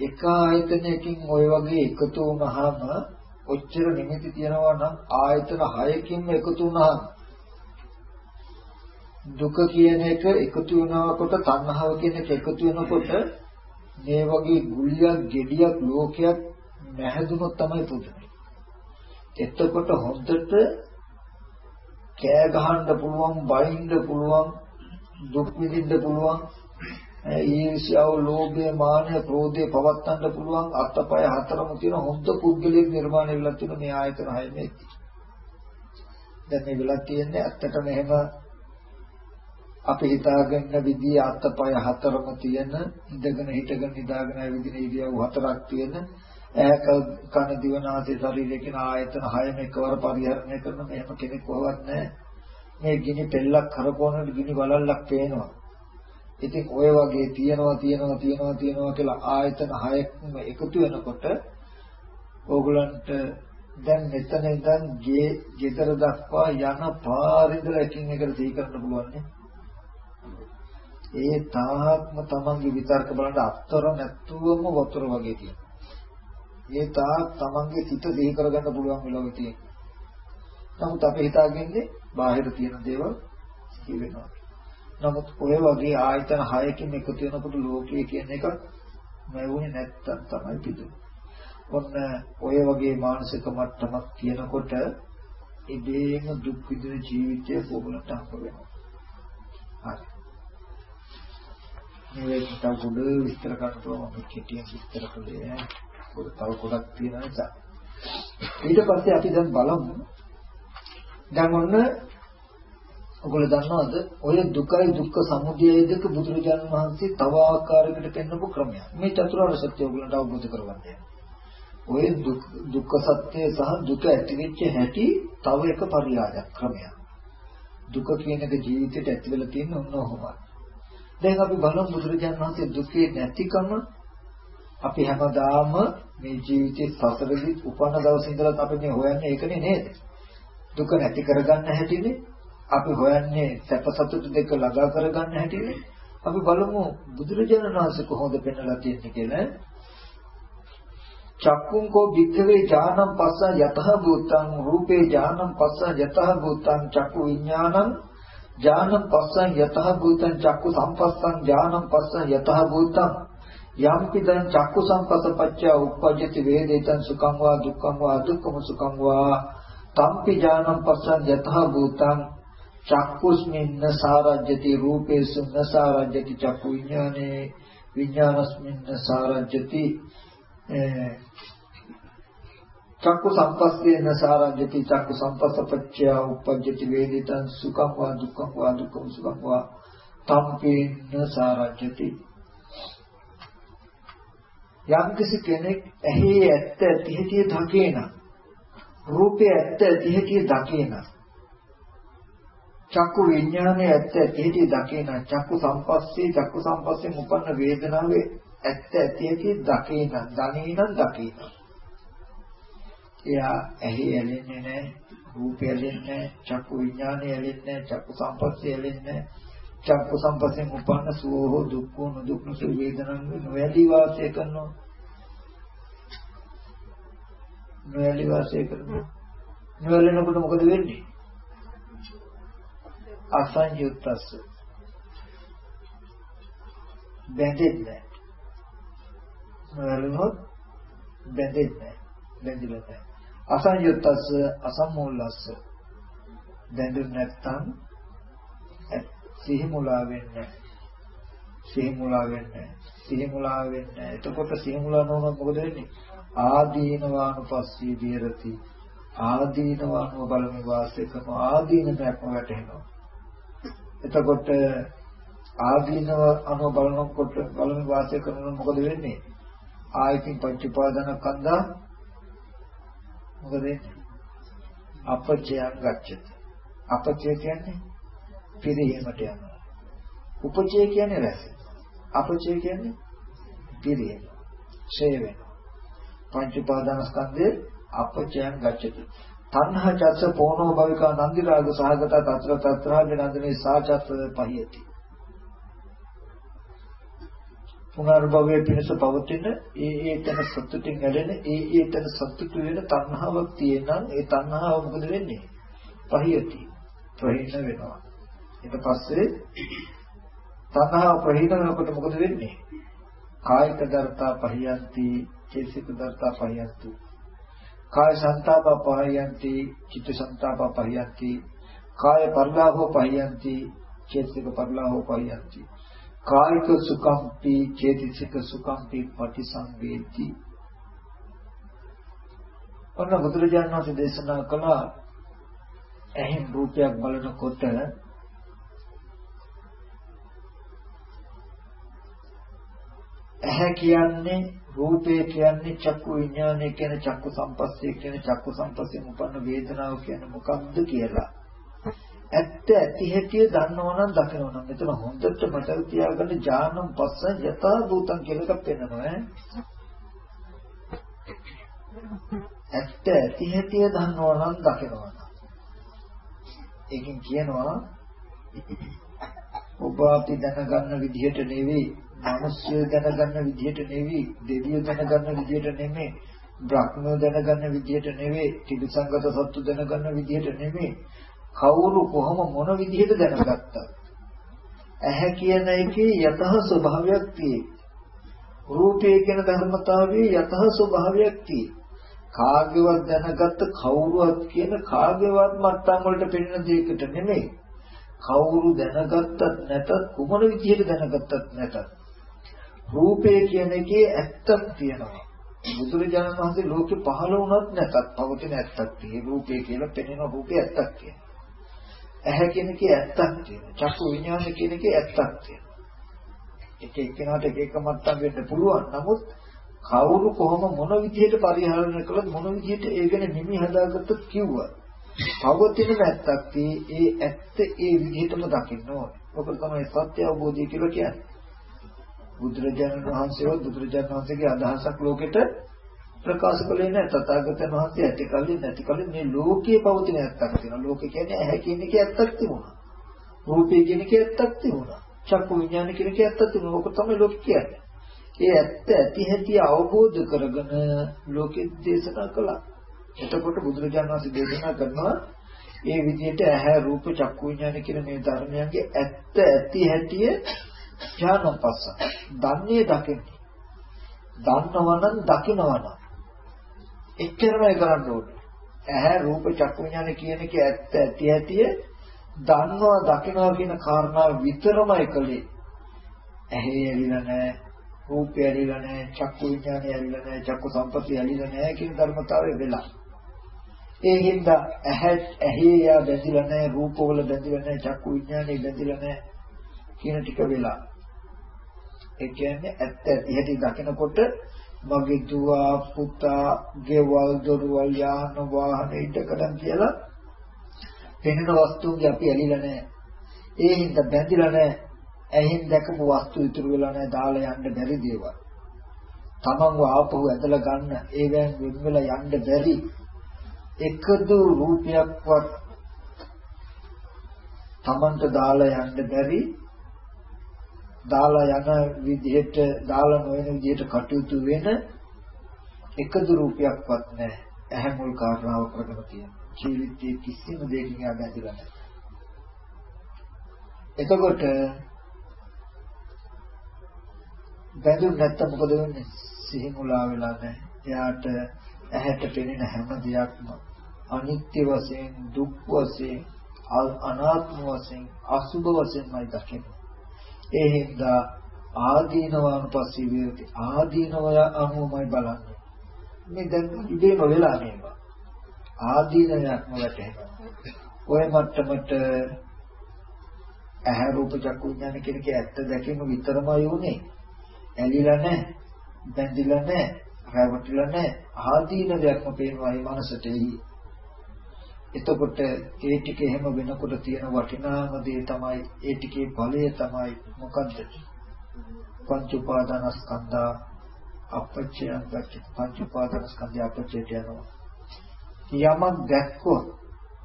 එක ආයතනයකින් ওই වගේ එකතු වුණාම ඔච්චර නිමිති තියනවා නම් ආයතන 6කින්ම එකතු වුණාම දුක කියන එක එකතු වෙනකොට තණ්හාව කියන එක එකතු වෙනකොට මේ වගේ ගුලියක් gediyak ලෝකයක් නැහැදුනොත් තමයි පුදුමයි. එතකොට හොඳට කෑ ගහන්න පුළුවන්, බයින්න පුළුවන්, දුක් විඳින්න පුළුවන්, ඊර්ෂ්‍යාව, ලෝභය, මානය, ක්‍රෝධය පවත්තන්න පුළුවන් අත්පය හතරම තියෙන හොඳ පුද්ගලයෙක් නිර්මාණය වෙලා තියෙන මේ ආයතන හයෙන්නේ. දැන් මේ වෙලා තියෙන්නේ ඇත්තටම එහෙම අපි හිතාගෙන විදිය අත්පය හතරම තියෙන ඉඳගෙන හිටගෙන නිදාගෙන ඇවිදින ඉරියව් හතරක් තියෙන. ඈක කන දිවනාසය ශරීරය කියන ආයතන හයම එකවර පරිහරණය කරන මෙහෙම කෙනෙක් කොහොවත් නැහැ. මේ ගිනි පෙල්ලක් කරපුවනට ගිනි වලල්ලක් පේනවා. ඉතින් ඔය වගේ තියනවා තියනවා තියනවා තියනවා කියලා ආයතන හයක්ම එකතු වෙනකොට ඕගලන්ට දැන් මෙතන ඉඳන් ගේ ගෙදර දක්වා යන පාරින්දල එකින් එකට සිහි කරන්න පුළුවන් නේ ඒ තාක්ම තමන්ගේ විතර්ක බලන්න අත්තර නැත්තුවම වතුර වගේ තියෙනවා. ඒ තාක් තමන්ගේ සිත දෙහි කරගන්න පුළුවන් වෙලාවෙ තියෙනවා. නමුත් අපි හිතාගන්නේ බාහිර තියෙන දේවල් සිහි වෙනවා. නමුත් ඔය වගේ ආයතන හයකින් එකතු වෙනකොට ලෝකයේ කියන එක නැවුනේ නැත්තම් තමයි පිටුනේ. ඔන්න ඔය වගේ මානසික මට්ටමක් තියෙනකොට ඉබේම දුක් විඳින ජීවිතය කොහොමද හම්බ වෙනවා. හරි. මේ තව පොඩ විස්තර කරනවා. මම කෙටියෙන් විස්තර කළේ පොඩ තව ගොඩක් තියෙන නිසා. ඊට පස්සේ අපි දැන් බලමු. දැන් ඔන්න ඔයගොල්ලෝ දන්නවද? ඔය දුකයි දුක්ඛ සමුදයයි දෙක බුදුරජාණන් වහන්සේ තව ආකාරයකට පෙන්වපු ක්‍රමයක්. මේ චතුරාර්ය සත්‍ය ඔයගොල්ලන්ට අවබෝධ කරගන්න ඔය දුක්ඛ සත්‍ය සහ දුක ඇතිවෙච්ච හැටි තව එක පරියායක් ක්‍රමයක් දුක කියන එක ජීවිතේට ඇති වෙලා තියෙන ඔන්න ඔහොමයි දැන් අපි බලමු බුදුරජාණන් වහන්සේ දුකේ නැතිකම අපි හැමදාම මේ ජීවිතේ සසරෙදි උපන්න දවසේ ඉඳලා අපි මේ හොයන්නේ ඒකනේ නේද? දුක නැති කරගන්න හැටිනේ. අපි හොයන්නේ සැප සතුට දෙක ළඟා කරගන්න හැටිනේ. අපි බලමු බුදුරජාණන් වහන්සේ කොහොමද පෙන්වලා තියෙන්නේ කියලා. චක්කුං කෝ වික්ඛවේ ඥානං පස්ස යතහ භූතං රූපේ ඥානං පස්ස යතහ භූතං චක්කු විඥානං ඥානං පස්සං යතහ භූතං චක්කු සම්පස්සං ඥානං පස්සං යතහ භූතං යම්පි දං චක්කු සංපස්සපච්චය උප්පජ්ජති වේදිතං සුඛං වා දුක්ඛං වා දුක්ඛම සුඛං වා තම්පි ඥානං පස්සං යතහ භූතං චක්කුස්මින්න සාරජ්‍යති රූපේසු න සාරජ්‍යති චක්කු විඥානේ විඥානස්මින්න සාරජ්‍යති චක්කු සම්පස්සේන සාරජ්‍යති චක්කු සම්පස්සපච්චය උපජ්ජති වේදිතං සුඛං වා දුක්ඛං වා දුක්ඛං සුඛං වා තම්පේන සාරජ්‍යති යම් කිසි කෙනෙක් ඇහි ඇත්ත තිහිතිය දකේන රූපේ ඇත්ත තිහිතිය දකේන චක්කු විඥානයේ ඇත්ත තිහිතිය දකේන චක්කු සම්පස්සේ චක්කු සම්පස්සේ මුපන්න වේදනාවේ ඇත්ත තිහිතිය දකේන දනේන දකේන. එයා ඇහි ඇලෙන්නේ නැහැ, රූපය ඇලෙන්නේ නැහැ, චක්කු විඥානය ඇලෙන්නේ නැහැ, චක්කු සම්පස්සේ ඇලෙන්නේ නැහැ. චක්කු සම්පස්යෙන් උපන්න සුවෝ දුක්ඛෝ නුදුක්ඛ වේදනං නොයලී වාසය කරනවා. නොයලී වාසය කරනවා. නොයලෙනකොට මොකද වෙන්නේ? අසංයුත්තස්ස බැඳෙන්නේ නොයලුනොත් බැඳෙන්නේ බැඳිලා නැහැ. අසංයුත්තස්ස අසම්මූලස්ස. දැඳුන් නැත්තම් සිහි මුලා වෙන්නේ සිහි මුලා වෙන්නේ සිහි මුලා වෙන්නේ එතකොට සිහි මුලා නොවුනොත් මොකද වෙන්නේ? ආදීනවානුපස්සී විහෙරති. ආදීනවානුව බලමි වාසය කරන ආදීනමයක්ම වැටෙනවා එතකොට ආදීනව අනුව බලනකොට බලමි වාසය කරනකොට මොකද වෙන්නේ? ආයතින් පංච උපාදාන කන්දා මොකද අපචයන් ගච්ඡති. අපචය කියන්නේ පිරීමට යනවා. උපචය කියන්නේ රැස්. අපචය කියන්නේ පිරියෙන. ඡේ වෙනවා. පංච උපාදානස්කන්ධයේ අපචයන් ගච්ඡති. තණ්හා චස්ස පෝනෝ භවිකා නන්දි රාග සහගත තත්‍ර තත්‍රාගේ නන්දනේ සාචස්ස පහියති. පුනර්භවයේ පිණිස පවතින ඒ ඒ තන සතුටින් වැඩෙන ඒ ඒ තන සතුටු වෙන තණ්හාවක් තියෙනම් ඒ තණ්හාව මොකද වෙන්නේ? පහියති. ප්‍රහීන වෙනවා. ඊට පස්සේ තණ්හාව ප්‍රහීන වෙනකොට මොකද වෙන්නේ? කායික දර්තා පහියන්ති, චේසික දර්තා පහියන්ති. කාය සංතාප පහියන්ති, චිත්ත සංතාප පහියන්ති. කාය පරිලාහෝ පහියන්ති, චේසික පරිලාහෝ පහියන්ති. කායික සුඛම්පි චේතිසික සුඛම්පි පටිසංවේති ඔන්න බුදුරජාණන් වහන්සේ දේශනා කළා ඇහෙන් රූපයක් බලනකොට ඇහැ කියන්නේ රූපය කියන්නේ චක්කු විඥානය කියන චක්කු සම්පස්සේ කියන චක්කු සම්පස්සේ උපන්න වේදනාව කියන්නේ මොකක්ද කියලා. ඇත්ත ඇති හැටි දන්නවා නම් දකිනවා නම් මෙතන හොඳට මතක තියාගන්න ඥානම් පස්ස යථා භූතං කියලා එකක් වෙනවා ඇත්ත ඇති හැටි දන්නවා නම් දකිනවා නම් ඒකෙන් කියනවා ඔබ අපි දැනගන්න විදිහට නෙවෙයි මිනිස්සු දැනගන්න විදිහට නෙවෙයි දෙවියෝ දැනගන්න විදිහට නෙමෙයි බ්‍රහ්මෝ දැනගන්න විදිහට නෙවෙයි ත්‍රිසංගත සත්තු දැනගන්න විදිහට නෙමෙයි. කවුරු කොහොම මොන විදිහට දැනගත්තත් ඇහැ කියන එකේ යතහ ස්වභාවයක් තියෙයි. රූපය කියන ධර්මතාවයේ යතහ ස්වභාවයක් තියෙයි. කාගේවත් දැනගත්ත කවුරුවත් කියන කාගේවත් මට්ටම් වලට පෙනෙන දෙයකට නෙමෙයි. කවුරු දැනගත්තත් නැතත් කුමන විදිහට දැනගත්තත් නැතත් රූපය කියන එකේ ඇත්තක් තියෙනවා. බුදුරජාණන් වහන්සේ ලෝකෙ පහළ වුණත් නැතත් පවතින ඇත්තක් තියෙන රූපය කියලා පෙනෙන රූපේ ඇත්තක් තියෙනවා. ඇහැ කියන එකේ ඇත්තක් තියෙනවා. චක්කු විඥාන කියන එකේ ඇත්තක් තියෙනවා. එක එක්කෙනාට එක එක මට්ටම් වෙන්න පුළුවන්. නමුත් කවුරු කොහොම මොන විදිහට පරිහරණය කළත් මොන විදිහට ඒ ගැන නිමි හදාගත්තත් කිව්වා. පවතින ඇත්තක් ඒ ඇත්ත ඒ විදිහටම දකින්න ඕනේ. ඔක තමයි සත්‍ය අවබෝධය කියලා කියන්නේ. බුදුරජාණන් වහන්සේව බුදුරජාණන් වහන්සේගේ අදහසක් ලෝකෙට ප්‍රකාශ කළේ නැහැ. තථාගතයන් වහන්සේ ඇති කලින් නැති කලින් මේ ලෝකයේ පවතින ඇත්තක් තියෙනවා. ලෝකේ කියන්නේ ඇහැ කියන එකේ ඇත්තක් තිබුණා රූපය කියන එකේ ඇත්තක් තිබුණා චක්කු විඥාන කියන එකේ ඇත්තක් තිබුණා ඕක තමයි ලෝක කියන්නේ. ඒ ඇත්ත ඇති හැටි අවබෝධ කරගෙන ලෝකෙ දේශනා කළා. එතකොට බුදුරජාණන් වහන්සේ දේශනා කරනවා ඒ විදිහට ඇහැ රූප චක්කු විඥාන කියන මේ ධර්මයන්ගේ ඇත්ත ඇති හැටි ඥානපස්ස දන්නේ දකින්නේ. දන්නවනම් දකින්නවනම් එච්චරමයි කරන්න ඕනේ. ඇහැ රූප චක්කු විඥාන කියන එක ඇත්ත ඇති ඇතිය දන්නවා දකිනවා කියන කාරණාව විතරමයි කලේ. ඇහි ඇලිලා නැහැ, රූපය ඇලිලා නැහැ, චක්කු විඥානය ඇලිලා නැහැ, චක්කු සම්පතිය ඇලිලා නැහැ කියන ධර්මතාවය වෙලා. ඒ හින්දා ඇහැ ඇහි යා බැඳිලා නැහැ, රූපවල බැඳිලා නැහැ, චක්කු විඥානේ බැඳිලා නැහැ කියන ටික වෙලා. ඒ කියන්නේ ඇත්ත ඇති හැටි දකිනකොට මගේ දුව පුතා ගෙවල් දොරවල් යාන වාහන ඉදකඩම් කියලා පෙනෙන වස්තුන්ගේ අපි ඇලිලා නැහැ. ඒ හින්දා බැඳිලා නැහැ. ඇහින් දැකපු වස්තු ඉතුරු වෙලා නැහැ දාලා යන්න බැරි දේවල්. තමන්ව ආපහු ඇදලා ගන්න ඒවෙන් වෙන් වෙලා යන්න බැරි එකදු රූපයක්වත් තමන්ට දාලා යන්න බැරි දාලා යන විදිහට දාලා නොවන විදිහට කටයුතු වෙන එකදු රූපයක්වත් නැහැ. ඇහැ මුල් කාරණාව කරගෙන තියෙන. ජීවිතයේ කිසිම දෙයකින් එහා බැඳිලා නැහැ. එතකොට බැඳුන් නැත්තම් මොකද වෙන්නේ? සිහි මුලා වෙලා නැහැ. එයාට ඇහැට පෙනෙන හැම දෙයක්ම අනිත්‍ය වශයෙන්, දුක් වශයෙන්, අනාත්ම වශයෙන්, අසුභ වශයෙන්මයි දකින්නේ. ඒ හින්දා ආදීනවානුපස්සී විරති. ආදීනවය අනුමයි බලන්නේ. මේ දැන් ඉබේම වෙලා මේවා ආදීනයක්ම වැටෙනවා ඔය මට්ටමට ඇහැ රූප චක්කු විඥාන කියන කේ ඇත්ත දැකීම විතරමයි උනේ. ඇලිලා නැහැ බැඳිලා නැහැ රැවටිලා නැහැ. ආදීනයක්ම පේනවා මේ මනසට එහි. එතකොට ඒ ටික එහෙම වෙනකොට තියෙන වටිනාම දේ තමයි ඒ ටිකේ ඵලය තමයි මොකද්ද? පංච උපාදානස්කන්ධා අපච්චයන් දැක්ක පංච උපාදානස්කන්ධය අපච්චයට යනවා. යමක් දැක්කොත්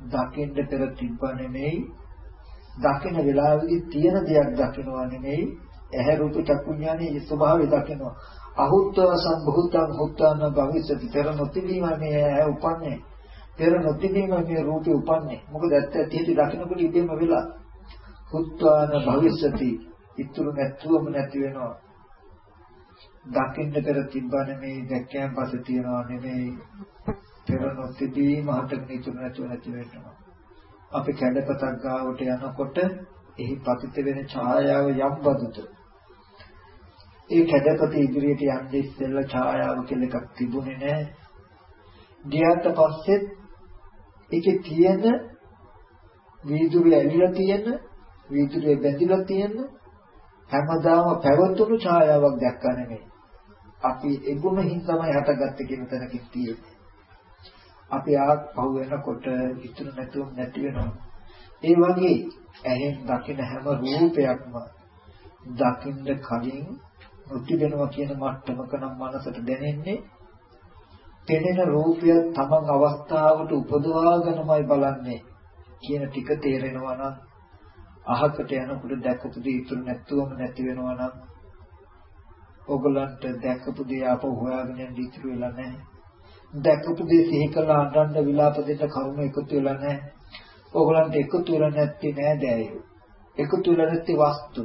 දකින්න පෙර තිබ්බ නෙමෙයි දකින වෙලාවෙදි තියෙන දෙයක් දකිනවා නෙමෙයි ඇහැ රූප චක්කුඥානයේ ස්වභාවය දකිනවා. අහුත්ව සම්භූතං හුත්තාන භවිෂති පෙර නොතිබීම මේ ඇහැ උපන්නේ. පෙර නොතිබීම මේ රූපේ උපන්නේ. මොකද ඇත්ත ඇති දකිනකොට ඉබේම වෙලා හුත්වාන භවිෂති ඉතුරු නැතුවම නැති වෙනවා. දකින්න පෙර තිබ්බා නෙමෙයි දැක්කයන් පස්සේ තියනවා නෙමෙයි. පෙර නොතිබීම හටගෙන ඉතුරු නැතුව නැති වෙනවා. අපි කැඩපතක් ගාවට යනකොට එහි පතිත වෙන ඡායාව යම් බදුද? ඒ කැඩපත ඉදිරියට යන්නේ ඉස්සෙල්ලා ඡායාව කියලා එකක් තිබුණේ නැහැ. ගියාට පස්සෙත් ඒකේ තියෙන වීදුරු ඇලිලා තියෙන වීදුරුවේ බැඳිලා තියෙන හැමදාම පැවතුණු ඡායාවක් දැක්කා නෙමෙයි අපි එගුණින් තමයි හටගත්තේ කියන තැනකින් තියෙන්නේ අපි ආපහු වෙනකොට ඉතුරු නැතුව නැති වෙනවා. ඒ වගේ ඇහෙන් දකින හැම රූපයක්ම දකින්න කලින් නොතිබෙනවා කියන මට්ටමක නම් මනසට දැනෙන්නේ පෙනෙන රූපය තමන් අවස්ථාවට උපදවාගෙනමයි බලන්නේ කියන ටික තේරෙනවා නම් අහකට යනකොට දැකපු දේ ඉතුරු නැතුවම නැති වෙනවා නම් ඕගලන්ට දැකපු දේ ආපහු හොයාගෙන යන්න ඉතුරු වෙලා නැහැ දැකපු දේ සිහි කළා අඬන්න විලාප දෙන්න කරුණ එකතු වෙලා නැහැ. ඕගලන්ට එකතු වෙලා නැත්තේ නෑ දෑයෝ. එකතු වෙලා නැත්තේ වස්තු.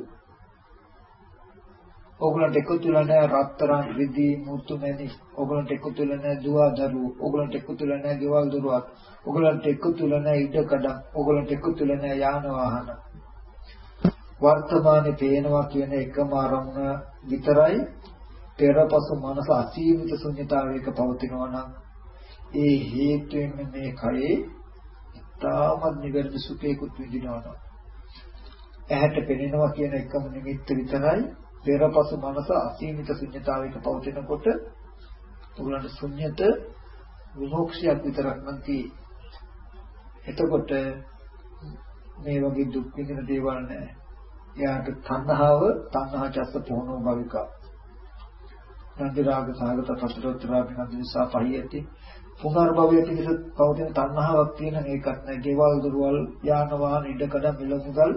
ඕගලන්ට එකතු වෙලා නැහැ රත්තරන් රිදී මුතු මැණි. ඕගලන්ට එකතු වෙලා නැහැ දුව දරුවෝ. ඕගලන්ට එකතු වෙලා නැහැ ගෙවල් දොරවල්. ඕගලන්ට එකතු වෙලා නැහැ ඉඩ කඩම්. ඕගලන්ට එකතු වෙලා නැහැ යාන වාහන. වර්තමානයේ පේනවා කියන එකම අරමුණ විතරයි පෙරපසු මනස අසීමිත ශුන්‍යතාවයක පවතිනවා නම් ඒ හේතුවෙන් මේ කයේ තාමත් නිවැරදි සුඛයකුත් විඳිනවා නම් ඇහැට පෙනෙනවා කියන එකම නිමිත්ත විතරයි පෙරපසු මනස අසීමිත ශුන්‍යතාවයක පවතිනකොට උගලන්ට ශුන්‍යත විමුක්තියක් විතරක් නම් එතකොට මේ වගේ දුක් විඳින දේවල් නැහැ. එයාට තණ්හාව තණ්හා චස්ස පොහොනෝ භවිකා. නන්දි රාග සාගත පතරෝත්තරාපි නන්දි නිසා පහියති පුනර්භවයේ පිණිස පවතින තණ්හාවක් තියෙන එකක් නෑ. ගෙවල් දොරවල් යාන වාහන ඉඩකඩ මිල මුදල්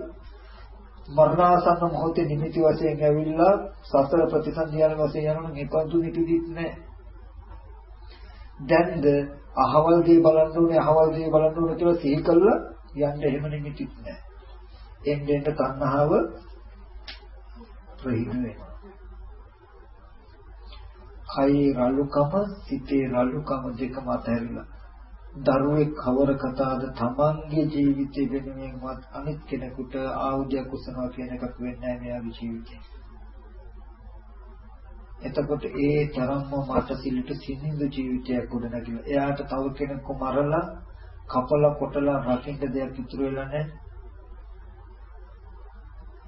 මරණාසන්න මොහොතේ නිමිති වශයෙන් ඇවිල්ලා සසර ප්‍රතිසන්දියන වශයෙන් යනනම් ඒ පන්තු නිපිදිත් නෑ. දැන්ද අහවල් දේ බලන්න ඕනේ අහවල් දේ බලන්න ඕනේ කියලා සිහි කළා යන්න එහෙම නිමිතිත් නෑ. එන්න එන්න තණ්හාව ප්‍රහිණ වෙනවා. කයේ රළුකම සිතේ රළුකම දෙකම අතහැරිලා. දරුවෙක් කවර කතාවද තමන්ගේ ජීවිතය වෙනුවෙන්වත් අනිත් කෙනෙකුට ආයුධයක් උසනවා කියන එකක් වෙන්නේ නැහැ මෙයාගේ ජීවිතේ. එතකොට ඒ තරම්ම මට සිල්ට සිනිඳු ජීවිතයක් ගොඩනගිනවා. එයාට තව කෙනෙක්ව මරලා කපලා කොටලා රකින්න දෙයක් ඉතුරු වෙලා නැහැ.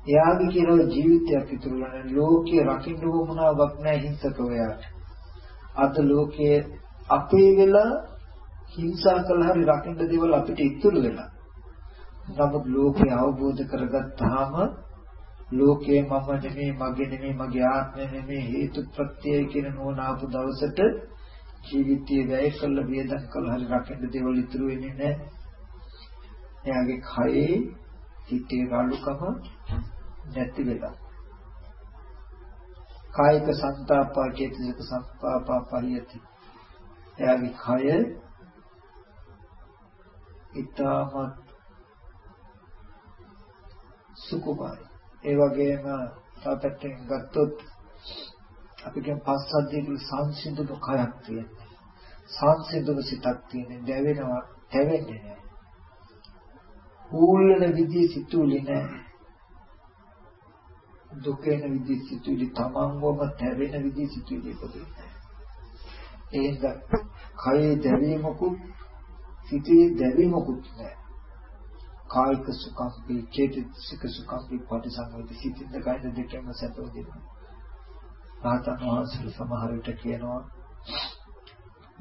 එයාගේ කියන ජීවිතයක් ඉතුරු වෙලා නැහැ. ලෝකේ රකින්න වුණාවක් නැහැ හිංසකව එයාට. අද ලෝකයේ අපේ වෙලා හිංසා කළා හරි රකින්න දේවල් අපිට ඉතුරු වෙලා. නමුත් ලෝකේ අවබෝධ කරගත්තාම ලෝකේ මම නෙමෙයි මගේ නෙමෙයි මගේ ආත්මය නෙමෙයි හේතු ප්‍රත්‍යය කියන නෝන ආපු දවසට ජීවිතයේ වැය කළ වේදන් කළ හරි රකින්න දේවල් ඉතුරු වෙන්නේ නැහැ. එයාගේ කයේ සිටේ රළුකම නැති වෙලා. කායික සංතාපා චේතසික සංතාපා පරියති. එයාගේ කය ඊටමත් සුකුමයි. ඒ වගේම තාපැත්තෙන් ගත්තොත් අපි කියන පස්සද්ධියේ සංසිඳුණු කයක් තියෙනවා. සංසිඳුණු සිතක් තියෙන දැවෙනවා, දැවෙන්නේ නැහැ. ඌල්ලන විදිහේ සිතුවිලි නැහැ. දුක වෙන විදිහ සිතුවිලි තමන්වම තැවෙන විදිහ සිතුවිලි උපදිනවා. එහෙනම් කයේ දැවීමකුත් සිතේ දැවීමකුත් නැහැ. කායික සුඛම්පි චේතසික සුඛම්පි පටිසංවේදි සිතින්ද කායද දෙකම සැපවෙදිනවා. රාතන් වහන්සේ සමහර විට කියනවා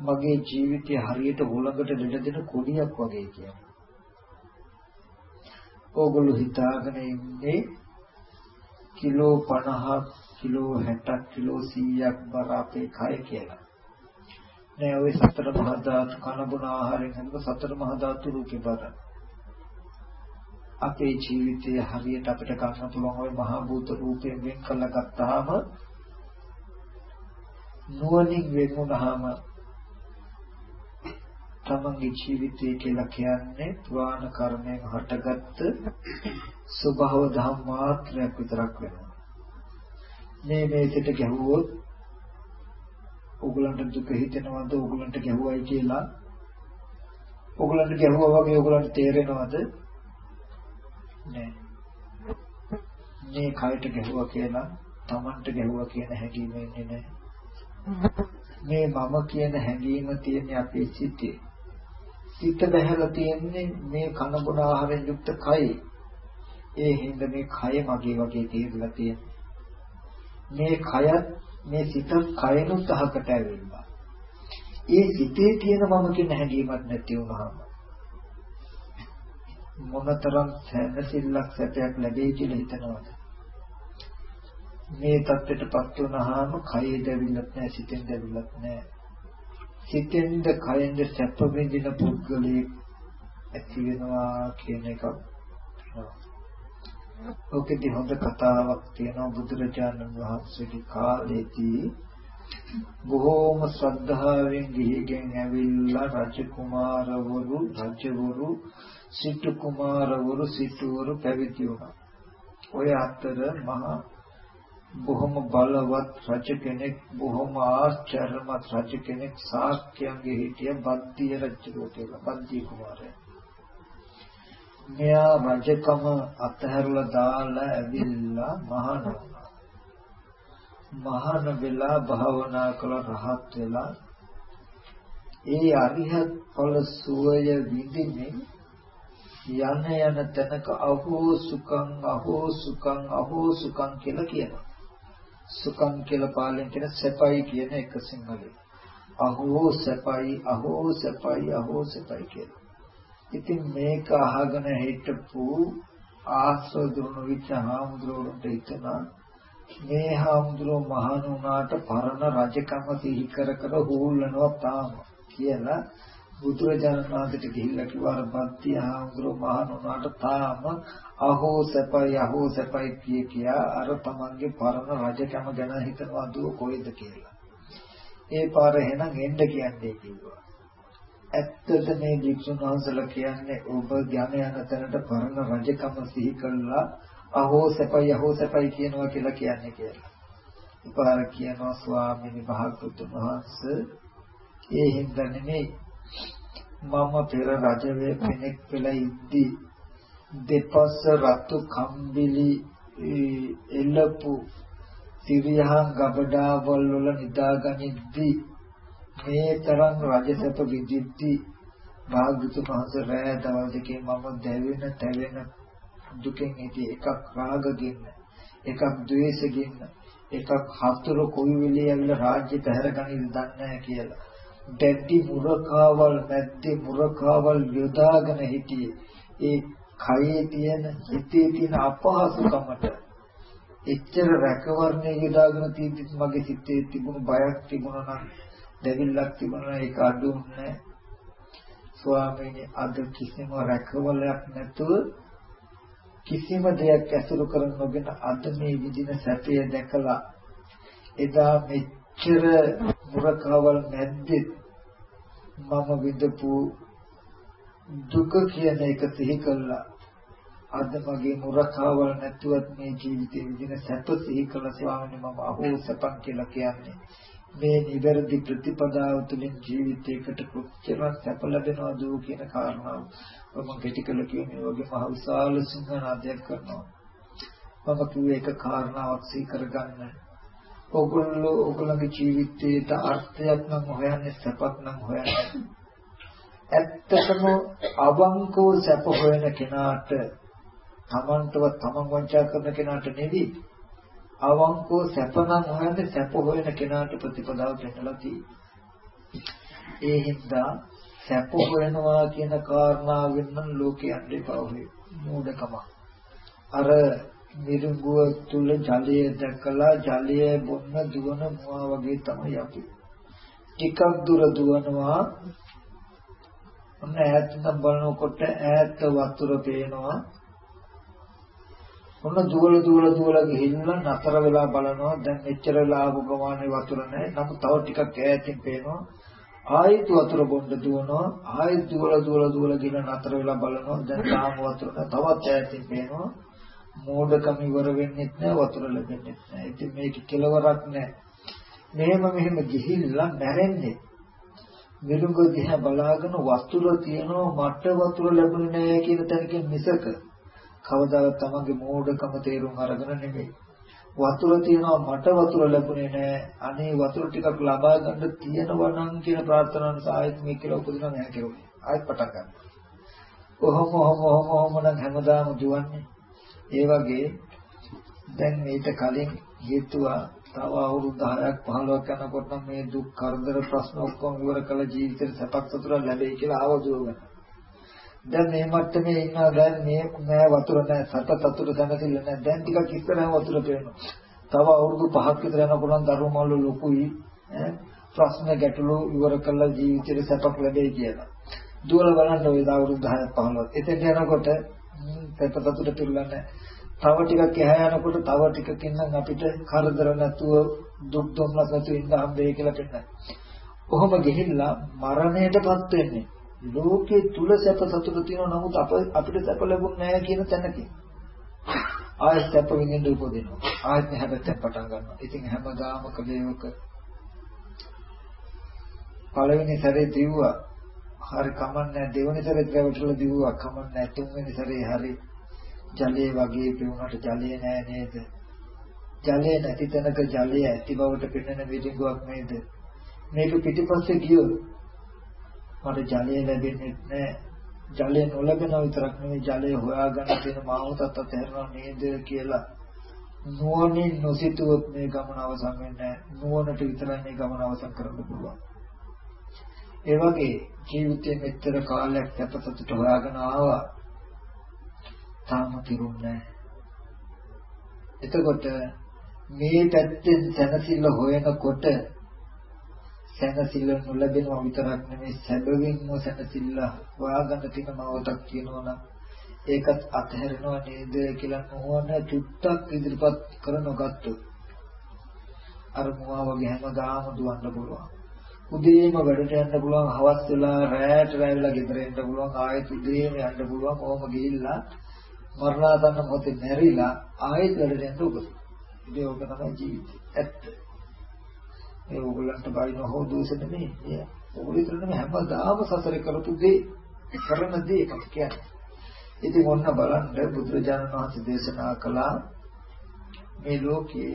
මගේ ජීවිතය හරියට හොලඟට දෙඩ දෙන කොඩියක් වගේ කියනවා. ඕගොල්ලෝ හිතාගෙන ඉන්නේ කිලෝ 50ක් කිලෝ 60ක් කිලෝ 100ක් බර අපේ කය කියලා. නෑ ওই සතර මහා ධාතු කන බොන ආහාරයෙන් හැදෙන සතර මහා ධාතු රූපේ බර. අපේ ජීවිතයේ හරියට අපිට ගන්න පුළුවන් ওই මහා භූත රූපයෙන් වෙන් කළා ගත්තාම නුවණින් වෙන් වුණාම තමන්ගේ ජීවිතය කියලා කියන්නේ පුරාණ කර්මයෙන් හටගත්ත ස්වභාව ධම් මාත්‍රයක් විතරක් වෙනවා. මේ මේකට ගැහුවොත් ඕගලන්ට දුක හිතෙනවද ඕගලන්ට ගැහුවයි කියලා? ඕගලන්ට ගැහුවා වගේ ඕගලන්ට තේරෙනවද? නෑ. මේ කයට ගැහුවා කියලා Tamanට ගැහුවා කියන හැඟීම එන්නේ නෑ. මේ මම කියන හැඟීම තියෙන අපේ සිතේ. සිත බහැලා තියෙන්නේ මේ කන බොන ආහාරයෙන් යුක්ත කයි. ඒ හින්දා මේ කය මගේ වගේ තේරලා තියෙන්නේ. මේ කයත් මේ සිත කයනුත් අහකට ඇවිල්ලා. ඒ සිතේ තියෙන මම කියන හැඟීමක් නැති වුනහම මොනතරම් සැනසෙල්ලක් සැපයක් ලැබෙයි කියලා හිතනවද? මේ தත්ත්වයටපත් වුනහම කයේ දැවිලත් නැහැ සිතෙන් දැවිලත් නැහැ සිතෙන්ද කයෙන්ද සැප විඳින පුද්ගලයෙක් ඇති වෙනවා කියන එක ඔකෙදි හොඳ කතාවක් තියෙනවා බුදුරජාණන් වහන්සේගේ කාලේදී බොහෝම ශ්‍රද්ධාවෙන් ගිහිගෙන් ඇවිල්ලා රජකුමාරවරු රජවරු සිටු කුමාරවරු සිටුවරු පැවිදි වුණා. ඔය අතර මහා බොහොම බලවත් රජ කෙනෙක් බොහොම ආශ්චර්යමත් රජ කෙනෙක් ශාක්‍යයන්ගේ හිටිය බද්දිය රජුගේ කියලා බද්දිය කුමාරයා. මෙයා රජකම අතහැරලා දාලා ඇවිල්ලා මහාන වුණා. මහාන වෙලා භාවනා කළ රහත් වෙලා ඒ අරිහත් ඵල සුවය විඳින්නේ යන යන තැනක අහෝ සුඛං අහෝ සුඛං අහෝ සුඛං කියලා කියනවා. සුඛං කියලා පාලෙන් කියන සැපයි කියන එක සිංහලෙන්. අහෝ සැපයි අහෝ සැපයි අහෝ සැපයි කියලා. ඉතින් මේක අහගෙන හිටපු ආස්වදුණු විච හාමුදුරුවන්ට හිතනා මේ හාමුදුරුව මහාන වුණාට පරණ රජකම සිහි කර කර හූල්නවා තාම කියලා බුදුරජාණන් වහන්සේට ගිහිල්ලා කිව්වා අර බත්ති ආහුදුර මහාන උනාට තාම අහෝ සැපයි අහෝ සැපයි කිය කියා අර තමන්ගේ පරණ රජකම ගැන හිතනවා දුව කොයිද කියලා. ඒ පාර එහෙනම් එන්න කියන්නේ කිව්වා. ඇත්තද මේ වික්ෂුන් වහන්සේලා කියන්නේ ඔබ ඥාන යන තැනට පරණ රජකම සිහි කළා අහෝ සැපයි අහෝ සැපයි කියනවා කියලා කියන්නේ කියලා. උපාර කියනවා ස්වාමීනි භාගතුන් වහන්සේ ඒ හින්දා නෙමෙයි මම පෙර රජවේ කෙනෙක් වෙලා ඉද්දී දෙපස රතු කම්බිලි එළපු තිරියහන් ගබඩාවල් වල නිදාගනිද්දී මේ තරම් රජසප විදිද්දී භාග්‍යතුන් වහන්සේ රෑ දවල් දෙකේ මම දැවෙන තැවෙන දුකෙන් හිටියේ එකක් රාගකින් එකක් ද්වේෂකින් එකක් හතුරු කොයි වෙලේ ඇවිල්ලා රාජ්‍ය පැහැරගනින්න දන්නේ නැහැ කියලා. දැඩි මුරකාවල් නැත්තේ මුරකාවල් යොදාගෙන හිටියේ. ඒ කයේ තියෙන හිතේ තියෙන අපහසුකමට එච්චර රැකවරණය යොදාගෙන තියෙද්දිත් මගේ සිතේ තිබුණු බයක් තිබුණා නම් දෙවිල්ලක් තිබුණා. ඒක අඩුන්නේ ස්වාමීනි අද කිසිම රැකවලයක් නැතුව කිසිම දෙයක් ඇසුරු කර නොගෙන අද මේ විදින සැපය දැකලා එදා මෙච්චර මුරකවල් නැද්දේ මම විඳපු දුක කියන එක සිහි කළා. අද මගේ මුරකාවල් නැතුවත් මේ ජීවිතේ විඳින සැප සිහි කළ ස්වාමීනි මම අහෝ සපන් කියලා කියන්නේ. මේ නිවැරදි ප්‍රතිපදාව තුළින් ජීවිතයකට කොච්චර සැප ලැබෙනවද කියන කාරණාව මම කෙටි කළ කියන්නේ වගේ මහ විශාල සිංහනාදයක් කරනවා. මම කිව්වේ එක කාරණාවක් සිහි කරගන්න. ඔගොල්ලෝ ඔගොල්ලන්ගේ ජීවිතේට අර්ථයක් නම් හොයන්නේ සැපක් නම් හොයන්නේ. ඇත්තටම අවංකව සැප හොයන කෙනාට තමන්ටව තමන් වංචා කරන කෙනාට නෙවෙයි. අවංකව සැප නම් හොයන්නේ සැප හොයන කෙනාට ප්‍රතිපදාව දෙන්නලා තියෙන්නේ. ඒ හින්දා සැප හොයනවා කියන කාරණාවෙන් නම් ලෝකේ යන්නේ පවහේ මූඩකම. අර මිරිඟුව තුල ජලය දැකලා ජලය බොන්න දුවන මුවා වගේ තමයි අපි. ටිකක් දුර දුවනවා ඔන්න ඈත ඉඳන් බලනකොට ඈත වතුර පේනවා. ඔන්න දුවල දුවල දුවල ගිහිල්ලා නතර වෙලා බලනවා දැන් මෙච්චර වෙලා ආපු ගමනේ වතුර නැහැ. නමුත් තව ටිකක් ඈතින් පේනවා. ආයෙත් වතුර බොන්න දුවනවා. ආයෙත් දුවල දුවල දුවල ගිහින් නතර වෙලා බලනවා දැන් තාම වතුර තවත් ඈතින් පේනවා. මෝඩකම ඉවර වෙන්නෙත් නැහැ වතුර ලැබෙන්නෙත් නැහැ. ඉතින් මේක කෙලවරක් නැහැ. මෙහෙම මෙහෙම ගිහිල්ලා මැරෙන්නේ. මිරුඟ දිහා බලාගෙන වතුර තියෙනවා මට වතුර ලැබුණේ නැහැ කියන තැනකින් මිසක කවදාවත් තමන්ගේ මෝඩකම තේරුම් අරගෙන නෙමෙයි. වතුර තියෙනවා මට වතුර ලැබුණේ නැහැ. අනේ වතුර ටිකක් ලබා ගන්න තියෙනවා නම් කියන ප්‍රාර්ථනාව නිසා ආයෙත් මේක කියලා උපදිනවා නැහැ කියලා. ආයෙත් පටන් ගන්න. ඔහොම ඔහොම ඔහොම ඔහොම නම් හැමදාම දුවන්නේ. ඒ වගේ දැන් මේක කලින් හේතුවා තව අවුරුදු 10ක් 15ක් යනකොට මේ දුක් කරදර ප්‍රශ්න ඔක්කොම ඉවර කළ ජීවිතේ සැපක් සතුටක් ලැබෙයි කියලා ආවදුවගෙන. දැන් මේ මට්ටමේ ඉන්නවා දැන් මේ නෑ වතුර නෑ සත සතුට දැනතිල්ල නෑ දැන් ටිකක් ඉස්සරහම වතුර පේනවා. තව අවුරුදු 5ක් විතර යනකොට දරුමල්ල ලොකුයි ඈ ප්‍රශ්න ගැටලු ඉවර කළ ජීවිතේ සැපක් ලැබෙයි කියලා. දුවල බලන්න ඔය අවුරුදු 10ක් 15ක්. එතෙන් යනකොට සැප සතුට පිළිගන්නේ තව ටිකක් එහා යනකොට තව ටිකකින් නම් අපිට කරදර නැතුව දුක් දුම්නස් නැතුව ඉන්න හම්බෙයි කියලා පෙන්නයි. කොහොම ගිහිල්ලා මරණයටපත් වෙන්නේ. ලෝකේ තුල සැප සතුට තියෙනවා නමුත් අප අපිට සැප ලැබුණ නැහැ කියන තැනකින්. ආයෙත් සැප විඳින්න උපදිනවා. ආයෙත් හැබැයි පටන් ගන්නවා. ඉතින් හැමදාම කලේවක පළවෙනි සැරේ දිව්වා. හරි කමන්නේ දෙවෙනි සැරේ ගවටලා දිව්වා කමන්නේ තුන්වෙනි සැරේ හරි ජලයේ වගේ පිරුණාට ජලය නෑ නේද? ජලය නැති තැනක ජලය ඇති බවට පෙනෙන විදිහක් නේද? මේක පිටිපස්සේ ගියොත් මට ජලය ලැබෙන්නේ නැහැ. ජලය නොලැබෙන විතරක් නෙවෙයි ජලය හොයාගන්න තියෙන මාවතත් අතහැරනවා නේද කියලා නුවණින් නොසිතුවොත් මේ ගමන අවසන් වෙන්නේ නැහැ. නුවණට විතරයි මේ ගමන අවසන් කරන්න පුළුවන්. ඒ වගේ ජීවිතයේ මෙච්චර කාලයක් සැපසතුට හොයාගෙන ආවා තාම පිරුන්නේ එතකොට මේ පැත්තෙන් සැනසෙල්ල හොයනකොට සැනසෙල්ල නොලැබෙනවා විතරක් නෙමෙයි සැබවින්ම සැනසෙල්ල හොයාගන්න තියෙන මවතක් කියනවනම් ඒකත් අතහැරෙනව නේද කියලා නොවන චුට්ටක් ඉදිරිපත් කර නොගත්තොත් අර මොවා වගේ හැමදාම දුවන්න පුළුවන්. උදේම වැඩට යන්න පුළුවන්, හවස් වෙලා රැයට රැවිලා ගෙදර එන්න පුළුවන්, ආයෙත් උදේම යන්න පුළුවන්. ඕම ගිහිල්ලා මරණාසන්න මොහොතේ මැරිලා ආයෙත් වැඩට යන්න උපදින. ඉතින් ඕක තමයි ජීවිතය. ඇත්ත. ඒ ඕගොල්ලන්ට බයින හෝ දෝෂ නෙමෙයි. ඒ ඕගොල්ලෝ නෙමෙයි හැමදාම සසර කරපු දේ කරන දේ එකක් කියන්නේ. ඉතින් ඔන්න බලන්න බුදුරජාණන් වහන්සේ දේශනා කළා මේ ලෝකේ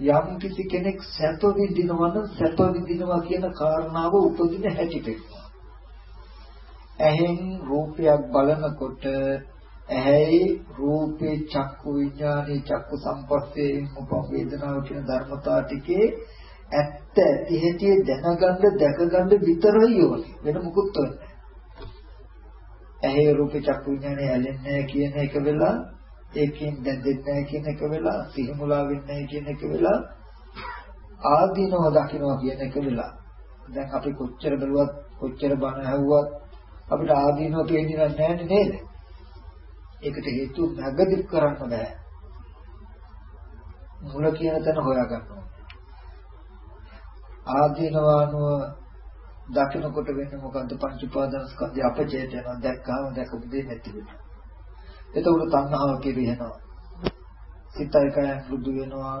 යම් කිසි කෙනෙක් සැප විඳිනවා නම් සැප විඳිනවා කියන කාරණාව උපදින හැටි පෙන්නනවා. ඇහෙන් රූපයක් බලනකොට ඇහැයි රූපේ චක්කු විඥානේ චක්කු සම්පස්සේ උපම් වේදනාව කියන ධර්මතා ටිකේ ඇත්ත ඇති හැටි දැනගන්න දැකගන්න විතරයි ඕනේ වෙන මුකුත් වෙන්නේ ඇහි රූපේ චක්කු විඥානේ ඇලෙන්නේ කියන එක වෙලා ඒකෙන් දැදෙන්නේ නැහැ කියන එක වෙලා සිහිමුලා වෙන්නේ නැහැ කියන එක වෙලා ආදීනව දකින්නවා කියන එක වෙලා දැන් අපි කොච්චර බැලුවත් කොච්චර බණ ඇහුවත් අපිට ආදීනව පේන්නේ නැහැ නේද ඒකට හේතු නැගදික් කරන්න බෑ. මුල කියන තැන හොයා ගන්න ඕනේ. ආදීනවානුව දකින්නකොට වෙන්නේ මොකද්ද පංච උපාදාන ස්කන්ධය අපචේත යනවා දැක්කම දැකපු දෙයක් නැති වෙනවා. එතකොට තණ්හාව කෙරෙනවා. සිතයි කය බුදු වෙනවා.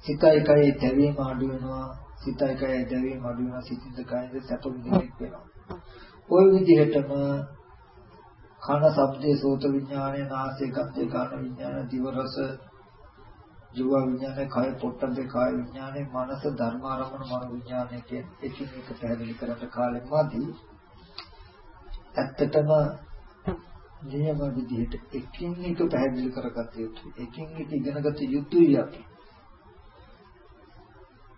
සිතයි කය දැවීම අඩු වෙනවා. සිතයි කය දැවීම අඩු වෙනවා. සිතින්ද කයද සැප විඳිනෙක් වෙනවා. ওই විදිහටම කන ශබ්දේ සෝත විඥානය නාසය ගන්ධේ කාන විඥාන දිව රස ජීව විඥානය කය පොට්ටබ්බේ කාය විඥානය මනස ධර්ම ආරම්භන මන විඥානය කියන එකින් එක පැහැදිලි කරන්න කාලෙමදී ඇත්තටම නියම විදිහට එකින් එක පැහැදිලි කරගත යුතුයි. එකින් එක ඉගෙනගත යුතුයි අපි.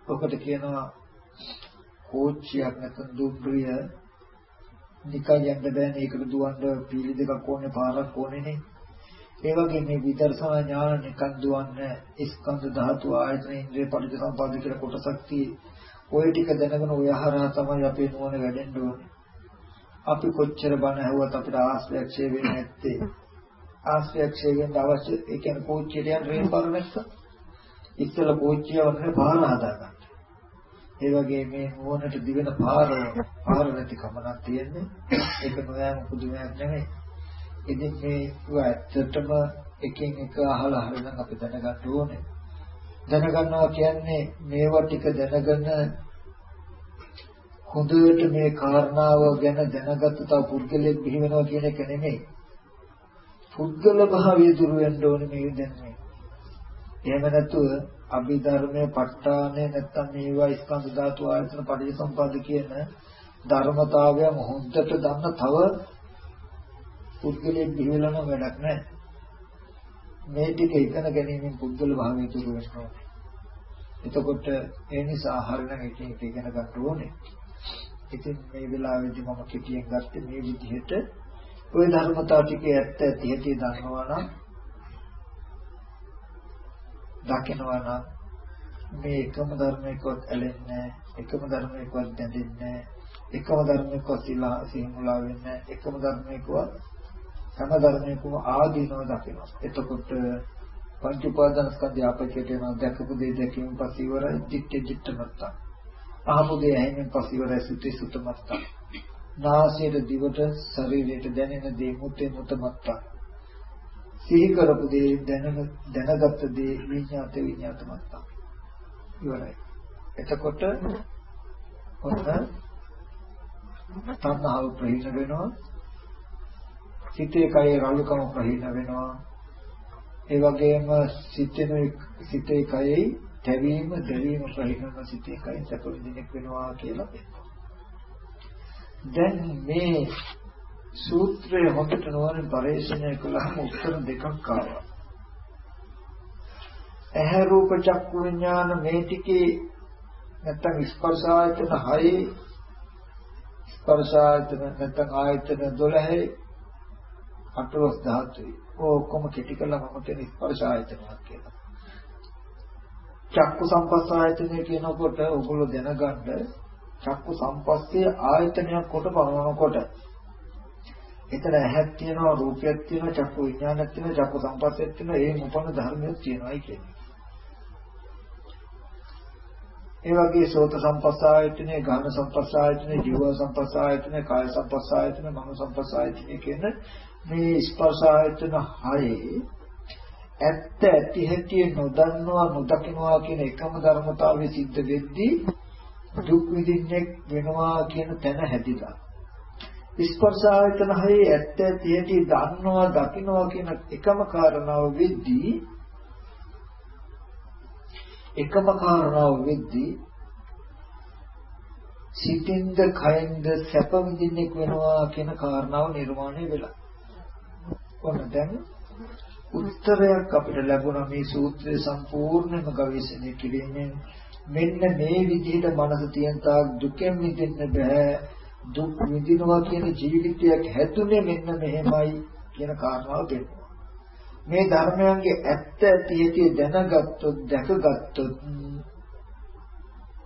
ඔකට කියනවා කෝච්චියක් නැත්නම් දුම්රිය නිකන් යන්න බෑනේ. ඒකට දුවන්න පීලි දෙකක් ඕනේ පාරක් ඕනේනේ ඒ වගේ මේ විදර්ශනා ඥාන නිකන් දුවන්නේ ස්කන්ධ ධාතු ආයතන ඉන්ද්‍රිය පරිසම්පාද කියලා කොටසක් තියෙයි ওই ටික දැනගෙන ඔය හරහා තමයි අපේ නුවණ වැඩෙන්න ඕනේ අපි කොච්චර බණ ඇහුවත් අපිට ආශ්‍රයක්ෂය වෙන්නේ නැත්තේ ආශ්‍රයක්ෂය වෙන්න අවශ්‍ය ඒ කියන්නේ කෝච්චියට යන රේල් පාර නැත්නම් ඉස්සෙල්ලා කෝච්චිය වගේ පාර හදාගන්න. ඒ වගේ මේ නුවණට දිවෙන පාර පාර නැති කමක් තියෙන්නේ. ඒක නොයම පුදුමයක් නෙමෙයි. ඉතින් මේ ඇත්තටම එකින් එක අහලා හරිනම් අපි දැනගන්න ඕනේ. දැනගන්නවා කියන්නේ මේවා ටික දැනගෙන හොඳට මේ කාරණාව ගැන දැනගත්ත තව පුද්ගලෙක් බිහි වෙනවා කියන එක නෙමෙයි. පුද්ගල භාවය දුරු වෙන්න ඕනේ මේ දැන්නේ. එහෙම නැතුව අභිධර්මයේ ප ဋ ාණය නැත්තම් මේවා ස්කන්ධ ධාතු ආයතන පරිසම්පාද කියන ධර්මතාවයන් හොඳට දන්න තව පුද්ගලයෙක් බිහි වෙනව වැඩක් නැහැ. මේ ටික ඉගෙන ගැනීමෙන් පුද්ගල භාවය දුරු වෙනවා. එතකොට ඒ නිසා හරිනම් එක එක ඉගෙන ගන්න ඕනේ. ඉතින් මේ වෙලාවේදී මම කෙටියෙන් ගත්තේ මේ විදිහට ওই ධර්මතාව ටිකේ ඇත්ත ඇති ඇති දන්නවා නම් දකිනවා නම් මේ එකම ධර්මයකවත් ඇලෙන්නේ එකම ධර්මයකවත් දැඳෙන්නේ එකම ධර්මයකවත් සිලා සිහිමුලා වෙන්නේ එකම ධර්මයකවත් හැම ධර්මයකම ආදීනව දකිනවා. එතකොට පංච උපාදාන ස්කන්ධය අපේකේට යනවා දැකපු දේ දැකීම පස්සේ ඉවරයි දිට්ඨි දිට්ඨ මත්තා අහපු දේ ඇහෙමින් පස්සේ ඉවරයි සුති සුත මත්තා නාසයට දිවට ශරීරයට දැනෙන දේ මුතේ මුත මත්තා සිහි කරපු දේ දැනන දැනගත් දේ විඤ්ඤාත විඤ්ඤාත මත්තා ඉවරයි. එතකොට ඔන්න තණ්හාව ප්‍රහීන වෙනවා. සිතේ කයේ රළුකම ප්‍රහීන වෙනවා. ඒ වගේම සිතේ සිතේ කයේ තැවීම දැවීම ප්‍රහීනව සිතේ කයෙන් සැප විඳිනෙක් වෙනවා කියලා දැන් මේ සූත්‍රය හොඳට නොවන පරිශ්‍රණය කළාම උත්තර දෙකක් ආවා. ඇහැ රූප චක්කු විඥාන මේ ටිකේ නැත්තම් ස්පර්ශ ආයතන 6 ස්පර්ශ ආයතන නැත්තම් ආයතන 12 අටලොස් ධාතුයි. ඔක්කොම කෙටි කළා මම කියන ස්පර්ශ ආයතනයක් කියලා. චක්කු සම්පස්ස ආයතනය කියනකොට ඔගොල්ලෝ දැනගන්න චක්කු සම්පස්සේ ආයතනයක් කොට බලනකොට එතන ඇහක් තියෙනවා රූපයක් තියෙනවා චක්කු විඥානයක් තියෙනවා චක්කු සම්පස්සයක් තියෙනවා ඒ මොපන ධර්මයක් තියෙනවායි කියන්නේ. ඒ වගේ සෝත සම්පස්සායතනේ, ගාන සම්පස්සායතනේ, ජීව සම්පස්සායතනේ, කාය සම්පස්සායතනේ, මනෝ සම්පස්සායතනේ කියන මේ ස්පර්ශායතන හයේ ඇත්ත ඇති හැටි නොදන්නවා නොදකින්නවා කියන එකම ධර්මතාවය සිද්ධ වෙද්දී දුක් විඳින්නේ වෙනවා කියන තැන හැදිලා ස්පර්ශ ආයතන හයේ ඇත්ත ඇති දන්නවා දකින්නවා කියන එකම කාරණාව වෙද්දී එකම කාරණාව වෙද්දී සිතින්ද කයින්ද සැප විඳින්නෙක් වෙනවා කියන කාරණාව නිර්මාණය වෙලා. ඔන්න දැන් උත්තරයක් අපිට ලැබුණා මේ සූත්‍රය සම්පූර්ණයෙන්ම ගවේෂණය කිරීමෙන් මෙන්න මේ විදිහට මනස තියන තාක් දුකෙන් මිදෙන්න බෑ දුක් විඳිනවා කියන ජීවිතයක් හැදුනේ මෙන්න මෙහෙමයි කියන කාරණාව දෙන්නවා. මේ ධර්මයන්ගේ ඇත්ත ඇති ඇති දැනගත්තොත් දැකගත්තොත්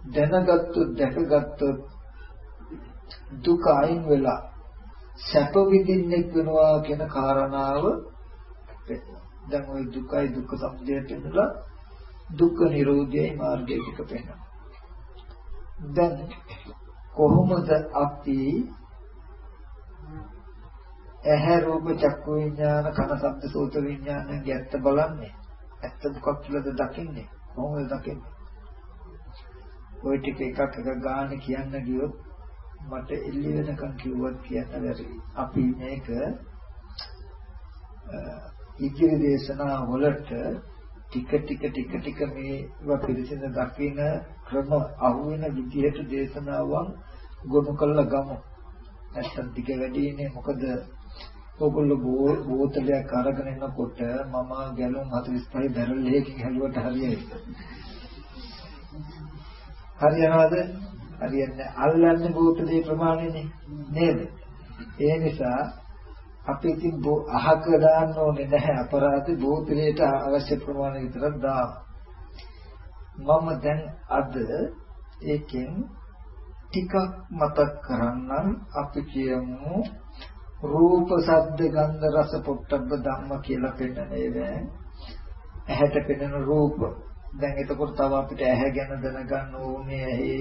දැනගත්තොත් දැකගත්තොත් දුක අයින් වෙලා සැප විඳින්නෙක් වෙනවා කියන කාරණාව දැන් ওই දුකයි දුක්ඛ සමුදයට එන්නලා දුක්ඛ නිරෝධයයි මාර්ගය ටික පෙන්වනවා. දැන් කොහොමද අපි ඇහැ රූප චක්කු විඥාන කන ශබ්ද සෝත විඥාන ගැත්ත බලන්නේ ඇත්ත දුකක් කියලාද දකින්නේ කොහොමද දකින්නේ ওই ටික එකක් එක ගාන කියන්න ගියොත් මට එල්ලි වෙනකන් කිව්වත් කියන්න බැරි අපි මේක ඉදිරි දේශනා වලට ටික ටික ටික ටික මේවා පිළිසින දකින ක්‍රම අහුවෙන විදිහට දේශනාවන් ගොනු කළා ගමු. නැත්තම් ටික වැඩිනේ මොකද ඔගොල්ලෝ බෝතලයක් අරගෙන එනකොට මම ගැලුම් 45 බැරල් එකකින් හැලුවට හරියයි. හරියනවද? හරියන්නේ අල්ලන්නේ බෝතලේ ප්‍රමාණයනේ නේද? ඒ නිසා අපි ඉතින් අහක දාන්න ඕනේ නැහැ. අපරාධ බෝතලයට අවශ්‍ය ප්‍රමාණය විතරක් දාමු. මම දැන් අද ඒකෙන් ටිකක් මතක් කරන්නම්. අපි කියමු රූප ශබ්ද ගන්ධ රස පොට්ටබ්බ ධම්ම කියලා පෙන්නන ඒවා ඇහැට පෙනෙන රූප. දැන් එතකොට තව අපිට ඇහැ ගැන දැනගන්න ඕනේ ඇහි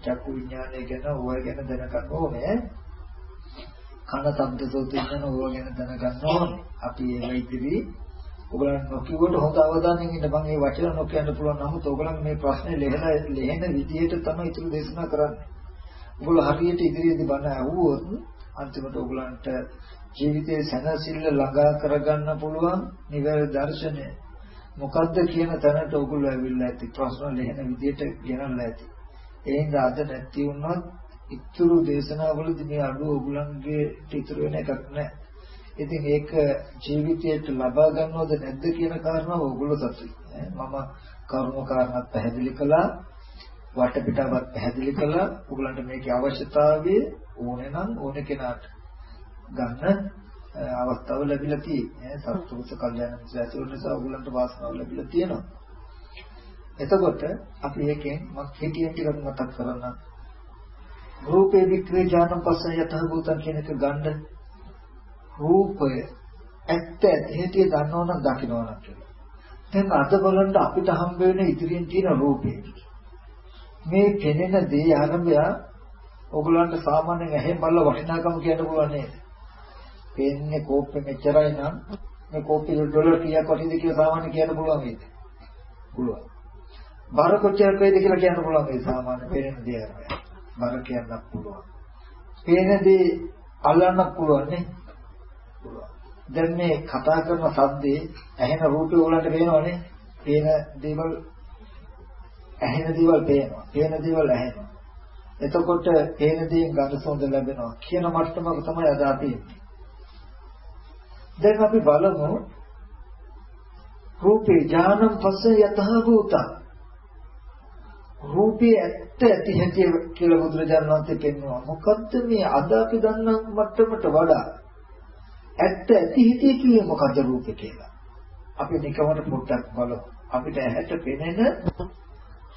චක්කු විඥානය ගැන ඕවා ගැන දැනගන්න ඕනේ කන ශබ්ද සෝත ගැන ඕවා ගැන දැනගන්න ඕනේ අපි ඒවා ඉදිරි ඔයගලන් නොකියුවට හොඳ අවධානයෙන් ඉන්න මම මේ වචන නොකියන්න පුළුවන් නමුත් ඔයගලන් මේ ප්‍රශ්නේ ලෙහෙන ලෙහෙන විදියට තමයි ඉතුරු දේශනා කරන්නේ. ඔයගොල්ලෝ හරියට ඉදිරියේදී බණ අහුවොත් අන්තිමට ඔයගලන්ට ජීවිතයේ සැනසෙල්ල ළඟා කරගන්න පුළුවන් නිවැරදි දර්ශනය. මොකද්ද කියන තැනට ඔයගොල්ලෝ ඇවිල්ලා ඇති ප්‍රශ්න ලෙහෙන විදියට ගෙනල්ලා ඇති. ඒ හින්දා අද නැති වුණොත් ඉතුරු දේශනාවලදී මේ අඩුව ඔයගලන්ගේ ඉතුරු වෙන එකක් නැහැ. ඉතින් ඒක ජීවිතයට ලබා ගන්නවද නැද්ද කියන කාරණාව ඕගොල්ලෝ සතුයි. මම කරුණු කාරණාත් පැහැදිලි කළා. වටපිටාවත් පැහැදිලි කළා. ඕගොල්ලන්ට මේකේ අවශ්‍යතාවය ඕනේ නම් ඕනේ කෙනාට ගන්න අවස්ථාව ලැබිලා තියෙන්නේ. සත්පුරුෂ කල්යාණ මිත්‍ර ඇතුළු නිසා ඕගොල්ලන්ට වාසනාව ලැබිලා තියෙනවා. එතකොට අපි එකෙන් මම හිතියෙන් ටිකක් මතක් කරන්න. රූපේ වික්‍රේ ඥාන පස්ස යතහ භූතං කියන එක ගන්න රූපය ඇත්ත ඇති දන්නවනම් දකින්නවනම් කියලා. දැන් අද බලන්න අපිට හම්බ වෙන ඉදිරියෙන් තියෙන රූපේ. මේ පෙනෙන දේ ආරම්භය ඔයගලන්ට සාමාන්‍යයෙන් ඇහෙන් බලලා වටිනාකම කියන්න පුළුවන් නේද? පේන්නේ කෝප්පේ මෙච්චරයි නම් මේ කෝප්පේ ඩොලර් කීයක් වටින්ද කියලා සාමාන්‍ය කියන්න පුළුවන් නේද? පුළුවන්. බර කොච්චරක් වේද කියලා කියන්න පුළුවන් මේ සාමාන්‍ය පේන දේ ආරම්භය. බර කියන්නත් පුළුවන්. පේන දේ අල්ලන්නත් පුළුවන් නේ? දැන් මේ කතා කරන සද්දේ ඇහෙන රූපේ උලන්ට පේනවනේ. පේන දේවල් ඇහෙන දේවල් පේනවා. පේන දේවල් ඇහෙනවා. එතකොට පේන දේෙන් ගඳ සුවඳ ලැබෙනවා කියන මට්ටමක තමයි අද අපි දැන් අපි බලමු රූපේ ඥානම් පස්සේ යතහ භූතං රූපේ ඇත්ත ඇති හැටි කියලා බුදුරජාණන් වහන්සේ පෙන්වනවා මොකද්ද මේ අද අපි දන්න මට්ටමට වඩා ඇත්ත ඇති හිතේ කියේ මොකද රූපේ කියලා. අපි නිකමට පොඩ්ඩක් බලමු. අපිට ඇහැට පෙනෙන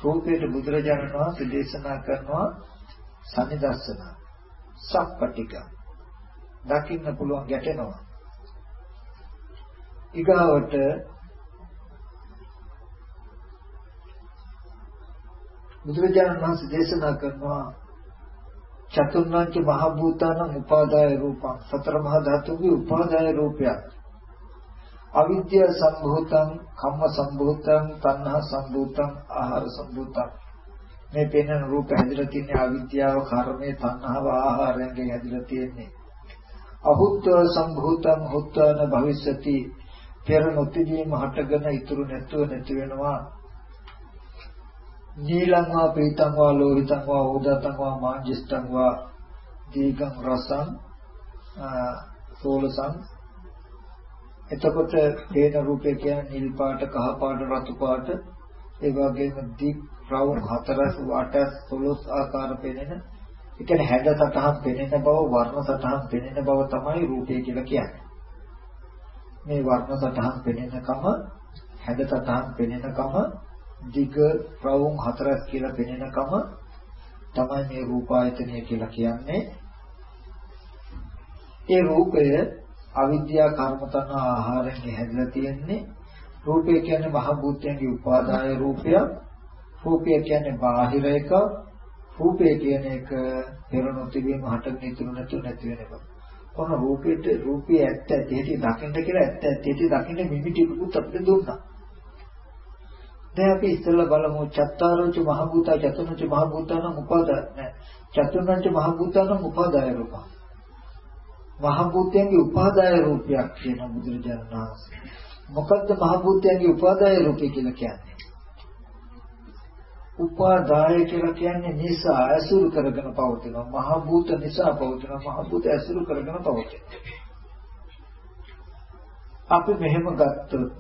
රූපයට බුදුරජාණන් වහන්සේ දේශනා කරනවා සනිදස්සන සප්පටික දකින්න පුළුවන් ගැටෙනවා. ඊගාවට බුදුරජාණන් වහන්සේ දේශනා කරනවා චතුර්ණංච මහ භූතානං උපාදාය රූපං. සතර මහා ධාතුගේ උපාදාය රූපයක්. අවිද්‍යා සම්භූතං කම්ම සම්භූතං තණ්හා සම්භූතං ආහාර සම්භූතං. මේ පෙනෙන රූප හැදිලා තියෙන්නේ අවිද්‍යාව කර්මය තණ්හාව ආහාරයෙන් හැදිලා තියෙන්නේ. අහුත්ව සම්භූතං හුත්වන භවිෂ්‍යති. පෙර නොතිදීම හටගෙන ඉතුරු නැතුව නැති වෙනවා. නීලං වා පීතං වා ලෝහිතං වා ඕදතං වා මාංජිෂ්ඨං වා දීගං රසං සෝලසං. එතකොට පේන රූපේ කියන්නේ නිල් පාට කහ පාට රතු පාට. ඒ වගේම දීප් රවුම් හතරස් වටස් සොළොස් ආකාර පෙනෙන. ඒ කියන්නේ හැඩ සටහන් පෙනෙන බව වර්ණ සටහන් පෙනෙන බව තමයි රූපය කියලා කියන්නේ. මේ වර්ණ සටහන් පෙනෙනකම හැඩ සටහන් පෙනෙනකම දිග රවුම් හතරක් කියලා පෙනෙනකම තමයි මේ රූපායතනය කියලා කියන්නේ. ඒ රූපය අවිද්‍යා කර්ම තන ආහාරයෙන් හැදලා තියෙන්නේ. රූපය කියන්නේ මහ භූතයන්ගේ උපාදාය රූපය. රූපය කියන්නේ බාහිර එක. රූපය කියන එක පෙර නොතිබීම හටගෙන ඉතුරු නැතුව නැති වෙන එක. කොහොම රූපෙට රූපය ඇත්ත ඇති දකින්න කියලා ඇත්ත ඇති දකින්න මිමිටිකුත් අපිට දුන්නා. දැන් අපි ඉස්සෙල්ලා බලමු චත්තාරෝච මහ භූතා චතුර්ණච මහ භූතානම් උපාදාය නෑ. චතුර්ණච මහ භූතානම් උපාදාය රූප මහ භූතයන්ගේ උපාදාය රූපයක් කියන බුදුරජාණන් වහන්සේ. මොකද්ද මහ භූතයන්ගේ උපාදාය රූපය කියලා කියන්නේ? උපාදාය කියලා කියන්නේ නිසා ඇසුරු කරගෙන පවතිනවා මහ භූත නිසා පවතිනවා මහ භූත ඇසුරු කරගෙන පවතිනවා අපි මෙහෙම ගත්තොත්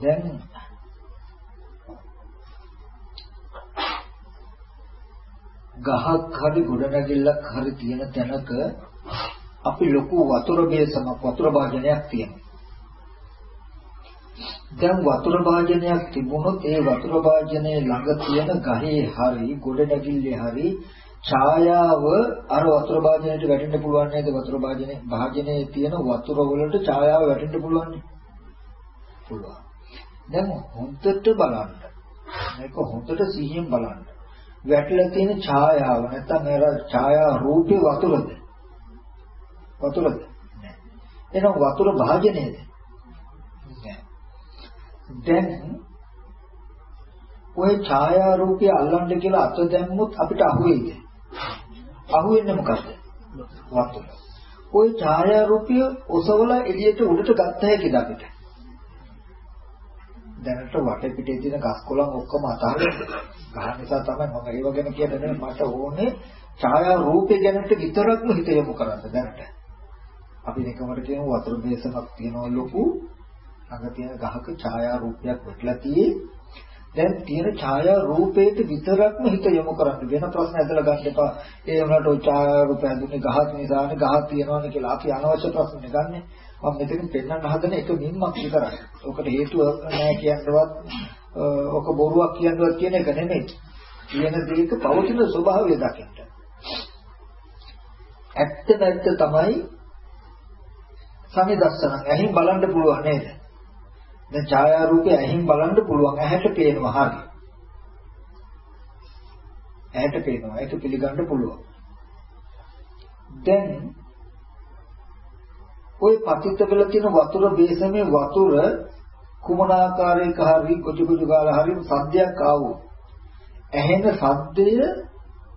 දැන් ගහක් හරි ගොඩනැගිල්ලක් හරි තියෙන තැනක අපි ලොකු වතුර බේසමක් වතුර භාජනයක් තියෙනවා. දැන් වතුර භාජනයක් තිබුණොත් ඒ වතුර භාජනයේ ළඟ තියෙන ගහේ හරි ගොඩනැගිල්ලේ හරි ඡායාව අර වතුර භාජනයට වැටෙන්න පුළුවන් නේද? වතුර භාජනයේ භාජනයේ තියෙන වතුර වලට ඡායාව වැටෙන්න පුළුවන් නේ පුළුවන්. දැන් හොඳට බලන්න මේක හොඳට සිහියෙන් බලන්න වැටලා තියෙන ඡායාව නැත්නම් අර ඡායා රූපේ වතුරද වතුරද නෑ එහෙනම් වතුර භාජනයේද නෑ දැන් ওই ඡායා රූපය අල්ලන්න කියලා අත දැම්මොත් අපිට අහුවේද අහුවෙන්නේ මොකද්ද? වතුර. ওই ඡායා රූපය ඔසවලා එළියට උඩට ගත්ත හැකිද අපිට? දැනට වටේ පිටේ තියෙන ගස් කොළන් ඔක්කොම අතහරින්න. ගහන නිසා තමයි මම ඒව ගැන කියන්නේ මට ඕනේ ඡායා රූපේ ගැනට විතරක්ම හිත යොමු කරන්න දැනට. අපි නිකමට කියමු වතුර බේසමක් තියෙනවා ලොකු ළඟ තියෙන ගහක ඡායා රූපයක් වෙట్లా තියෙන්නේ දැන් තියෙන ඡායා රූපේට විතරක්ම හිත යොමු කරන්න වෙන ප්‍රශ්න ඇදලා ගන්න එපා. ඒ වුණාට ඔය ඡායා රූපය දුන්නේ ගහක් නිසානේ ගහක් තියෙනවානේ කියලා අපි අනවශ්‍ය ප්‍රශ්න ගන්නෙ. මම මෙතන පෙන්වන්න හදන එක මින්මක් විතරයි. ඔකට හේතුව නැහැ කියන්නවත් ඔක බොරුවක් කියන්නවත් කියන එක නෙමෙයි. කියන දේක පවතින ස්වභාවය දකින්න. ඇත්ත නැත්ත තමයි සමිදස්සන. ඇහින් බලන්න පුළුවන් නේද? දැන් ඡායා රූපය ඇහින් බලන්න පුළුවන් ඇහැට පේනවා හරි. ඇහැට පේනවා ඒක පිළිගන්න පුළුවන්. දැන් ওই පතිත වෙලා තියෙන වතුර බේසමේ වතුර කුමන ආකාරයක හරි කුජු කුජු ගාලා හරි සද්දයක් ආවොත් ඇහෙන සද්දය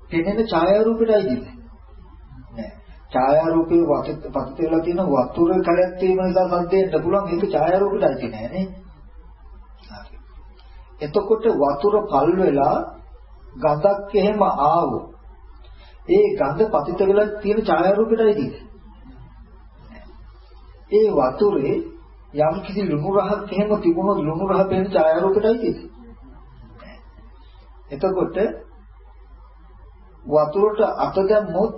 පෙනෙන ඡායා රූපෙටයි දින්නේ. ඡායාරූපේ පතිත වෙලා තියෙන වතුර කැලැත් වීම නිසා සද්දෙන්න පුළුවන් ඒක ඡායාරූපෙට ඇති නෑ නේ. එතකොට වතුර පල් වෙලා ගඳක් එහෙම ආවොත් ඒ ගඳ පතිත වෙලා තියෙන ඡායාරූපෙටයි තියෙන්නේ. ඒ වතුරේ යම් කිසි ලුණු රහක් එහෙම තිබුණොත් ලුණු රහ පේන ඡායාරූපෙටයි තියෙන්නේ. එතකොට වතුරට අත දැම්මොත්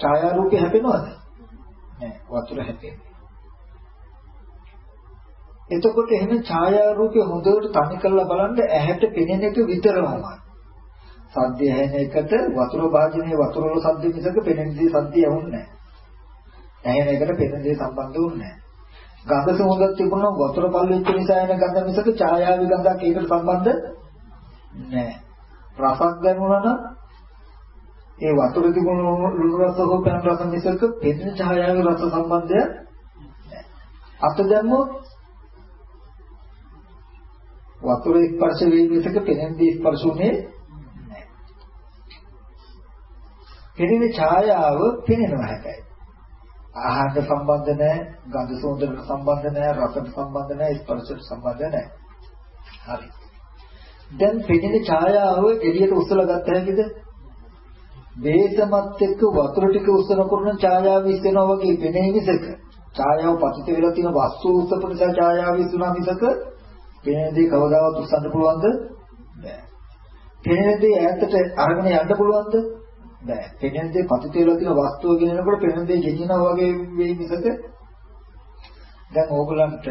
ඡායාරූපේ හැපෙනවද? නෑ වතුර හැපෙන්නේ. එතකොට එහෙනම් ඡායාරූපේ හොඳට තනි කරලා බලන්න ඇහැට පෙනෙන එක විතරමයි. සද්දය ඇහෙන එකට වතුර වාජනේ වතුර වල සද්ද මිසක පෙනෙන දේ සද්දය ඇහුන්නේ නෑ. ඇහෙන එකට පෙනෙන දේ සම්බන්ධ වුන්නේ නෑ. ගඳ සුවඳක් තිබුණා වතුර පල් වෙච්ච නිසා එන ගඳ මිසක ඡායාවි ගඳක් ඒකට සම්බන්ධ නෑ. රසක් දැනුණා නම් ඒ වතුර තිබුණු ලුණු රස හෝ පැන් රස මිසක පෙනෙන ඡායාවේ රස සම්බන්ධය අත දැම්මොත් වතුර ස්පර්ශ වීම මිසක පෙනෙන දේ ස්පර්ශ උනේ නැහැ. පෙනෙන ඡායාව පෙනෙනවා හැබැයි. ආහාරට සම්බන්ධ නැහැ, ගඳ සුවඳට සම්බන්ධ නැහැ, රසට සම්බන්ධ නැහැ, ස්පර්ශයට සම්බන්ධ නැහැ. හරි. දැන් පෙනෙන ඡායාව එළියට උස්සලා ගත්ත හැකිද? වේසමත් එක්ක වතුර ටික උස්සන කරන ඡායාව විශ්වෙනවා වගේ පෙනේ මිසක ඡායාව පතිත වෙලා තියෙන වස්තු උස්සපු නිසා ඡායාව විශ්ුණා මිසක පෙනෙන දේ කවදාවත් උස්සන්න පුළුවන්ද බෑ පෙනෙන දේ ඈතට අරගෙන යන්න පුළුවන්ද බෑ පෙනෙන දේ පතිත වෙලා තියෙන වස්තුව ගෙනනකොට පෙනෙන දේ ගෙනියනවා වගේ වෙයි මිසක දැන් ඕගලන්ට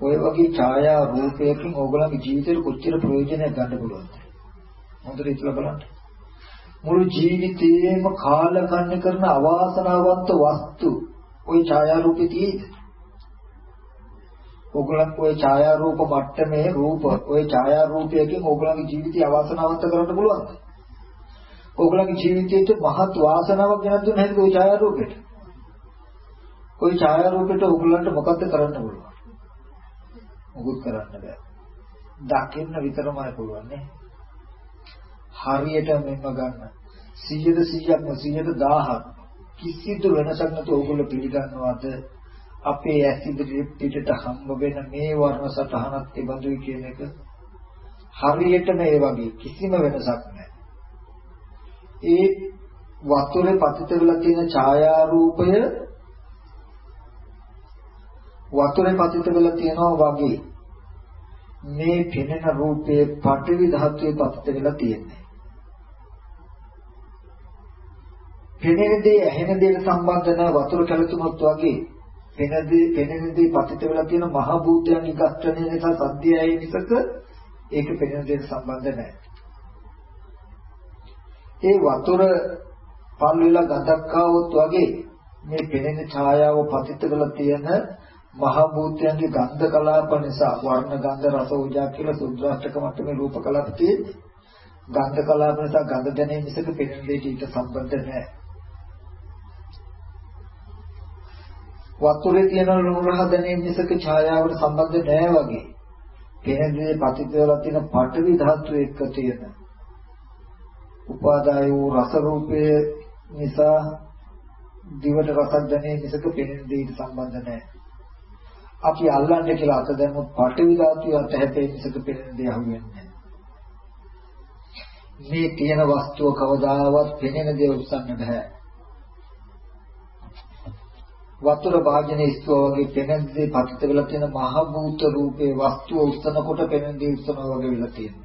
ඔය වගේ ඡායා රූපයකින් ඕගලන්ගේ ජීවිතේට කොච්චර ප්‍රයෝජනයක් ගන්න පුළුවන්ද හොඳට හිතලා බලන්න මුළු ජීවිතේම කාලකන්ණි කරන අවාසනාවන්ත වස්තු ওই ඡායාරූපේ තියෙයිද? ඕගලන් ওই ඡායාරූප මට්ටමේ රූප ওই ඡායාරූපයකින් ඕගලන්ගේ ජීවිතය අවාසනාවන්ත කරන්න පුළුවන්ද? ඕගලන්ගේ ජීවිතයට මහත් වාසනාවක් ගෙනත් දුන්න හැටිද ওই ඡායාරූපෙට? ওই ඡායාරූපෙට ඕගලන්ට මොකද්ද කරන්න පුළුවන්? මොකුත් කරන්න බෑ. දකින්න විතරමයි පුළුවන් නේ. හරියට මෙන්න ගන්න 100ද 100ක්ම 100ද 1000ක් කිසිදු වෙනසක් නැතුව ඕගොල්ලෝ පිළිගන්නවද අපේ ඇස් ඉදිරියේ පිටට හම්බ වෙන මේ වර්ණ සටහනක් තිබඳුයි කියන එක හරියටම ඒ වගේ කිසිම වෙනසක් නැහැ ඒ වතුරේ පතිත වෙලා තියෙන ඡායා රූපය වතුරේ පතිත වෙලා තියෙනවා වගේ මේ පෙනෙන රූපයේ පටවි ධාතුවේ පතිත වෙලා තියෙන්නේ පෙනෙන දේ ඇහෙන දේට සම්බන්ධ නැ වතුර කැලතුනොත් වගේ පෙනෙන දේ පෙනෙන දේ පතිත වෙලා තියෙන මහ භූතයන්ගේ ඝට්ටනේ නිසා සද්දයයි නිසක ඒක පෙනෙන දේට සම්බන්ධ නැහැ. ඒ වතුර පල් වෙලා ගඳක් ආවොත් වගේ මේ පෙනෙන ඡායාව පතිත වෙලා තියෙන මහ භූතයන්ගේ ගන්ධ කලාප නිසා වර්ණ ගන්ධ රස ඕජා කියලා සුද්‍රාෂ්ටක මට්ටමේ රූප කලාප තියෙන්නේ. ගන්ධ කලාප නිසා ගඳ දැනෙන මිසක පෙනෙන දෙයට ඊට සම්බන්ධ නැහැ. වතුරේ තියෙන ලුණු රහ දැනෙන මිසක ඡායාවට සම්බන්ධ නැහැ වගේ. පෙනෙන දේ පතිත වෙලා තියෙන පඨවි ධාතු එක්ක තියෙන උපාදාය වූ රස රූපය නිසා දිවට රසක් දැනෙන මිසක පෙනෙන දෙයට සම්බන්ධ නැහැ. අපි අල්ලන්නේ කියලා අත දැම්මොත් පඨවි ධාතුව අතහැපේ මිසක පෙනෙන දේ අහුවෙන්නේ මේ තියෙන වස්තුව කවදාවත් පෙනෙන දේ උස්සන්න බෑ. වතුර භාජනයේ ඉස්සුවා වගේ පෙනෙන දේ පතිත වෙලා තියෙන මහ භූත රූපේ වස්තුව උස්සනකොට පෙනෙන දේ උස්සනවා වගේ වෙලා තියෙනවා.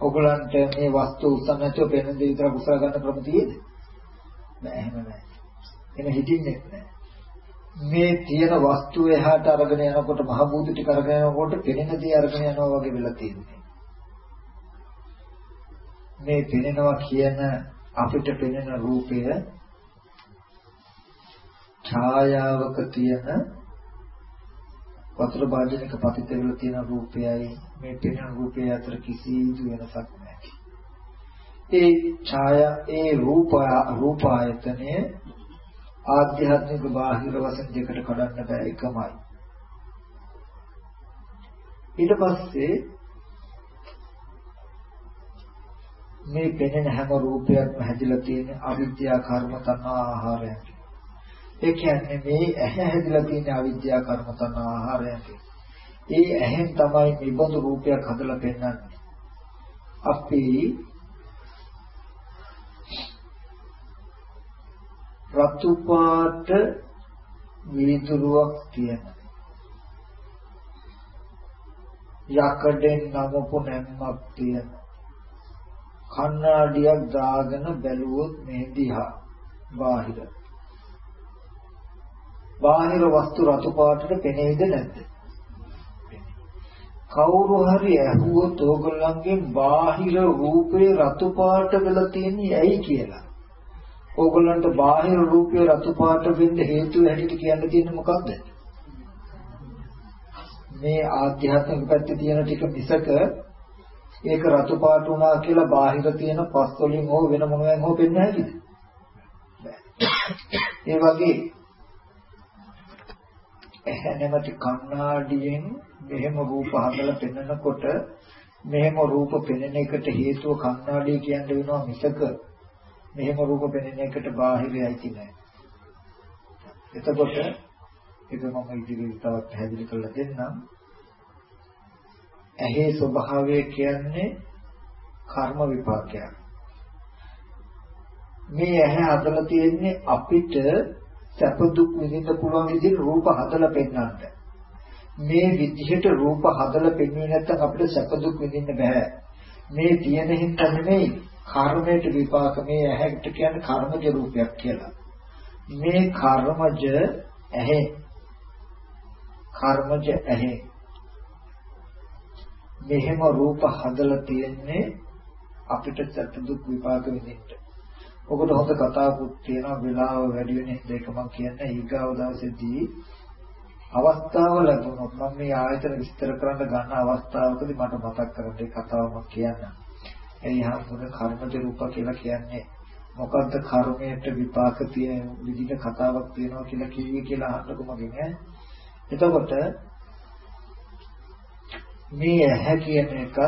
ඔගලන්ට මේ වස්තුව උස්සන්න නැතුව පෙනෙන දේ විතර උස්සලා ගන්න ක්‍රම තියෙද? නෑ එහෙම නෑ. එන හිතින්නේ නෑ. මේ තියෙන වස්තුව එහාට අරගෙන යනකොට මහ භූත ටික අරගෙන යනකොට පෙනෙන දේ අරගෙන යනවා වගේ වෙලා තියෙනවා. මේ පෙනෙනවා කියන අපිට පෙනෙන රූපය ඡායාවක තියෙන වතුර භාජනයක පතිත වෙලා තියෙන රූපයයි මේ පෙනෙන රූපය අතර කිසිදු වෙනසක් නැහැ. ඒ ඡායා ඒ රූප රූප ආයතනය ආධ්‍යාත්මික බාහිර වශයෙන් දෙකට කඩන්න බෑ එකමයි. ඊට පස්සේ මේ පෙනෙන හැම රූපයක්ම හැදිලා තියෙන අවිද්‍යා කර්ම තණ්හා ආහාරයෙන්. ඒ කියන්නේ මේ ඇහැ හැදිලා තියෙන අවිද්‍යා කර්ම තණ්හා ආහාරයෙන්. ඒ ඇහෙන් තමයි නිබඳු රූපයක් හදලා පෙන්වන්නේ. අපි රතු පාට වීදුරුවක් තියෙන. යකඩෙන් නමපු නැම්මක් තියෙන. කණ්ණාඩියක් දාගෙන බැලුවොත් මේ දිහා බාහිර. බාහිර වස්තු රතු පාටට පෙනෙයිද නැද්ද? කවුරු හරි ඇහුවොත් ඕගොල්ලන්ගෙන් බාහිර රූපේ රතු පාට වෙලා තියෙන්නේ ඇයි කියලා. ඕගොල්ලන්ට බාහිර රූපේ රතු පාට වෙන්න හේතුව හැටියට කියන්න තියෙන්නේ මොකද්ද? මේ ආධ්‍යාත්මික පැත්තේ තියෙන ටික මිසක ඒක රතු පාට වුණා කියලා බාහිර තියෙන පස් වලින් හෝ වෙන මොනවෙන් හෝ පෙන්වන්න හැකිද? ඒ වගේ එහෙනමති කණ්ණාඩියෙන් මෙහෙම රූප හදලා පෙන්වනකොට මෙහෙම රූප පෙනෙන එකට හේතුව කණ්ණාඩිය කියන්න වෙනවා මිසක මෙහෙම රූප පෙනෙන එකට බාහිරයි නෑ. එතකොට ඒක මම ඉදිරියට තවත් පැහැදිලි කරලා දෙන්නම්. ඇහි ස්වභාවය කියන්නේ කර්ම විපාකයක්. මේ ඇහැ හදලා තියෙන්නේ අපිට සැප දුක් විඳින්න පුළුවන් විදිහට රූප හදලා පෙන්වන්නට. මේ විදිහට රූප හදලා පෙන්වන්නේ නැත්නම් අපිට සැප දුක් විඳින්න බෑ. මේ තියෙන හින්දා නෙමෙයි කර්මයට විපාක මේ ඇහැට කියන්නේ කර්මජ රූපයක් කියලා. මේ කර්මජ ඇහැ කර්මජ ඇහැ මෙහෙම රූප හදලා තියෙන්නේ අපිට සත්‍ය දුක් විපාක විඳින්න. ඔකට හොඳ කතාවකුත් තියෙනවා වෙලාව වැඩි වෙන හින්දා ඒක මම කියන්නේ ඊගාව දවසේදී අවස්ථාව ලැබුණොත් මම මේ ආයතන විස්තර කරන්න ගන්න අවස්ථාවකදී මට මතක් කරගන්න ඒ කතාව මම කියන්නම්. එයි හම්බුන කර්මජ රූප කියලා කියන්නේ මොකද්ද කර්මයට විපාක තියෙන විදිහට කතාවක් තියෙනවා කියලා කිව්වේ කියලා අහන්නකො මගෙන් එතකොට මේ ඇහැ කියන එකත්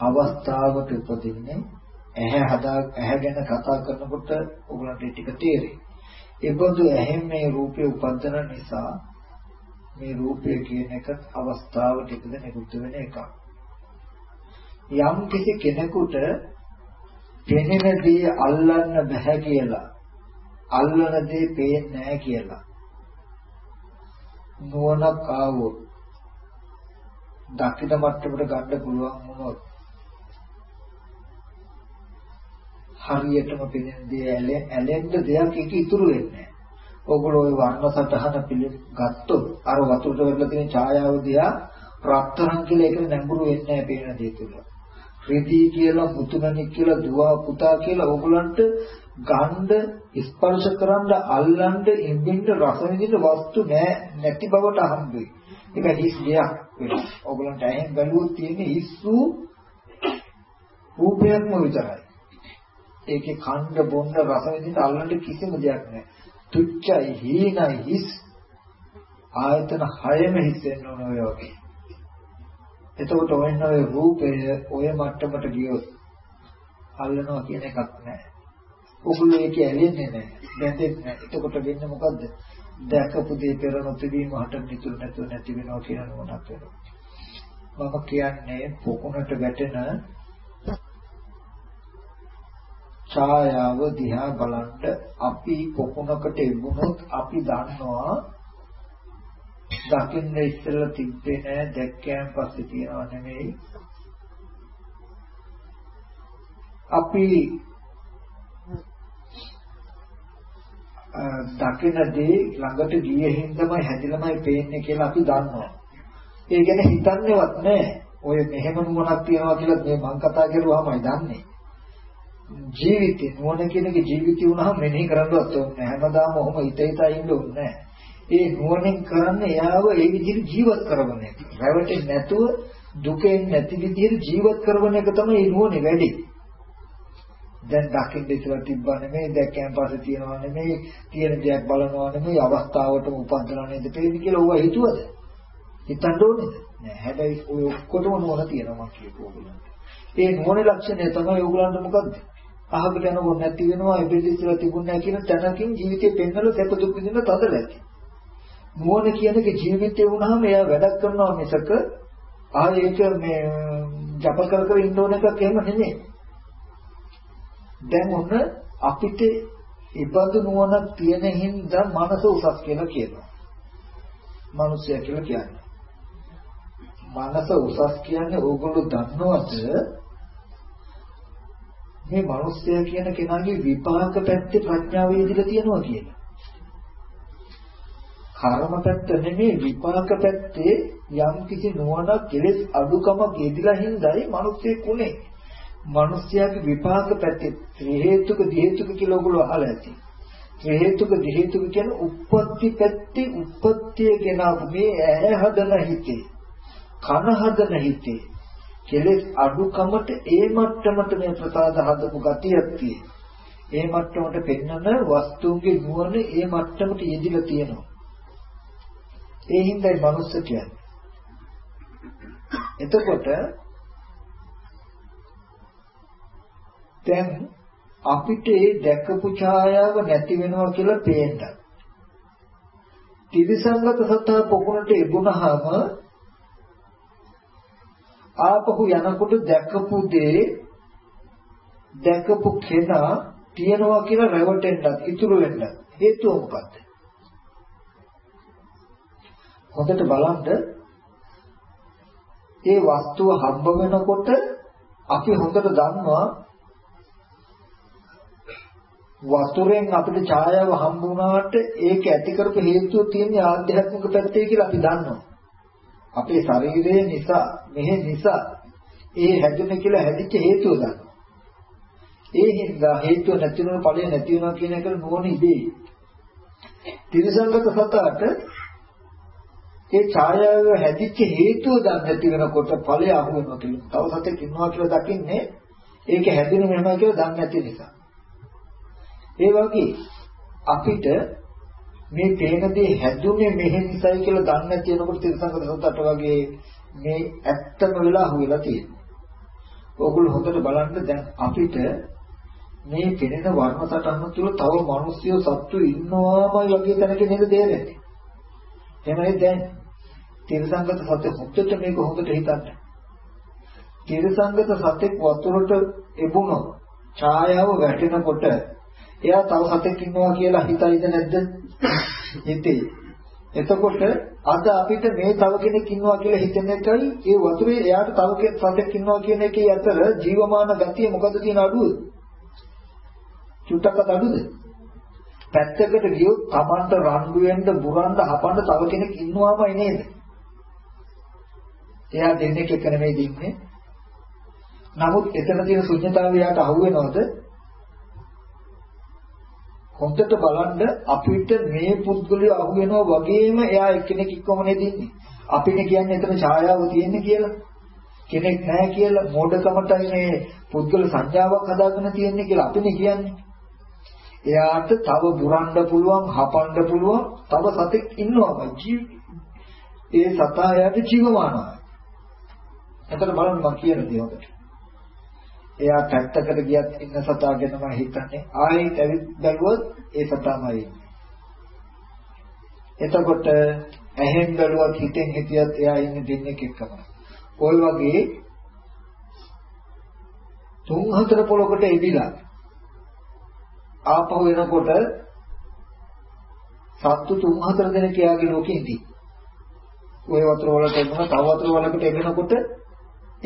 අවස්ථාවක උපදින්නේ ඇහැ හදා ඇහැ ගැන කතා කරනකොට ඔයගලන්ට ටික තේරෙයි. ඒ බඳු ඇහෙන් මේ රූපේ උපදින නිසා මේ රූපය කියන එක අවස්ථාව ටිකද නිරුද්ධ වෙන එකක්. යම් කිසි කෙනෙකුට පෙනෙන දේ අල්ලන්න බෑ කියලා අල්ලන දේ පේන්නේ නැහැ කියලා නුවණක් ආවොත් දකින මට්ටමට ගන්න පුළුවන් වුණොත් හරියටම පෙනෙන දේ ඇලෙන්න දෙයක් ඒක ඉතුරු වෙන්නේ ඔගොල්ලෝ ওই වර්ණ සටහන පිළිගත්තොත් අර වතුරට වෙලා තියෙන ඡායාව දිහා රත්තරන් කියලා එකට නැඹුරු වෙන්නේ නැහැ පේන දේ තුල. ක්‍රිති කියලා මුතුමණික් කියලා දුව පුතා කියලා ඕගලන්ට ගන්ධ ස්පර්ශ කරන්න අල්ලන්න ඉඹින්න රස විඳින්න වස්තු නැති බවට හම්බුයි. ඒක හිස් දෙයක් වෙනවා. ඕගලන්ට ඇහෙන් බැලුවොත් තියෙන්නේ හිස්සු රූපයක්ම විතරයි. ඒකේ කණ්ඩ බොන්න රස විඳින්න අල්ලන්න කිසිම දෙයක් නැහැ. තුච්චයි හීනයි හිස් ආයතන හයම හිස් වෙන්න ඕන ඔය වගේ. එතකොට ඔයන්න ඔය රූපය ඔය මට්ටමට ගියොත් අල්ලනවා කියන එකක් නැහැ. ඔගොල්ලෝ ඒක ඇලෙන්නේ නැහැ. බැඳෙන්නේ නැහැ. එතකොට වෙන්නේ මොකද්ද? දැකපු දේ පෙර නොතිබීම හට නිතුරු නැතුව නැති වෙනවා කියන නෝනක් වෙනවා. මම කියන්නේ පොකුණට වැටෙන ඡායාව දිහා බලන්න අපි පොකුණකට එමුණොත් අපි දන්නවා දකින්න ඉස්සෙල්ලා තිබ්බේ නෑ දැක්කයන් පස්සේ තියනවා නෙමෙයි අපි දකින දේ ළඟට ගියේ හින්දාමයි හැදිලාමයි පේන්නේ කියලා අපි දන්නවා. ඒ ගැන හිතන්නේවත් නැහැ. ඔය මෙහෙම නුවණක් තියනවා කියලා මේ මං කතා කරුවාමයි දන්නේ. ජීවිතේ නුවණ කියන එක ජීවිතය වුණාම මෙනෙහි කරන්නවත් ඕනේ නැහැ. හැමදාම ඔහොම හිත හිතා ඉන්න ඕනේ නැහැ. ඒ නුවණින් කරන්නේ එයාව ඒ විදිහට ජීවත් කරවන එක. රැවටෙන්නේ නැතුව දුකෙන් නැති විදිහට ජීවත් කරවන එක තමයි ඒ නුවණේ වැඩි. දැන් දකින්න ඉස්සලා තිබ්බා නෙමෙයි දැක්කයන් පස්සේ තියනවා නෙමෙයි තියෙන දෙයක් බලනවා නෙමෙයි අවස්ථාවටම උපන්දලා නේද පෙන්නේ කියලා ඕවා හිතුවද? හිතන්න ඕනේද? නෑ. හැබැයි ඔය ඔක්කොටම නුවණ තියෙනවා කියපු ඕගොල්ලන්ට. ඒ නුවණේ ලක්ෂණය තමයි ඕගොල්ලන්ට මොකද්ද? අහකට යනකොට නැති වෙනවා ඉබිලිස්සලා තිබුණ නැහැ කියන තැනකින් ජීවිතේ පෙන්වල සැප දුක් විඳින තදලැති. නුවණ කියන එක ජීවිතේ වුණාම එයා වැඩක් කරනවා මිසක ආයෙක මේ ජප කර කර ඉන්න ඕන එකක් එහෙම නෙමෙයි. දැන් ඔන්න අපිට ඉබඳු නුවණක් තියෙන හින්දා මනස උසස් කියලා කියනවා. මිනිසයා කියලා කියන්නේ. මනස උසස් කියන්නේ ඕගොල්ලෝ දන්නවද මේ මිනිස්සයා කියන කෙනාගේ විපාක පැත්තේ ප්‍රඥාව යෙදিলা තියෙනවා කියලා. කර්ම පැත්ත නෙමෙයි විපාක පැත්තේ යම් කිසි නුවණක් කෙලෙස් අඩුකමක් යෙදিলা හින්දායි මිනිස්සෙක් උනේ. මිනිස්යාගේ විපාක පැත්තේ ත්‍රි හේතුක දි හේතුක කියලා ඔයගොල්ලෝ අහලා ඇති. ත්‍රි හේතුක දි හේතුක කියන්නේ උප්පත්ති පැත්තේ උප්පත්තිය ගෙනාවු මේ ඇහැ හදන හිතේ. කන හදන හිතේ. කෙලෙස් අඩුකමට ඒ මට්ටමට මේ ප්‍රසාද හදපු ගතියක් තියෙන. ඒ මට්ටමට පෙන්වන වස්තුන්ගේ නුවණ ඒ මට්ටමට යෙදිලා තියෙනවා. ඒ හින්දායි මනුස්ස කියන්නේ. එතකොට දැන් අපිට ඒ දැකපු ඡායාව නැති වෙනවා කියලා පේන්න. ත්‍රිසංගත සත්‍ය පොකුණට එබුණාම ආපහු යනකොට දැකපු දේ දැකපු කෙනා තියනවා කියලා රැවටෙන්නත් ඉතුරු වෙන්න හේතුව මොකක්ද? හොඳට බලන්න ඒ වස්තුව හම්බ වෙනකොට අපි හොඳට දන්නවා වතුරෙන් අපිට ඡායාව හම්බ වුණාට ඒක ඇති කරපු හේතුව තියෙන්නේ ආධ්‍යාත්මික පැත්තේ කියලා අපි දන්නවා. අපේ ශරීරය නිසා මෙහෙ නිසා ඒ හැදෙන කියලා හැදිච්ච හේතුව දන්නවා. ඒ හින්දා හේතුව නැති වෙන ඵලය නැති වෙනවා කියන එක නෝන ඉදී. ත්‍රිසංගත සතට ඒ ඡායාව හැදිච්ච හේතුව දන්නේ නැති වෙනකොට ඵලය අහු වෙනවා කියලා. තව සතෙක් ඉන්නවා කියලා දකින්නේ ඒක හැදෙන්නේ මෙහෙමයි කියලා දන්නේ නැති නිසා. ඒ වගේ අපිට මේ තේන දේ හැදුනේ මෙහෙ නිසායි කියලා දන්නේ නැති වෙනකොට තිරසංගත සතට වගේ මේ ඇත්තම වෙලා හුවෙලා තියෙනවා. ඕගොල්ලෝ හොඳට බලන්න දැන් අපිට මේ පෙනෙන වර්ණ සටහන තුල තව මිනිස්සු සත්තු ඉන්නවාමයි වගේ තැනක නේද තේරෙන්නේ. එහෙමයි දැන් තිරසංගත සත්‍ය හොද්දට මේක හොඳට හිතන්න. තිරසංගත සත්‍යෙක් වතුරට එබුණොත් ඡායාව වැටෙනකොට එයා තව සතෙක් ඉන්නවා කියලා හිතයිද නැද්ද? හිතේ. එතකොට අද අපිට මේ තව කෙනෙක් ඉන්නවා කියලා හිතෙන එකයි ඒ වතුරේ එයාට තව සතෙක් ඉන්නවා කියන එකේ අතර ජීවමාන ගතිය මොකද තියෙන අඩුව? චුට්ටක් අඩුද? පැත්තකට ගියොත් Tamanට රණ්ඩු වෙන්න බුරන්න හපන්න තව කෙනෙක් ඉන්නවාමයි නේද? එයා දෙන්නේ එක නෙමෙයි දින්නේ. නමුත් එතන තියෙන ශුන්‍යතාවය යාට අහු වෙනවද? හොඳට බලන්න අපිට මේ පුද්ගලයා අහු වෙනවා වගේම එයා එක්කෙනෙක් එක්කම නෙදින්නේ. අපිට කියන්නේ එතන ඡායාව තියෙන්නේ කියලා. කෙනෙක් නැහැ කියලා මෝඩකමටයි මේ පුද්ගල සංඥාවක් හදාගෙන තියෙන්නේ කියලා අපිනේ කියන්නේ. එයාට තව බුරන්න පුළුවන්, හපන්න පුළුවන් තව සතෙක් ඉන්නවම ජීව ඒ සතා එයාට ජීවමානයි. එතන බලන්න මම කියන දේ හොඳට. එයා පැත්තකට ගියත් ඉන්න සතා ගැන මම හිතන්නේ. ආයෙත් ඇවිත් බැලුවොත් ඒ සතාමයි. එතකොට ඇහෙන් බැලුවත් හිතෙන් හිතියත් එයා ඉන්නේ දෙන්නේ එක්කම. ඔය වගේ තුන් හතර පොලකට එදිලා ආපහු එනකොට සත්තු තුන් හතර දෙනෙක් එයාගේ ලෝකෙ ඉඳී. ওই වතුර වලට එන්න තව වතුර වලකට එනකොට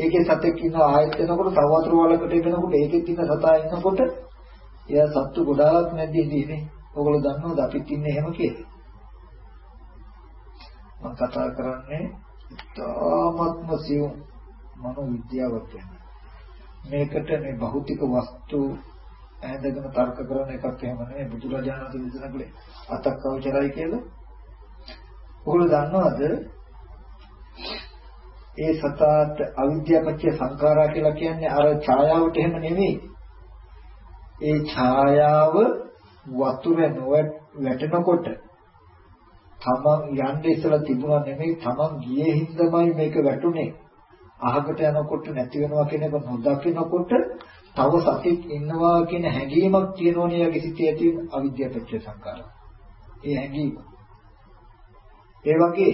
ඒකේ සතෙක් ඉන්නවා ආයෙත් එනකොට තව වතුර වලකට එනකොට ඒකෙත් ඉන්න සතා ඉන්නකොට එයා සත්තු ගොඩාක් නැද්දී ඉන්නේ. ඔයගොල්ලෝ දන්නවද අපිත් ඉන්නේ එහෙම කියලා? මම කතා කරන්නේ තාමත්ම සියුම් මනෝ විද්‍යාවක් ගැන. මේකට මේ භෞතික වස්තු ඇඳගෙන තර්ක කරන එකක් එහෙම නෙමෙයි බුදුරජාණන් වහන්සේ දේශනා කළේ අතක් අවචරයි කියලා. ඔයගොල්ලෝ දන්නවද ඒ සතාට අවිද්‍යාපච්චය සංඛාරා කියලා කියන්නේ අර ඡායාවට එහෙම නෙමෙයි. ඒ ඡායාව වතුර නොවැටෙනකොට තමන් යන්න ඉස්සලා තිබුණා නෙමෙයි තමන් ගියේ හින්දාමයි මේක වැටුනේ. අහකට යනකොට නැති වෙනවා කියන එක නොදකිනකොට තව සතෙක් ඉන්නවා කියන හැඟීමක් තියෙනෝනේ යගේ සිටේ ඇති අවිද්‍යාපච්චය සංඛාරා. ඒ හැඟීම. ඒ වගේ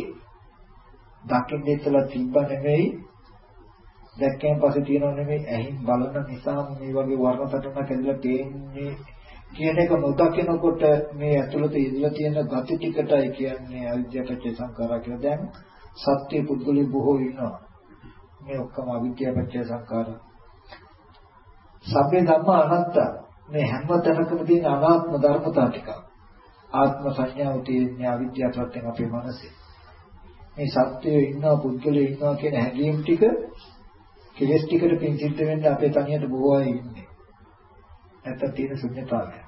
දකින්න ඉස්සලා තිබ්බ නෙමෙයි දැක්කයන් පස්සේ තියෙනව නෙමෙයි ඇහින් බලන නිසා මේ වගේ වර්ණ සටනක් ඇදලා තේන්නේ කියන එක නොදකිනකොට මේ ඇතුළත ඉඳලා තියෙන gati ටිකටයි කියන්නේ අවිද්‍යාවපච්චය සංඛාරා කියලා. දැන් සත්‍ය පුද්ගලයන් බොහෝ ඉන්නවා. මේ ඔක්කොම අවිද්‍යාවපච්චය සංඛාරා. සබ්බේ ධම්ම අනාත්ත. මේ හැම තැනකම තියෙන අනාත්ම ධර්මතා ටික. ආත්ම සංඥාව තියෙන අවිද්‍යාවපච්චයෙන් අපේ මනසේ. මේ සත්‍යයේ ඉන්නවා පුද්ගලයේ ඉන්නවා කියන හැඟීම් ටික කෙලස් ටිකට පින් සිද්ධ වෙන්න අපේ තනියට බොහෝ අය ඉන්නේ. නැත්නම් තියෙන ශුන්‍යතාවය.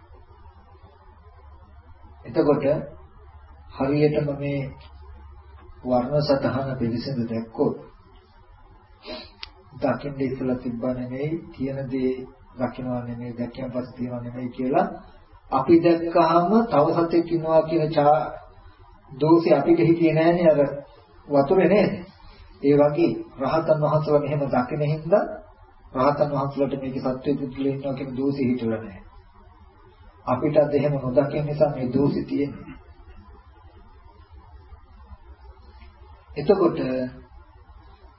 එතකොට හරියටම මේ වර්ණ සතහන පිළිසඳ දැක්කොත් දකින්න ඉස්සලා තිබ්බා නෙමෙයි තියෙන දේ දකින්නවා නෙමෙයි දැක්කම පස්සේ තියෙනවා නෙමෙයි කියලා අපි දැක්කහම තව සතෙක් ඉන්නවා කියන දෝෂේ අපිට හිතියේ නෑනේ අර වතුරේ නේද? ඒ වගේ රහතන් වහන්සේලා මෙහෙම දකින හින්දා රහතන් වහන්සේලාට මේක සත්‍ය පුදුලේ ඉන්නවා කියන දෝෂෙ හිතලා නැහැ. අපිටත් එහෙම නොදකින නිසා මේ දෝෂෙ තියෙන්නේ. එතකොට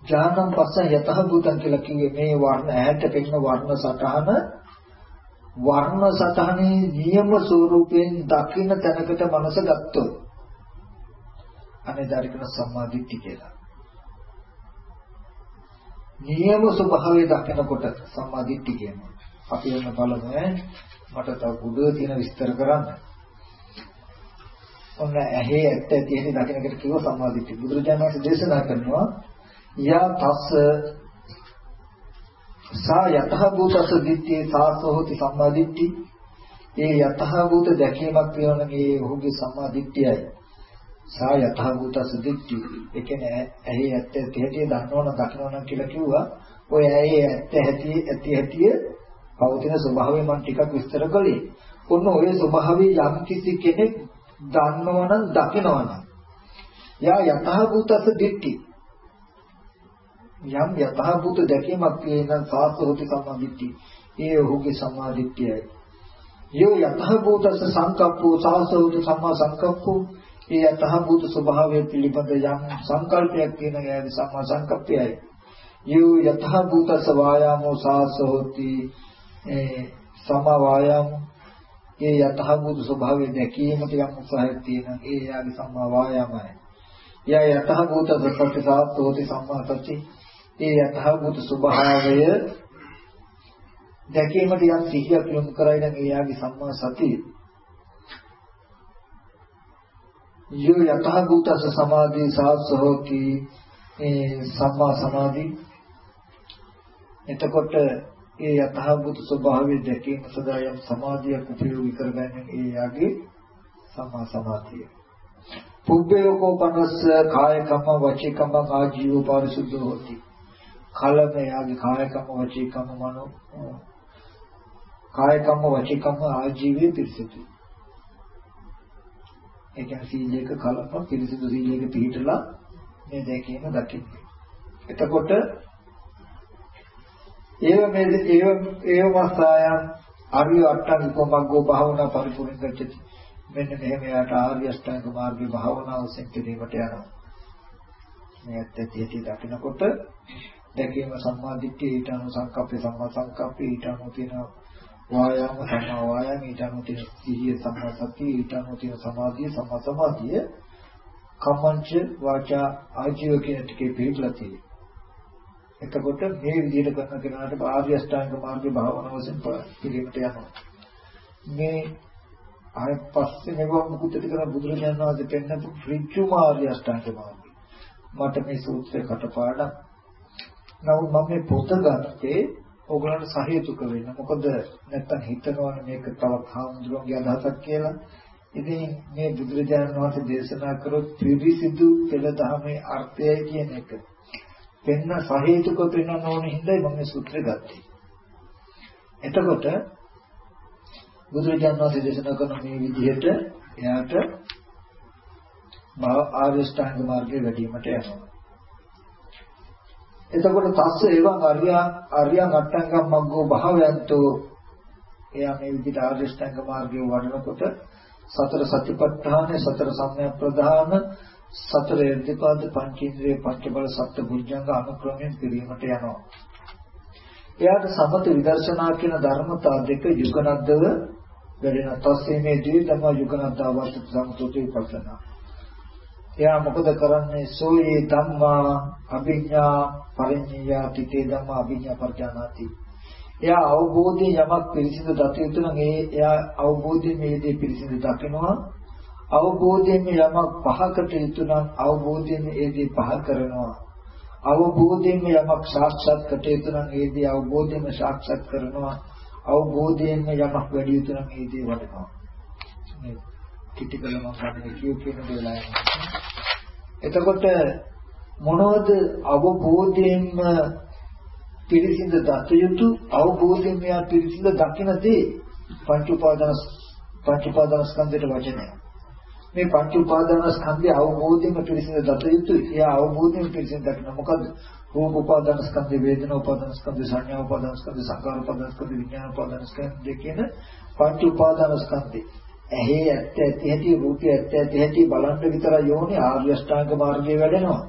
ඥානම් පස්ස යතහ භූතං කියලා කිව්වේ මේ වර්ණ ඇහැට පෙනෙන වර්ණ සටහන වර්ණ සටහනේ නියම ස්වරූපයෙන් දකින්න තැනකට මනස ගත්තොත් අනේදාරිකන සම්මාදිට්ඨි කියලා. නියම ස්වභාවය දකිනකොට සම්මාදිට්ඨි කියනවා. අපි එන්න බලමු මට තව ගුඩ තියෙන විස්තර කරන්න. ඔන්න ඇහි ඇත්ත ඇති හැටි දකිනකට කිව්ව සම්මාදිට්ඨි. බුදුරජාණන් වහන්සේ දේශනා කරනවා යා තස්ස සා යතහ භූතස දිට්ඨිය සාසෝති සම්මාදිට්ඨි. ඒ යතහ භූත දැකීමක් කියනගේ ඔහුගේ සම්මාදිට්ඨියයි. සා යතහ භූතස දිට්ඨි. ඒ කියන්නේ ඇහි ඇත්ත ඇති හැටි දන්නවනම් දකින්නවනම් කියලා කිව්වා. ඔය ඇහි ඇත්ත ඇති ඇති හැටි පවතින ස්වභාවය මම ටිකක් විස්තර කළේ. ඔන්න ඔය ස්වභාවය යම් කිසි කෙනෙක් දන්නවනම් දකින්නවනම් යා යතහ භූතස දිට්ඨි. යම් යතහ භූත දැකීමක් තියෙන සාසෝති සම්මාදිට්ඨි ඒ ඔහුගේ සම්මාදිට්ඨියයි යෝ යතහ භූතස සංකප්පෝ සාසෝති සම්මා සංකප්පෝ. ඒ යතහභූත ස්වභාවය පිළිබඳ යම් සංකල්පයක් තියෙන යාගේ සම්මා සංකප්පයයි. යෝ යතහභූතස වායාමෝ සාසෝති සම වායාම ඒ යතහභූත ස්වභාවය දැකීමට යම් උත්සාහයක් තියෙන ඒ යාගේ සම්මා වායාමයි. යා යතහභූත සත්‍ය සාසෝති සම්මා සති ඒ යතහභූත ස්වභාවය දැකීමට යම් සිහියක් යොමු කරයි නම් එයාගේ සම්මා සතිය යෝ යතහ භූතස සමාධි සාසහෝති ඒ සම්මා සමාධි. එතකොට ඒ යතහ භූත ස්වභාවය දැකීම සදා යම් සමාධියක් උපයෝගී කරගන්න ඒ යාගේ සම්මා සමාධිය. පුබ්බේකෝ පනස්ස කාය කම්ම වචී කම්ම ආජීව පාරිශුද්ධ හොති. කලම යාගේ කාය කම්ම වචී කම්ම මනෝ කාය කම්ම වචී කම්ම ආජීවයේ පිරිසිදුයි. ඒ කියන්නේ සීලයක කලප පිරිසිදු සීලයක පිළිටලා මේ දැකීම දකින්නේ. එතකොට ඒව මේ ඒව ඒව මාසයන් ආර්ය අට්ඨංගික මග්ගෝ භාවනා පරිපූර්ණ කරච්චි. මෙන්න මෙහෙම යාට ආර්ය අෂ්ටාංග මාර්ගයේ භාවනාව සෙන්කිරීමට යනවා. මේ ඇත්ත ඇති දකිනකොට දැකීම සම්මාදිට්ඨිය ඊට අනුව සංකප්පේ සම්මා සංකප්පේ ඊට අනුව තියෙන වායාම සම්මා වායාම ඊට අනුව තියෙන සිහිය සම්මා සතිය ඊට අනුව තියෙන සමාධිය සම්මා සමාධිය කම්මංච වාචා ආජීව කියන ටිකේ පිළිපලා තියෙනවා. එතකොට මේ විදිහට කරන කෙනාට ආර්ය අෂ්ටාංග මාර්ගේ භාවනාව වශයෙන් පිළිගන්නට යනවා. මේ ආය පස්සේ මෙව මුකුත් කරන බුදුරජාණන් වහන්සේ පෙන්නපු ඍජු මාර්ය අෂ්ටාංග මාර්ගය. මට මේ සූත්‍රය කටපාඩම්. නමුත් මම මේ පොත ගත්තේ ඕගලන්ට සහේතුක වෙන්න. මොකද නැත්තම් හිතනවනේ මේක තවත් හාමුදුරුවන්ගේ අදහසක් කියලා. ඉතින් මේ බුදුරජාණන් වහන්සේ දේශනා කරොත් පිරිසිදු පෙළ දහමේ අර්ථයයි කියන එක. පෙන්න සහේතුක පෙන්වන්න ඕනේ හින්දායි මම මේ සූත්‍රය ගත්තේ. එතකොට බුදුරජාණන් වහන්සේ දේශනා කරන මේ විදිහට එයාට ආර්ය ශ්‍රාංග මාර්ගයේ වැඩිවීමට යනවා. එතකොට තස්ස එවං අරියා අරියං අට්ටංගම් මග්ගෝ භාවයන්තෝ. එයා මේ විදිහට ආර්ය ශ්‍රැංග මාර්ගයේ වඩනකොට සතර සතිපට්ඨාන සතර සම්‍යක් ප්‍රධාන සතර එර්ධිපාද පංචේන්ද්‍රිය පංචබල සත්‍ය බුද්ධංග අනුක්‍රමයෙන් පිරීමට යනවා. එයාට සමත විදර්ශනා කියන ධර්මතා දෙක යුගනද්දව වැඩෙන තස්සේ මේ දී ධම්ම යුගනද්දා වර්ත සම්තුති පස්සනා එයා මොකද කරන්නේ? සෝයේ ධම්මා අභිඥා පරිඤ්ඤයාති තේ ධම්මා අභිඥා පරිඥානාති. එයා අවබෝධයෙන් යමක් පිළිසිඳ දත යුතු නම් ඒ එයා අවබෝධයෙන් මේ දේ පිළිසිඳ දකිනවා. අවබෝධයෙන් යමක් පහකට යුතු නම් අවබෝධයෙන් ඒ දේ පහ කරනවා. අවබෝධයෙන් යමක් සාක්ෂාත් කට යුතු නම් ඒ දේ අවබෝධයෙන් සාක්ෂාත් කරනවා. අවබෝධයෙන් යමක් වැඩි යුතු නම් ඒ දේ වඩනවා. කිටි කළ මම ගන්න කියු කියන දේලා එතකොට මොනවද අවබෝධයෙන්ම පිරිසිඳ දත යුතු? අවබෝධයෙන් මෙයා පිරිසිඳ දකිනදී පංච උපාදාන පංච උපාදාන ස්කන්ධයට වචනය මේ පංච උපාදාන ස්කන්ධය අවබෝධයෙන් පිරිසිඳ දත යුතු? එයා අවබෝධයෙන් පිරිසිඳ දකින මොකද රූප උපාදාන ස්කන්ධය වේදනා උපාදාන ස්කන්ධය සංඥා උපාදාන ස්කන්ධය සංකාර උපාදාන ස්කන්ධය විඥාන උපාදාන ස්කන්ධය කියන පංච උපාදාන ස්කන්ධය. ඇහි ඇත්ත ඇති ඇති රූපය ඇත්ත ඇති ඇති බලන්න විතරයි යෝනේ ආර්ය අෂ්ටාංග මාර්ගයේ වැඩෙනවා.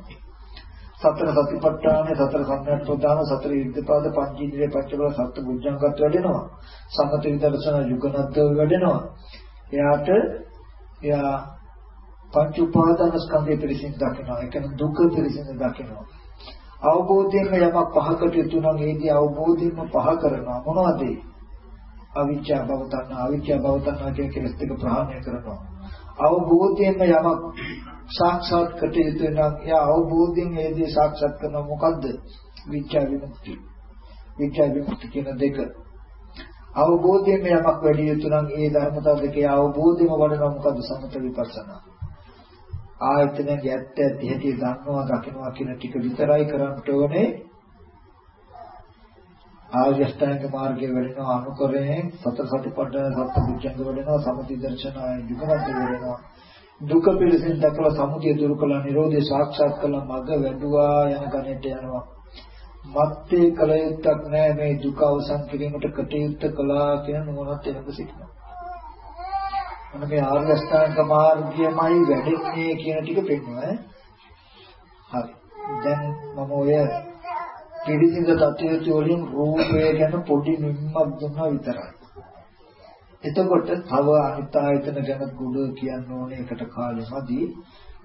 සතර සතිපට්ඨාන සතර සම්‍යක් ප්‍රදාන සතර ඉද්ධපාද පංචීන්ද්‍රිය පංචබල සත්‍ය බුද්ධංගත් වැඩෙනවා. සමත විදර්ශන යුගනද්ද වැඩෙනවා. එයාට එයා පංච උපාදාන ස්කන්ධය පිළිසින් දකිනවා. ඒ කියන්නේ දුක පිළිසින් දකිනවා. අවබෝධයෙන් යමක් පහකට යුතු නම් ඒදී අවබෝධයෙන්ම පහ කරනවා මොනවද ඒ අවිච්ඡා භව තණ්හා අවිච්ඡා භව තණ්හා කියන කෙලස් දෙක ප්‍රහාණය කරනවා. අවබෝධයෙන්ම යමක් සාක්ෂාත් කටයුතු නම් එයා අවබෝධයෙන් ඒ දේ සාක්ෂාත් කරන මොකද්ද? විච්ඡා විමුක්තිය. විච්ඡා විමුක්ති කියන දෙක. අවබෝධයෙන් යමක් වැඩි යුතු නම් ඒ ධර්මතාව දෙකේ අවබෝධයම වඩනවා මොකද්ද? සමත විපස්සනා. ආයතනයේ ඇත්ත ඇති හැටි දන්නවා දකින්නවා කියන ටික විතරයි කරන්න ඕනේ ආර්ය අෂ්ටාංග මාර්ගයේ වැඩෙනවා අනුකරණයෙන් සතර සතිපට්ඨාන සත්‍ය බුද්ධංග වැඩෙනවා සමති දර්ශනාය යුගවත් වැඩෙනවා දුක පිළිසින් දැකලා සමුදය දුරු කළා නිරෝධය සාක්ෂාත් කළා මඟ වැඩුවා යන ගණයට යනවා. මත්තේ කල යුත්තක් නැහැ මේ දුක අවසන් කිරීමට කටයුත්ත කළා කියන නුවණත් එනක සිටිනවා. මොන මේ ආර්ය අෂ්ටාංග මාර්ගයමයි වැඩෙන්නේ කියන ටික පෙන්වනවා හරි. දැන් මම ඔය පිළිසිඳ තත්ත්වයට වලින් රූපය ගැන පොඩි නිම්මක් දුන්නා විතරයි. එතකොට තව අනිත් ආයතන ගැන ගුණ කියන්න ඕනේ එකට කාලෙමදි.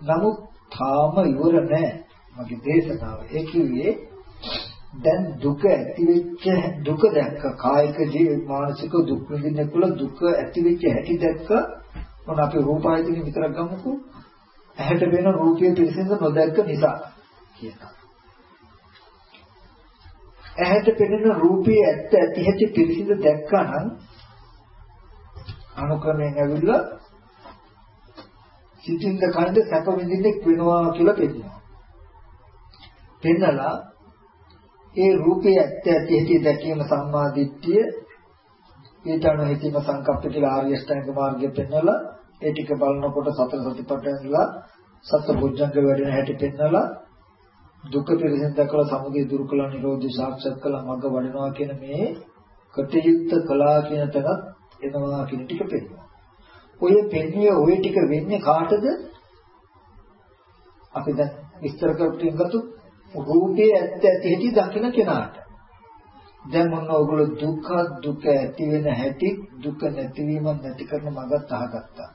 නමුත් තාම ඉවර නැහැ මගේ දේශනාව. ඒ කිව්වේ දැන් දුක ඇති වෙච්ච දුක දැක්ක කායික ජීව මානසික දුක් විඳින්න කුල දුක ඇති වෙච්ච හැටි දැක්ක මොන අපි රූපායතනෙ විතරක් ගමුකෝ ඇහැට වෙන රූපයේ පිළිසින්ද නොදැක්ක නිසා කියනවා ඇහැට පෙනෙන රූපයේ ඇත්ත ඇති හැටි පිළිසින්ද දැක්කනම් අනුක්‍රමයෙන් ඇවිල්ලා සිතින්ද කන්ද සැප විඳින්නෙක් වෙනවා කියලා පෙන්නනවා. පෙන්නලා ඒ රූපයේ ඇත්ත ඇති හැටි දැකීම සම්මා දිට්ඨිය ඊටන හිතීම සංකප්ප කියලා ආර්ය අෂ්ටාංග මාර්ගය පෙන්නලා ඒ ටික බලනකොට සතර සතිපට්ඨානලා සත්‍ය බොජ්ජංග වැඩෙන හැටි පෙන්නලා දුක පිළිසින් දැකලා සමුදය දුරු කළා නිරෝධය සාක්ෂාත් කළා මඟ වඩනවා කියන මේ කටයුත්ත කළා කියන තැනත් එනවා කියන ටික පෙන්නනවා. ඔය පෙන්නේ ඔය ටික වෙන්නේ කාටද? අපි දැන් විස්තර කරපින් ගත්තු රූපයේ ඇත්ත ඇති හැටි දකින කෙනාට. දැන් මොන ඔයගොල්ලෝ දුක්ඛ දුක ඇති වෙන හැටි දුක නැතිවීම නැති කරන මඟත් අහගත්තා.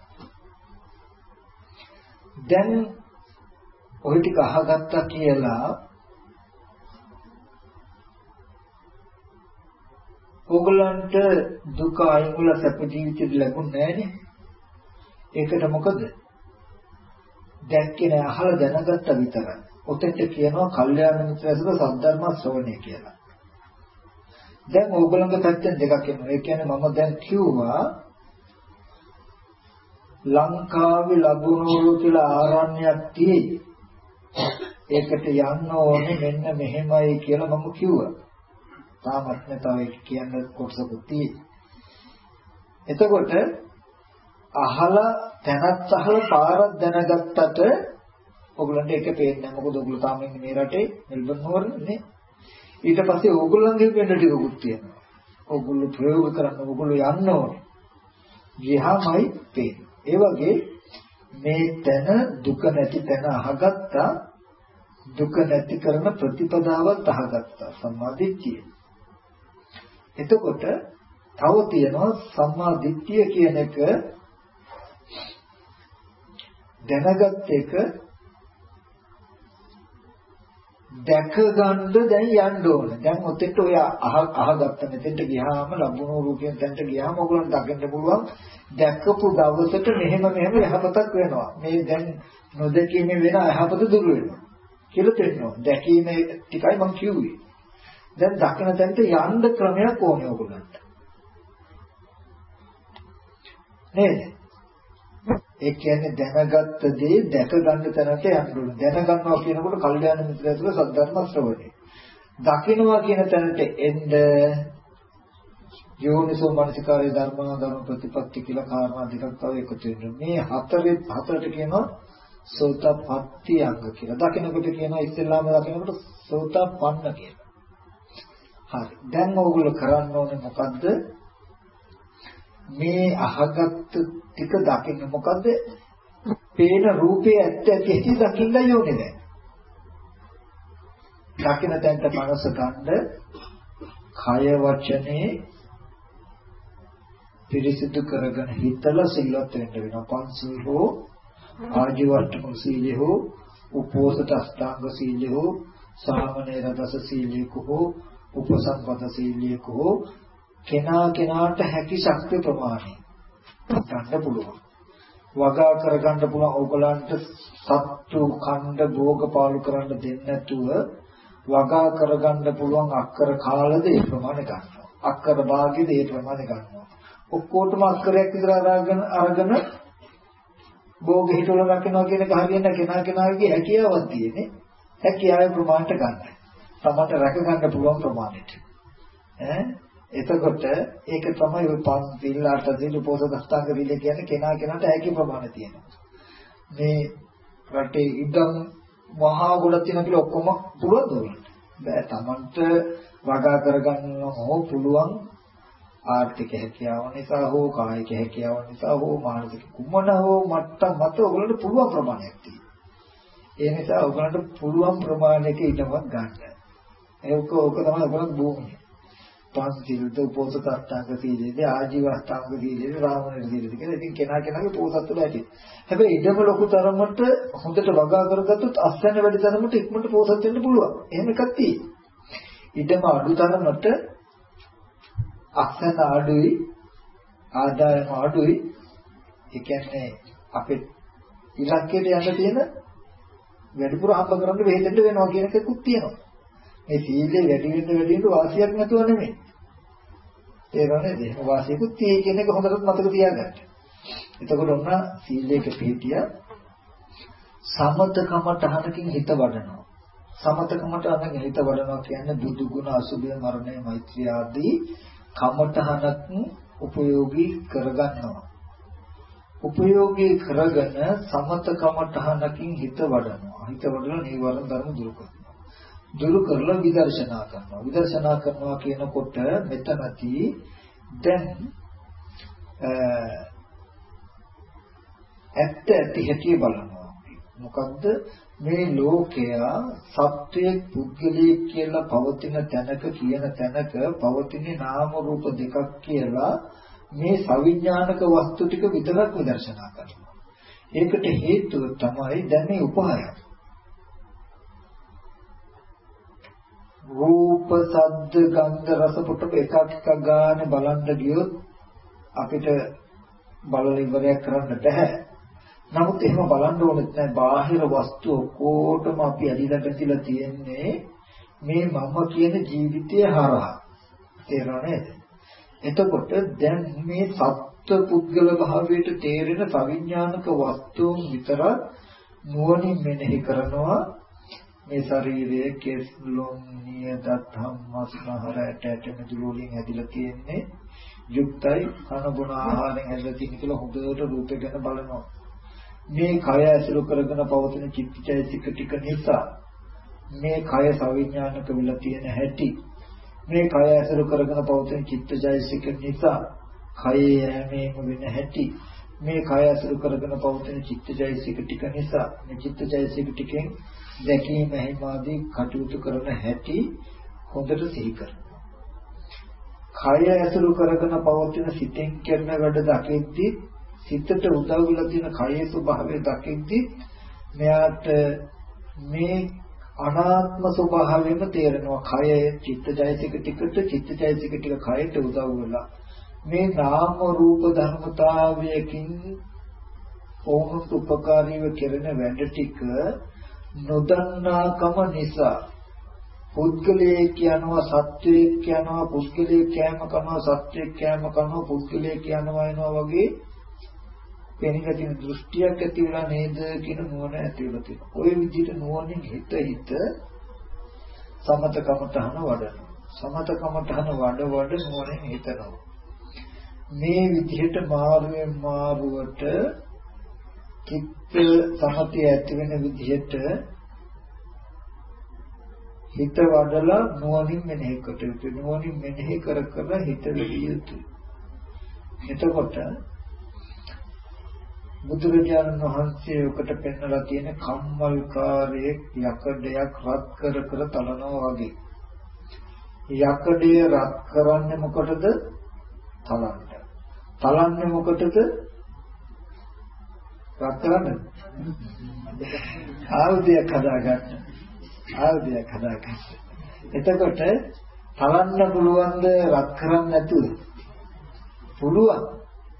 දැන් ඔය ටික අහගත්තා කියලා ඕගලන්ට දුක අයින් වල සැප ජීවිතේ ලැබුණේ නැහනේ. ඒකට මොකද? දැක්කේ නෑ අහලා දැනගත්ත විතරයි. ඔතෙන්ට කියනවා කල්යාණ මිත්‍රයසද සද්ධර්ම ශ්‍රවණය කියලා. දැන් ඕගලන්ගේ පැත්තෙන් දෙකක් එනවා. ඒ කියන්නේ මම දැන් කිව්වා ලංකාවේ ලබුණෝරු කියලා ආරණ්‍යයක් තියෙයි. ඒකට යන්න ඕනේ මෙන්න මෙහෙමයි කියලා මම කිව්වා. තාමත් නැතව කියන්න කොටසකුත් තියෙයි. එතකොට අහලා තැනත් අහලා පාරක් දැනගත්තට ඔයගලන්ට ඒක පේන්නේ නැහැ. මොකද ඔයගොල්ලෝ තාම ඉන්නේ මේ රටේ මෙල්බන් නුවරනේ. ඊට පස්සේ ඕගොල්ලන්ගේ වෙන්න ටිකකුත් තියෙනවා. ඕගොල්ලෝ ප්‍රයෝග කරන්න ඕගොල්ලෝ යන්න ඕනේ. ගියාමයි පේන්නේ. ඒ වගේ මේ තැන දුක නැති තැන අහගත්තා දුක නැති කරන ප්‍රතිපදාවත් අහගත්තා සම්මාදිට්ඨිය. එතකොට තව තියෙනවා සම්මා දිට්ඨිය කියන එක දැනගත් එක දැක ගන්න දැන් යන්න ඕන. දැන් ඔතෙන්ට ඔය අහ අහගත්ත මෙතෙන්ට ගියාම ලැබුණු රූපයෙන් තැන්ට ගියාම ඔයගොල්ලන් දකින්න පුළුවන් දැක්කපු දවසට මෙහෙම මෙහෙම යහපතක් වෙනවා. මේ දැන් නොදැකීමේ වෙන යහපත දුර වෙනවා. කියලා තේරෙනවා. දැකීම ටිකයි මම කිව්වේ. දැන් දකින තැනට යන්න ක්‍රමයක් ඕනේ ඔයගොල්ලන්ට. නේද? ඒ කියන්නේ දැනගත්ත දේ දැක ගන්න තැනට යන්න ඕනේ. දැනගන්නවා කියනකොට කල්යාණ මිත්‍රය තුළ සද්ධර්ම ශ්‍රවණය. දකින්නවා කියන තැනට එන්න යෝනිසෝ මනසිකාරයේ ධර්මනා ධර්ම ප්‍රතිපත්ති කියලා කාරණා දෙකක් තව එකතු වෙනවා. මේ හතරේ හතරට කියනවා සෝතපට්ටි අංග කියලා. දකින්නකොට කියනවා ඉස්සෙල්ලාම දකින්නකොට සෝතපන්න කියලා. හරි. දැන් ඕගොල්ලෝ කරන්න ඕනේ මොකද්ද? මේ අහගත්ත ටික දකින්න මොකද්ද? පේන රූපේ ඇත්ත ඇති ඇති දකින්නයි ඕනේ දැන්. දකින්න තැනට මනස ගන්න කය වචනේ පිරිසිදු කරගෙන හිතලා සිල්වත් වෙන්න වෙනවා. පන්සිල් හෝ ආජීවට්ටම සීලය හෝ උපෝසත අෂ්ටාංග සීලය හෝ සාමනීර දස සීලයක හෝ උපසම්පද සීලියක හෝ කෙනා කෙනාට හැකි ශක්ති ප්‍රමාණය ගන්න පුළුවන්. වගා කරගන්න පුළුවන් ඕගලන්ට සත්තු ඛණ්ඩ භෝග පාලු කරන්න දෙන්නේ නැතුව වගා කරගන්න පුළුවන් අක්කර කාලද ඒ ප්‍රමාණය ගන්නවා. අක්කර භාගෙද ඒ ප්‍රමාණය ගන්නවා. ඔක්කොටම අක්කරයක් විතර අරගෙන අරගෙන භෝග හිතවල රකින්නවා කියන එක හරියන්නේ කෙනා කෙනාගේ හැකියාවක් තියෙන්නේ. හැකියාවේ ප්‍රමාණයට ගන්නයි. තමට රැක ගන්න පුළුවන් ප්‍රමාණයට. ඈ එතකොට ඒක තමයි ඔය පස් සිල්ලාට සිල් පොසදස්තාංග විල කියන්නේ කෙනා කෙනාට ඇකි ප්‍රමාණය තියෙනවා. මේ රටේ ඉදන් මහා ගොඩක් තියෙන කියලා ඔක්කොම පුළුවන් දුන්නට. බෑ තමන්ට වගා කරගන්න හෝ පුළුවන් ආර්ථික හැකියාව නිසා හෝ කායික හැකියාව නිසා හෝ මානසික කුමන හෝ මට්ටම් මත ඔයගලන්ට පුළුවන් ප්‍රමාණයක් තියෙනවා. ඒ නිසා ඔයගලන්ට පුළුවන් ප්‍රමාණයක ඊටවත් ගන්න. ඒක ඕක තමයි අපරත් භූමිය. පංචිල්ද උපෝසත අෂ්ටාංග සීලේද ආජීව අෂ්ටාංග සීලේද රාමණ සීලේද කියලා ඉතින් කෙනා කෙනාගේ පොසත් වල ඇති. හැබැයි ඉඩම ලොකු තරමට හොඳට වගා කරගත්තොත් අස්යන වැඩි තරමට ඉක්මනට පොසත් වෙන්න පුළුවන්. එහෙම එකක් තියෙනවා. ඊටම අඩු තරමට අක්ෂර අඩුයි ආදායම අඩුයි ඒ කියන්නේ අපේ ඉලක්කයට යන්න තියෙන වැඩිපුර හම්බ කරන්න වෙහෙතෙන්න වෙනවා කියන එකකුත් තියෙනවා. මේ සීලේ වැඩි වෙන්න වැඩි වෙන්න වාසියක් නැතුව නෙමෙයි. තේරෙන්නේ නේද? වාසියකුත් තියෙයි කියන එක හොඳට මතක තියාගන්න. එතකොට ඔන්න සීලයක පිළිතිය සමතකමටහනකින් හිත වඩනවා. සමතකමටහනකින් හිත වඩනවා කියන්නේ බුදු ගුණ අසුභය මරණය මෛත්‍රිය ආදී කමඨහනක් උපයෝගී කරගන්නවා. උපයෝගී කරගෙන සමතකමඨහනකින් හිත වඩනවා. හිත වඩලා නීවරණ ධර්ම දුරු කරනවා. දුරු කරලා විදර්ශනා කරනවා. විදර්ශනා කරනවා කියනකොට මෙතනදී දැන් ඇත්ත ඇති හැටි බලනවා. මොකද්ද මේ ලෝකයා සත්වයේ පුද්ගලයෙක් කියලා පවතින තැනක කියන තැනක පවතින නාම රූප දෙකක් කියලා මේ සවිඥානික වස්තු ටික විතරක් විදර්ශනා කරනවා. ඒකට හේතුව තමයි දැන් මේ උපහාරය. රූප, ශබ්ද, ගන්ධ, රස, පොට්ටප එකක් එකක් ගන්න බලන්න ගියොත් අපිට බලල ඉවරයක් කරන්න බැහැ. නමුත් එහෙම බලන්න ඕනෙත් නැහැ. බාහිර වස්තු ඔක්කොටම අපි ඇලිලා ගැටිලා තියෙන්නේ මේ මම කියන ජීවිතය හරහා. තේරෙනව නේද? එතකොට දැන් මේ සත්ත්ව පුද්ගල භාවයට තේරෙන සවිඥානික වස්තුන් විතර නුවණින් මෙනෙහි කරනවා මේ ශරීරයේ කෙස් ලොම් නියදත් හම්මස්නහර ඇට ඇට මෙදුළු වලින් ඇදිලා තියෙන්නේ යුක්තයි කන බොන ආහාරයෙන් ඇදලා තියෙන කියලා හොඳට රූපේ ගැන බලනවා. මේ කය ඇසුරු කරගෙන පවතින චිත්තචෛසික ටික නිසා මේ කය සවිඥානික වෙලා තියෙන හැටි මේ කය ඇසුරු කරගෙන පවතින චිත්තචෛසික නිසා කයේ යෑමේම වෙන හැටි මේ කය ඇසුරු කරගෙන පවතින චිත්තචෛසික ටික නිසා මේ චිත්තචෛසික ටිකෙන් දැකීම හැමාදී කටයුතු කරන හැටි හොඳට සිහි කරනවා. කය ඇසුරු කරගෙන පවතින සිතෙන් කරන වැඩ දකිද්දී සිතට උදව් වෙලා තියෙන කයේ ස්වභාවය දකිද්දි මෙයාට මේ අනාත්ම ස්වභාවයෙන්ම තේරෙනවා කය චිත්තජයසික ටිකට චිත්තජයසික ටික කයට උදව් වෙලා මේ නාම රූප ධර්මතාවයකින් ඕනට උපකාරීව කෙරෙන වැඩ ටික නොදන්නාකම නිසා පුද්ගලයේ කියනවා සත්වයේ කියනවා පුද්ගලයේ කෑම කරනවා සත්වයේ කෑම කරනවා පුද්ගලයේ කියනවා එනවා වගේ පෙනීලා තියෙන දෘෂ්ටියක් ඇති වෙලා නේද කියන නුවණ ඇති වෙලා තියෙනවා. ওই විදිහට නුවණින් හිත හිත සමතකමටහන වඩනවා. සමතකමටහන වඩ වඩ නුවණින් හිතනවා. මේ විදිහට මාරුවෙන් මාරුවට චිත්ත සමතය ඇති වෙන විදිහට හිත වඩලා නුවණින් මෙනෙහි කොට යුතුයි. නුවණින් මෙනෙහි කර කර හිත වෙලිය යුතුයි. එතකොට බුදුරජාණන් වහන්සේ උකට පෙන්නලා තියෙන කම්මල්කාරයේ යකඩයක් රත් කර කර තලනවා වගේ. යකඩය රත් කරන්නේ මොකටද? තලන්න. තලන්නේ මොකටද? රත් කරන්න. ආයුධයක් හදාගන්න. ආයුධයක් හදාගන්න. එතකොට තලන්න පුළුවන් ද රත් කරන්නේ නැතුව? පුළුවන්.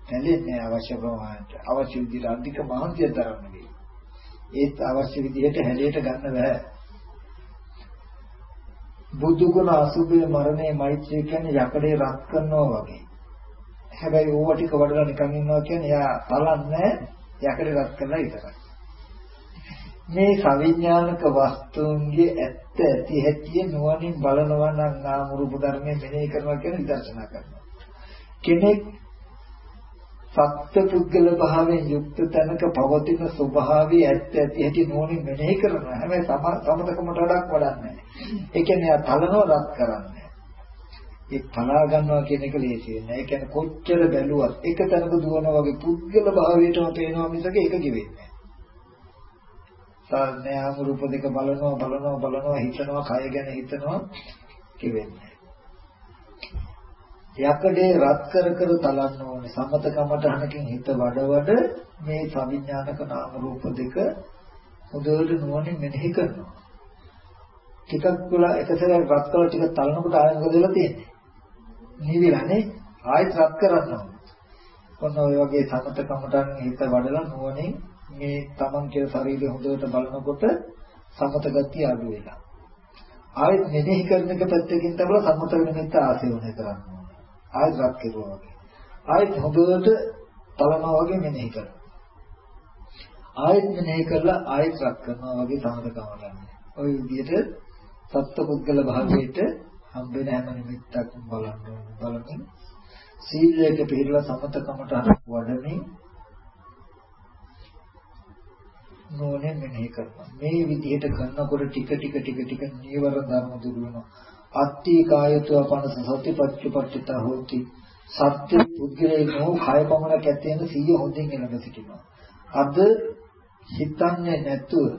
ඇලෙන්නේ අවශ්‍ය ප්‍රමාණයට අවශ්‍ය විදිහට අධික මහන්සිය දරන්න වෙයි. ඒත් අවශ්‍ය විදිහට හැලයට ගන්න බෑ. බුදු ගුණ අසුභේ මරණේ මෛත්‍රිය කියන්නේ යකඩේ රත් කරනවා වගේ. හැබැයි ඕව ටික වඩලා නිකන් ඉන්නවා කියන්නේ එයා බලන්නේ යකඩේ රත් කරලා ඉතරයි. මේ සවිඥානික වස්තුන්ගේ ඇත්ත ඇති හැටි නුවණින් බලනවා නම් නාම රූප ධර්මයේ මෙනෙහි කරනවා කියන විදර්ශනා කරනවා. කෙනෙක් සත්‍ය පුද්ගල භාවයෙන් යුක්ත තැනක පවතින ස්වභාවය ඇත්ත ඇති හැටි නෝනින් මෙනෙහි කරනවා. හැබැයි සමතකමට වඩාක් වඩන්නේ ඒ කියන්නේ තලනව රත් කරන්නේ. ඒ තලා ගන්නවා කියන එක ලේසි නෑ. ඒ කියන්නේ කොච්චර බැලුවත් එක තැනක දුවනා වගේ පුද්ගල භාවයටම පේනවා මිසක ඒක කිවෙන්නේ නෑ. සාඥාම රූප දෙක බලනවා බලනවා බලනවා හිතනවා කය ගැන හිතනවා කිවෙන්නේ යකඩේ රත් කර කර තලන්න ඕනේ සමත කමඨහනකින් හිත වඩ වඩ මේ සවිඥානික නාම රූප දෙක හොඳට නුවණින් මෙනෙහි කරනවා ටිකක් වෙලා එක සැරයක් රත් කරලා ටික තලනකොට ආයෙ මොකද වෙලා තියෙන්නේ? නිවිලානේ ආයෙත් රත් කරනවා. ඔන්න ඔය වගේ සමතකමටන් හිත වඩලා නුවණින් මේ Taman කියන ශරීරය හොඳට බලනකොට සමත ගතිය අඩු වෙනවා. ආයෙත් මෙනෙහි කරන එක පැත්තකින් තමයි සම්මත වෙනිමිත්ත ආසේවනය කරන්නේ. ආයෙත් රත් කෙරුවා වගේ. ආයෙත් හොඳට තලනවා වගේ මෙනෙහි කරනවා. ආයෙත් මෙනෙහි කරලා ආයෙත් රත් කරනවා වගේ සමතකම ගන්න. ওই විදිහට සත්පුද්ගල භාවයට හම්බෙන හැම නිමිත්තක්ම බලන්න බලමින් සීලයක පිළිලා සමතකමට වඩමින් නෝනේ මෙනෙහි කරනවා. මේ විදිහට කරනකොට ටික ටික ටික ටික නීවර ධර්ම දුරු වෙනවා. අත්ති කායතු අපනස සතිපත්චපට්ඨිත හොති. සත්‍ය පුද්ගලයේ නෝ කය පමණක් ඇත්තෙන සිය හොඳින් එළඹ සිටිනවා. අද හිතන්නේ නැතුව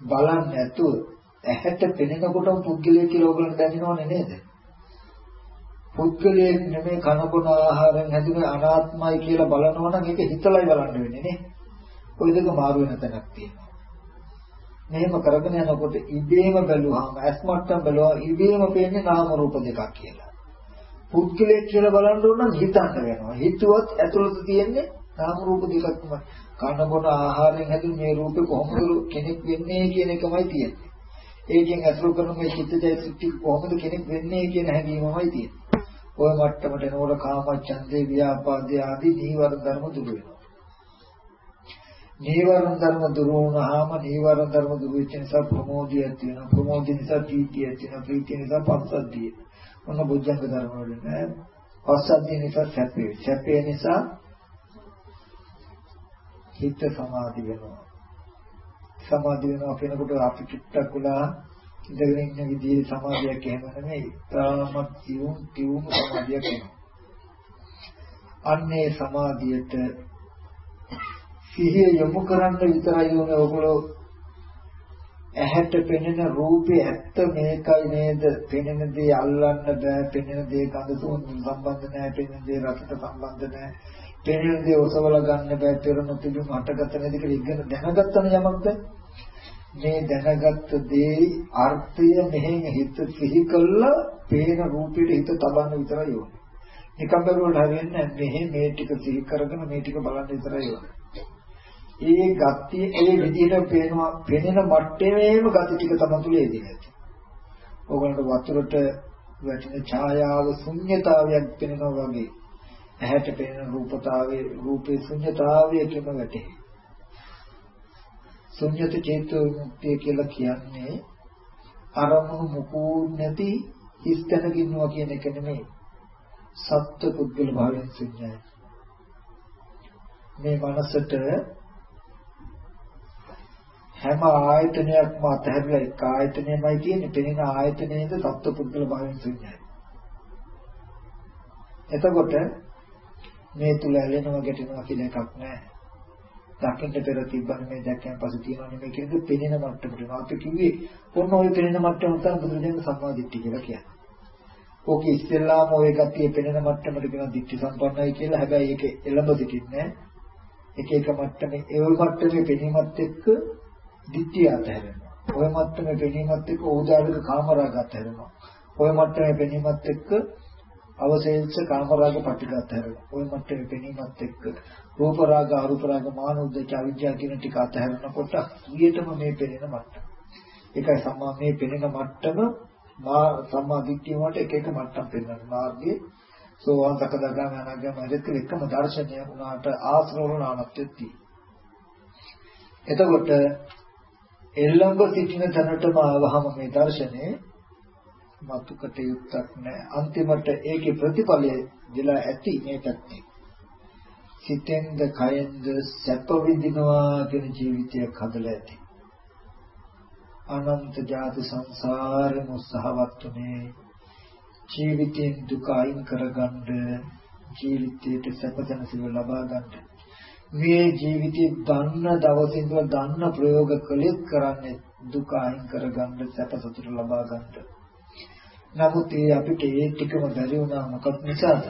බලන්නේ නැතුව ඇහැට පෙනෙනකොටම පුද්ගලයෙක් කියලා ඕගොල්ලෝ දැනෙනවනේ නේද? පුද්ගලයෙක් නෙමෙයි කනකොන ආහාරයෙන් හැදුනේ අනාත්මයි කියලා බලනවා නම් ඒක හිතලයි බලන්න වෙන්නේ නේ. ওই දෙක මාරු වෙන තැනක් තියෙනවා. මෙහෙම කරගෙන යනකොට ඉබේම බැලුවාම ඇස් මට්ටම් බැලුවා ඉබේම පේන්නේ නාම රූප දෙකක් කියලා. පුද්ගලයෙක් කියලා බලන්න ඕන නම් හිතන්න වෙනවා. හිතුවත් ඇතුළත තියෙන්නේ නාම රූප දෙකක් තමයි. කන බොන ආහාරයෙන් හැදුණු මේ රූපේ කොහොමද කෙනෙක් වෙන්නේ කියන එකමයි තියෙන්නේ. ඒකෙන් අතුරු කරන මේ චිත්තචෛතසික කොහොමද කෙනෙක් වෙන්නේ කියන හැඟීමමයි තියෙන්නේ. ඔය මට්ටමට එනකොට කාමච්ඡන්දේ ව්‍යාපාදේ ආදී නීවරණ ධර්ම දුරු වෙනවා. නීවරණ ධර්ම දුරු වුණාම නීවරණ ධර්ම දුරු වෙච්ච නිසා ප්‍රමෝදිය ඇති වෙනවා. ප්‍රමෝදිය නිසා ප්‍රීතිය ඇති වෙනවා. ප්‍රීතිය නිසා පස්සද්ධිය. මොන බොජ්ජංග ධර්ම වල නෑ. පස්සද්ධිය නිසා සැපේ. සැපේ නිසා හිත සමාධි වෙනවා. සමාධි වෙනවා කියනකොට අපි චුට්ටක් උලා ඉඳගෙන ඉන්න විදිහේ සමාධියක් එහෙම නෙමෙයි. තාමත් සියුම් සියුම් සමාධියක් වෙනවා. අන්නේ සමාධියට සිහිය යොමු කරන්න විතරයි ඕනේ ඔයගොල්ලෝ. ඇහැට පෙනෙන රූපේ ඇත්ත මේකයි නේද? පෙනෙන දේ අල්ලන්න බෑ. පෙනෙන දේ ගඳ සුවඳ සම්බන්ධ නැහැ පෙනෙන දේ රසට සම්බන්ධ නැහැ පෙනෙන දේ ඔසවල ගන්න බෑ පෙර නොතිබුණු හටගත නැති කියලා ඉගෙන දැනගත්තන යමක්ද මේ දැනගත්ත දේ අර්ථය මෙහෙන් හිත සිහි කළා පේන රූපෙට හිත තබන්න විතරයි ඕනේ. නිකම් බැලුවොත් හරියන්නේ මෙහෙ මේ ටික සිහි කරගෙන මේ ටික බලන්න විතරයි ඕනේ. ඒ ගති ඒ විදිහට පේනවා පෙනෙන මට්ටමේම ගති ටික තමයි තුල එදිනෙත්. ඕගොල්ලන්ට වතුරට වැටෙන ඡායාව ශුන්්‍යතාවයක් පෙනෙනවා වගේ ඇහැට පෙනෙන රූපතාවයේ රූපේ ශුන්්‍යතාවයකම වැටේ. ශුන්්‍යත චේතෝ මුක්තිය කියලා කියන්නේ අරමුණු මුකුත් නැති හිස්තැනක ඉන්නවා කියන එක නෙමෙයි. සත්‍ය පුද්ගල භාවයෙන් ශුන්‍යයි. මේ මනසට හැම ආයතනයක්ම අතහැරලා එක ආයතනයමයි තියෙන්නේ පෙනෙන ආයතනයේද සත්ව පුද්ගල භාවයෙන් ශුන්‍යයි. එතකොට මේ තුල ඇලෙනවා ගැටෙනවා කියන එකක් නැහැ. දකින්න පෙර තිබ්බන මේ දැක්කයන් පස්සේ තියෙනවා නෙමෙයි කියන්නේ පෙනෙන මට්ටමට. අපි කිව්වේ කොන්න ඔය පෙනෙන මට්ටම තමයි බුදුරජාණන් සම්මාදිට්ඨිය කියලා කියන්නේ. ඕක ඉස්සෙල්ලාම ඔය ගතිය පෙනෙන මට්ටමට කියන දිට්ඨි සම්පන්නයි කියලා. හැබැයි ඒක එළඹ සිටින්නේ එක එක මට්ටමේ ඒ මට්ටමේ පෙනීමත් එක්ක දිට්ඨිය අතහැරෙනවා. ඔය මට්ටමේ පෙනීමත් එක්ක ඕජාලික කාමරාග අතහැරෙනවා. ඔය මට්ටමේ පෙනීමත් එක්ක අවශේෂ කාමරාග පටිගත හැරෙනවා. ওই මට්ටමේ පෙනීමත් එක්ක රූප රාග අරූප රාග මාන උද්දච්ච අවිජ්ජා කියන ටික අතහැරෙනකොට ඊටම මේ පෙනෙන මට්ටම. ඒකයි සම්මා මේ පෙනෙන මට්ටම මා සම්මා දිට්ඨිය වලට එක එක මට්ටම් පෙන්වන මාර්ගයේ සෝවාන් සකදාගාමී අනාගාමී අධික එකම දර්ශනය වුණාට ආශ්‍රව නානත්‍යති. එතකොට එල්ලඹ සිටින තැනටම ආවහම මේ දර්ශනේ මතුකට යුක්තක් නැහැ. අන්තිමට ඒකේ ප්‍රතිඵලය දෙලා ඇති මේ පැත්තේ. සිතෙන්ද කයෙන්ද සැප විඳිනවා කියන ජීවිතයක් හදලා ඇති. අනන්ත ජාති සංසාරෙම උත්සාහවත් උනේ ජීවිතෙන් දුක අයින් කරගන්න ජීවිතයට සැපතන සිව ලබා ගන්න. මේ ජීවිතේ දන්න දවසින් ඉඳලා දන්න ප්‍රයෝග කළෙත් කරන්නේ දුක අයින් කරගන්න සැප සතුට ලබා ගන්න. නමුත් ඒ අපිට ඒ ටිකම බැරි වුණා මොකක් නිසාද?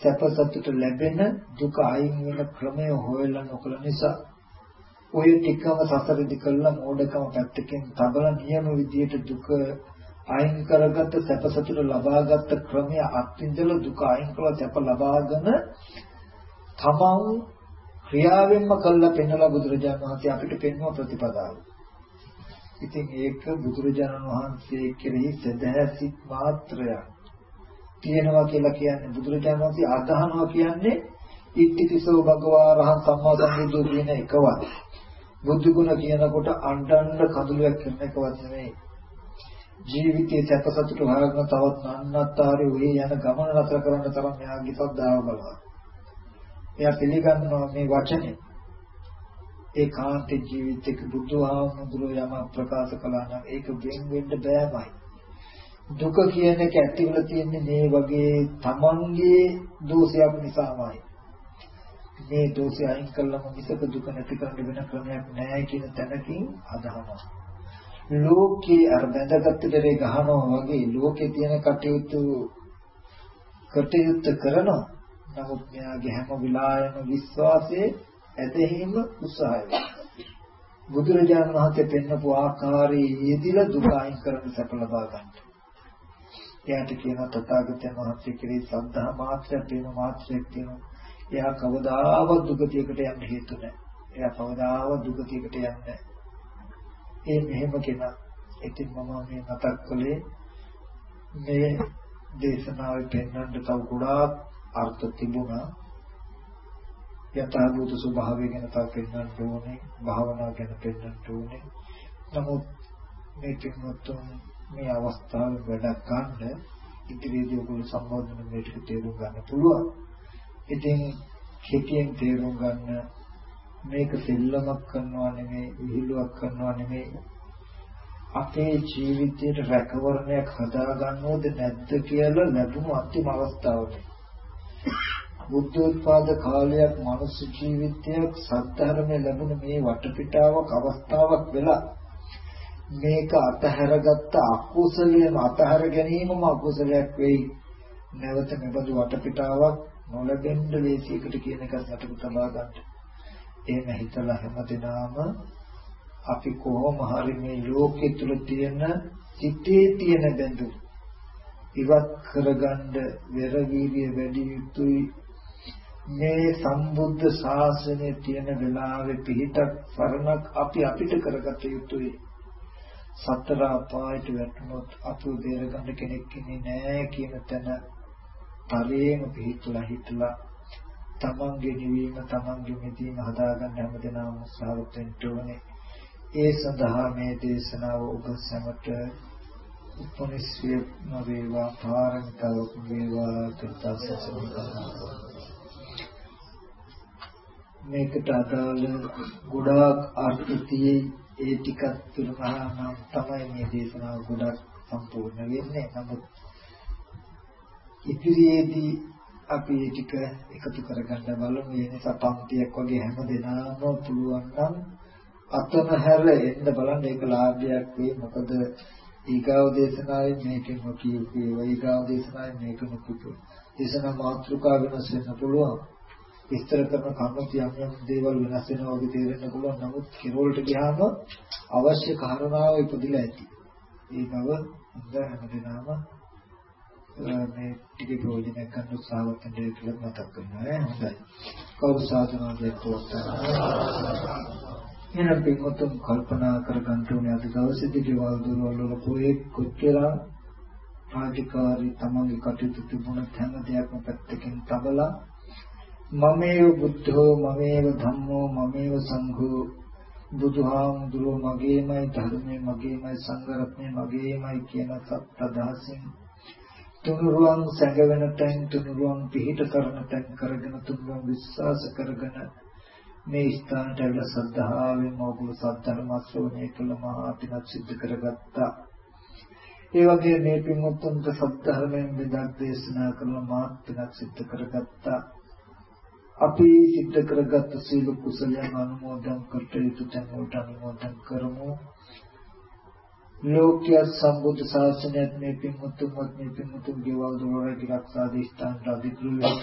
සැප සතුට ලැබෙන දුක අයින් වෙන ක්‍රමය හොයලා නොකළ නිසා. ඔය ටිකම සසරදි කළා මෝඩකම පැත්තකින් තබල නියම විදියට දුක අයින් කරගත්ත සැපසතුට ලබාගත් ක්‍රමය අත්විඳලා දුක අයින් කරලා සැප ලබාගෙන තමන් ක්‍රියාවෙන්ම කළා පෙන්වලා බුදුරජාණන් වහන්සේ අපිට පෙන්වන ප්‍රතිපදාව. ඉතින් ඒක බුදුරජාණන් වහන්සේ කෙරෙහි සදහැසිත මාත්‍රයක් තියෙනවා කියලා කියන්නේ බුදුරජාණන් වහන්සේ අදහනවා කියන්නේ ඉත්තිතිසෝ භගවා රහන් සම්මා සම්බුද්ධ කියන එකවත් බුදු ගුණ කියනකොට අඬන්න කඳුලක් කරන එකවත් නෙමෙයි ජීවිතයේ සැප සතුට හොයාගෙන තවත් නන්නත්තරේ ඔහි යන ගමන නතර කරන්න තරම් මෙයාගේ සද්ධාව බලවත්. එයා පිළිගන්නවා මේ වචනේ. ඒ කාන්ත ජීවිතයක බුදුහාමුදුරුවෝ යම ප්‍රකාශ කළා නම් ඒක වෙන් වෙන්න බෑමයි. දුක කියන එක ඇතිවලා තියෙන්නේ මේ වගේ තමන්ගේ දෝෂයක් නිසාමයි. මේ දෝෂය අයින් කළාම මිසක දුක නැති කරන්න වෙන ක්‍රමයක් නැහැ කියන තැනකින් අදහනවා. ලෝකේ අර බැඳගත් දරේ ගහනවා වගේ ලෝකේ තියෙන කටයුතු කටයුතු කරනවා. නමුත් මෙයාගේ හැම විලායම විශ්වාසයේ ඇදහිම උත්සාහය. බුදුරජාණන් වහන්සේ පෙන්වපු ආකාරයේ යෙදිලා දුක අයින් කරන්න සැප ලබා ගන්න. එයාට කියන තථාගතයන් වහන්සේ කෙරෙහි සද්ධා මාත්‍රයක් තියෙන මාත්‍රයක් තියෙනවා. එයා කවදාවත් දුගතියකට යන්න හේතු නැහැ. එයා කවදාවත් දුගතියකට යන්නේ නැහැ. ඒ මෙහෙම කෙනා. ඉතින් මම මේ මතක් කළේ මේ දේශනාවේ පෙන්වන්න තව ගොඩාක් අර්ථ තිබුණා. යථාභූත ස්වභාවය ගැන තව පෙන්වන්න ඕනේ, භාවනාව ගැන පෙන්වන්න ඕනේ. නමුත් මේ පිටුතුන් මේ අවස්ථාවේ වැඩක් ගන්න ඉදිරියේදී ඔයගොල්ලෝ සම්බෝධන මේ ටික තේරුම් ගන්න පුළුවන්. ඉතින් කෙටියෙන් තේරුම් ගන්න මේක සෙල්ලමක් කරනවා නෙමෙයි විහිළුවක් කරනවා නෙමෙයි අපේ ජීවිතයට රැකවරණයක් හදාගන්නවද නැද්ද කියලා ලැබුණු අන්තිම අවස්ථාවනේ බුද්ධෝත්පාද කාලයක් මනුස්ස ජීවිතයක් සත්‍යධර්මයේ ලැබුණ මේ වටපිටාවක් අවස්ථාවක් වෙලා මේක අතහැරගත්ත අකුසලයෙන් අතහැර ගැනීමම අකුසලයක් වෙයි නැවත මෙබඳු වටපිටාවක් නොලැබෙන්න ලේසියකට කියන එකත් මතක තබා ගන්න. එහෙම හිතලා හැමදෙනාම අපි කොහොම හරි මේ ලෝකෙ තුල තියෙන සිටේ තියෙන බඳු ඉවත් කරගන්න වෙර වීර්ය වැඩි යුතුයි මේ සම්බුද්ධ ශාසනයේ තියෙන වෙලාවේ පිහිටක් සරණක් අපි අපිට කරගත යුතුයි සතර අපායට වැටුනොත් අපු බේරගන්න කෙනෙක් ඉන්නේ නැහැ කියන තැන තරේම පිහිටලා හිටලා තමන්ගේ නිවීම තමන්ගේ මිදීම හදාගන්න හැමදෙනාම උත්සාහවත් වෙන්න ඕනේ. ඒ සඳහා මේ දේශනාව ඔබ සැමට උපනිශ්‍රේ නොවේවා පාරමිතාවක් වේවා කර්තසසන මේකට අදාළ ගොඩාක් අර්ථතියේ ඒ ටිකක් තුනහා නම් තමයි මේ දේශනාව ගොඩක් සම්පූර්ණ වෙන්නේ. නමුත් ඉදිරියේදී අපි ඒ ටික එකතු කරගන්න බලමු. ඒ නිසා පන්තියක් වගේ හැම දිනම පුළුවන් නම් අතනහැර එන්න බලන්න ඒක ලාභයක් වෙයි. මොකද ඊගාව දේශනාවේ මේකෙන් කියු කියවා ඊගාව දේශනාවේ මේකම කියු. දේශනා මාතෘකාව වෙනස් වෙන්න පුළුවන්. විස්තර කරන කරුණු යම් යම් දේවල් වෙනස් වෙනවා වගේ තේරෙන්න පුළුවන්. නමුත් කිරෝල්ට ගියාම අවශ්‍ය කාරණාව ඉපදිලා ඇති. ඒ බව හොඳ හැමදෙනාම මේ ටික ප්‍රයෝජනයක් ගන්න උත්සාහවත් වෙන්න කියලා මතක් කරනවා ඈ හොඳයි කවුරු සාධනාවක් තෝරනවා එනම් පිටුතුම් කල්පනා කරගන්න ඕනේ අද දවසේදී ගෙවල් දොරවල් වල පොයේ කොච්චර රාජකාරී තමන්ගේ කටයුතු තිබුණ හැම දෙයක්ම පැත්තකින් තබලා මමේව බුද්ධෝ මමේව ධම්මෝ මමේව සංඝෝ බුදුහාමුදුරුවෝ මගේමයි ධර්මයේ මගේමයි සංඝ රත්නයේ මගේමයි කියන සත්‍ය අදහසින් තුනුරුවන් සැඟවෙන තැන් තුනුරුවන් පිහිට කරන තැන් කරගෙන තුනුරුවන් විශ්වාස කරගෙන මේ ස්ථානට ඇවිල්ලා සද්ධාවෙන් මොගුල සද්ධර්ම ශ්‍රවණය කළ මහා පිනක් සිද්ධ කරගත්තා. ඒ වගේ මේ පින්වත්තුන්ට සද්ධර්මයෙන් බෙදක් දේශනා කළ මහා පිනක් සිද්ධ කරගත්තා. අපි සිද්ධ කරගත් සීල කුසලයන් අනුමෝදන් කර යුතු තැන් වලට අනුමෝදන් කරමු. ලෝක්‍ය සම්බුද්ධ ශාසනයත් මේ පින්මුතුන්වත් මේ පින්මුතුන් ගෙවල් දොරේ ආරක්ෂා දිස්ත්‍රාන්ත අධිකෘත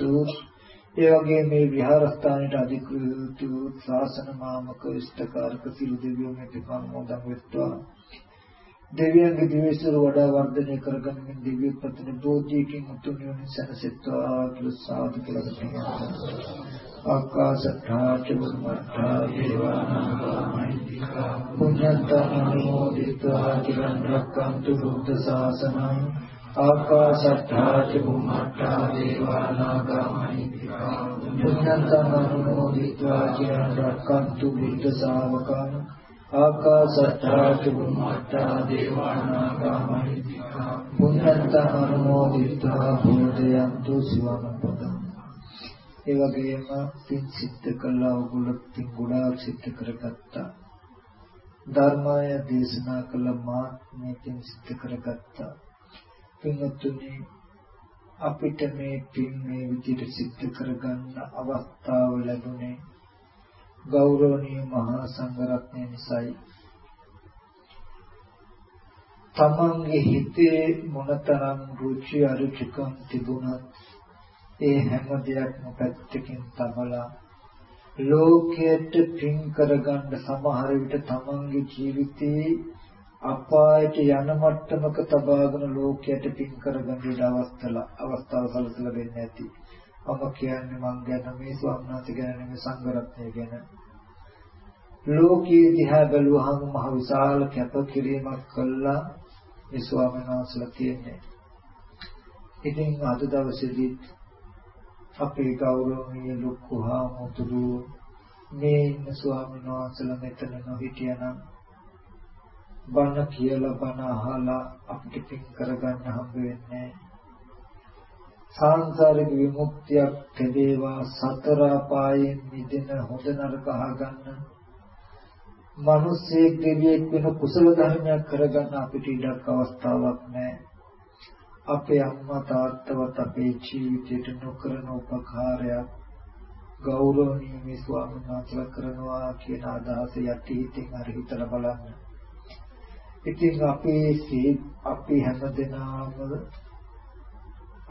ඒ වගේ මේ විහාරස්ථානයේ අධිකෘත ශාසන මාමක ඉෂ්ඨකාරක සිල් දෙවියෝ මෙත් කර්මෝදම් වෙත්වා. දෙවියන්ගේ දිවිසුර වඩා වර්ධනය කරගන්නමින් දිව්‍ය ප්‍රතින බෝධියකින් උතුම් නිවන සැනසෙත්වා කියලා සාදු කියලා කියනවා. ආකාශත්තා චුම්මත්තා දේවානාගාමයිතිකා පුඤ්ඤන්තමෝදිත්වා චිරන් රක්칸තු බුද්ධ ශාසනං. ආකාශත්තා චුම්මත්තා දේවානාගාමයිතිකා පුඤ්ඤන්තමෝදිත්වා චිරන් රක්칸තු බුද්ධ ශාවකං ආකාශත්තා චුම්මත්තා දේවානාගා මහිත්‍තිකා පුඤ්ඤන්තං අනුමෝදිත්වා බුද්ධයන්තු සිවන පදං ඒ වගේම පින් සිද්ධ කළා ඔගොල්ලෝ පින් ගොඩාක් සිද්ධ කරගත්තා. ධර්මය දේශනා කළ මාත්මය පින් සිද්ධ කරගත්තා. පින්තුනි අපිට මේ පින් මේ විදිහට සිද්ධ කරගන්න අවස්ථාව ලැබුණේ ගෞරවනීය මහා සංඝරත්නය නිසායි. තමන්ගේ හිතේ මොනතරම් රුචි අරුචිකම් තිබුණත් ඒ හැම දෙයක්ම පැත්තකින් තමලා ලෝකයට පින් කරගන්න සමහර විට තමන්ගේ ජීවිතේ අපායට යන මට්ටමක තබාගෙන ලෝකයට පින් කරගන්න අවස්ථාව අවස්ථාව සැලසලා වෙන්නේ නැති. මම කියන්නේ මං ගැන මේ ස්වාමීන් වහන්සේ ගැන නෙමෙයි සංඝරත්නය ගැන. ලෝකයේ දිහා බැලුවහම මහ විශාල කැපකිරීමක් කළා මේ ස්වාමීන් වහන්සේලා කියන්නේ. ඉතින් අද දවසේදී අපේ ගෞරවනීය ලොකු හාමුදුරු මේ ඉන්න ස්වාමීන් වහන්සේලා මෙතන නොහිටියනම් බණ කියලා බණ අහලා අපිට පින් කරගන්න හම්බ වෙන්නේ නැහැ. සාංසාරික විමුක්තියක් ලැබේවා. සතර අපායෙන් මිදෙන හොඳ නරක අහගන්න. මිනිස්සෙක් දෙවියෙක් වෙන කුසල ධර්මයක් කරගන්න අපිට ඉඩක් අවස්ථාවක් නැහැ. අපේ අම්මා තාත්තවත් අපේ ජීවිතයට නොකරන උපකාරයක් ගෞරවනීය මේ ස්වාමීන් වහන්සේලා කරනවා කියන අදහස යටි හිතින් හරි හිතලා බලන්න. ඉතින් අපේ අපි හැමදෙනාම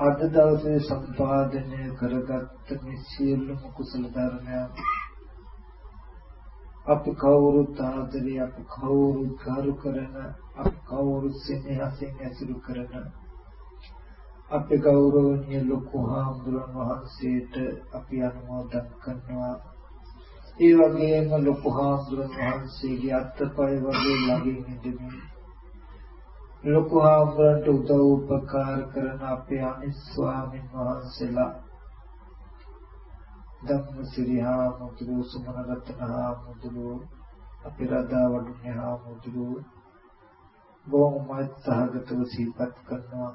අද දවසේ සම්පාදනය කරගත්ත මේ සියලුම කුසල ධර්මයන් අපි කවුරුත් ආදරේ අපි කවුරුත් කරු කරන අපි කවුරුත් සෙනෙහසින් ඇසුරු කරන අපේ ගෞරවනීය ලොකු හාමුදුරන් වහන්සේට අපි අනුමෝදන් කරනවා. ඒ වගේම ලොකු හාමුදුරන් වහන්සේගේ අත්පය වගේ ළඟින් ඉඳමින් ලොකු හාමුදුරන්ට උදව් උපකාර කරන අපේ අනිත් ස්වාමීන් වහන්සේලා ධම්මසිරි හාමුදුරුවෝ සුමන රත්න හාමුදුරුවෝ අපේ රදා වඩුන්නේ හාමුදුරුවෝ බොහොම මහත්සහගතව සිහිපත් කරනවා.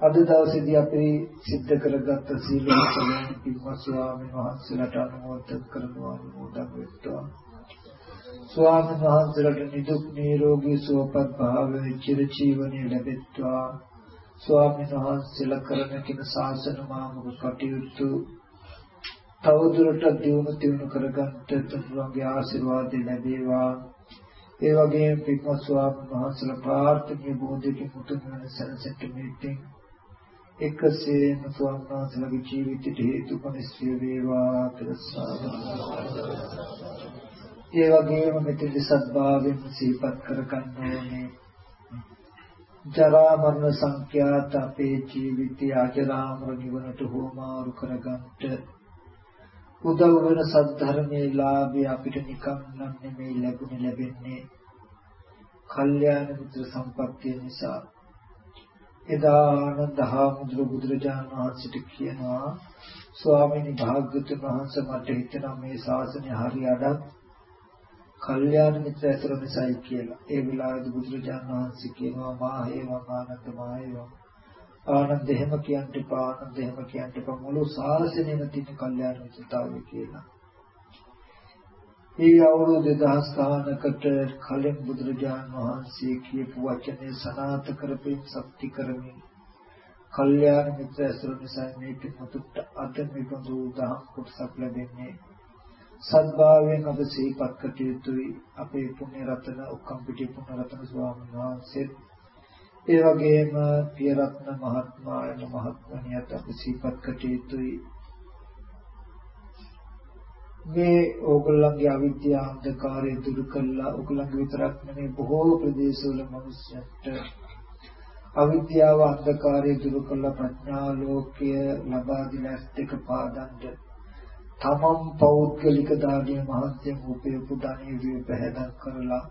අද දවසේදී අපි සිද්ධ කරගත්ත සීල සලෙන් පින්වත් ස්වාමීන් වහන්සේලාට අනුමෝදන් කරනවා අනුමෝදන් වෙත්වා. ස්වාමීන් වහන්සේලාට නිදුක් නිරෝගී සුවපත් භාවයේ චිර ජීවනයේ ලැබෙත්වා. ස්වාමීන් වහන්සේලා කරන කින ශාසන මාමුක කටයුතු තවදුරටත් දියුණු තියුණු කරගන්නට තුන්වන්ගේ ආශිර්වාද ලැබේවා. ඒ වගේම පිටමත් ස්වාමීන් වහන්සේලා ප්‍රාර්ථනීය බෝධියකින් මුතුන් වෙන සැනසෙට මෙතින් එකසේම ස්වාමීන් වහන්සේලාගේ ජීවිතයට හේතුපනිස්සිය වේවා කියලා සාදු. ඒ වගේම මෙතෙදි සත්භාවයෙන් සිහිපත් කරගන්න ඕනේ. ජරා මරණ සංඛ්‍යාත අපේ ජීවිතය අජරාමර නිවනට හෝමාරු කරගන්නට උදව් වෙන සද්ධර්මයේ ලාභය අපිට නිකම් නම් නෙමෙයි ලැබුණේ ලැබෙන්නේ. කල්යාණ මිත්‍ර සම්පත්තිය නිසා එදා ආනන්ද හාමුදුරු බුදුරජාණන් වහන්සේට කියනවා ස්වාමීනි භාග්‍යතුන් වහන්සේ මට හිතෙනවා මේ ශාසනය හරි අඩක් කල්යාණ මිත්‍ර ඇසුර නිසායි කියලා. ඒ විලාසෙදි බුදුරජාණන් වහන්සේ කියනවා මා හේවං ආනන්ද මායව. ආනන්ද එහෙම කියන්න එපා ආනන්ද එහෙම කියන්න එපා මුළු ශාසනයෙම තියෙන කල්යාණ මිත්‍රතාවය කියලා. ඒ අවුරුදු 2000 කකට කලින් බුදුරජාණන් වහන්සේ කියපු වචනේ සනාත කරපින් සත්‍ති කරමින් කල්යාණ මිත්‍ර ඇසුර නිසා මේ පිටුට අද මේ බඳු දහම් කොටසක් ලැබෙන්නේ සද්භාවයෙන් අප සිහිපත් කළ යුතුයි. අපේ පුණ්‍ය රත්න ඔක්කම් පිටි පුණ්‍ය රත්න ස්වාමීන් වහන්සේ ඒ වගේම පිය රත්න මහත්මයාට මහත්මණියත් අප සිහිපත් කළ යුතුයි. මේ ඕගොල්ලන්ගේ අවිද්‍යාව අන්ධකාරය දුරු කළා. ඕගොල්ලන්ගේ විතරක් නෙමෙයි බොහෝ ප්‍රදේශවල මිනිස්සුන්ට අවිද්‍යාව අන්ධකාරය දුරු කළා. ප්‍රඥා ලෝකය ලබා දින දෙක පාදන්න තමන් පෞද්ගලික දාඩිය මහත්යෙන් උපයපු ධනෙ විය පැහැදක් කරලා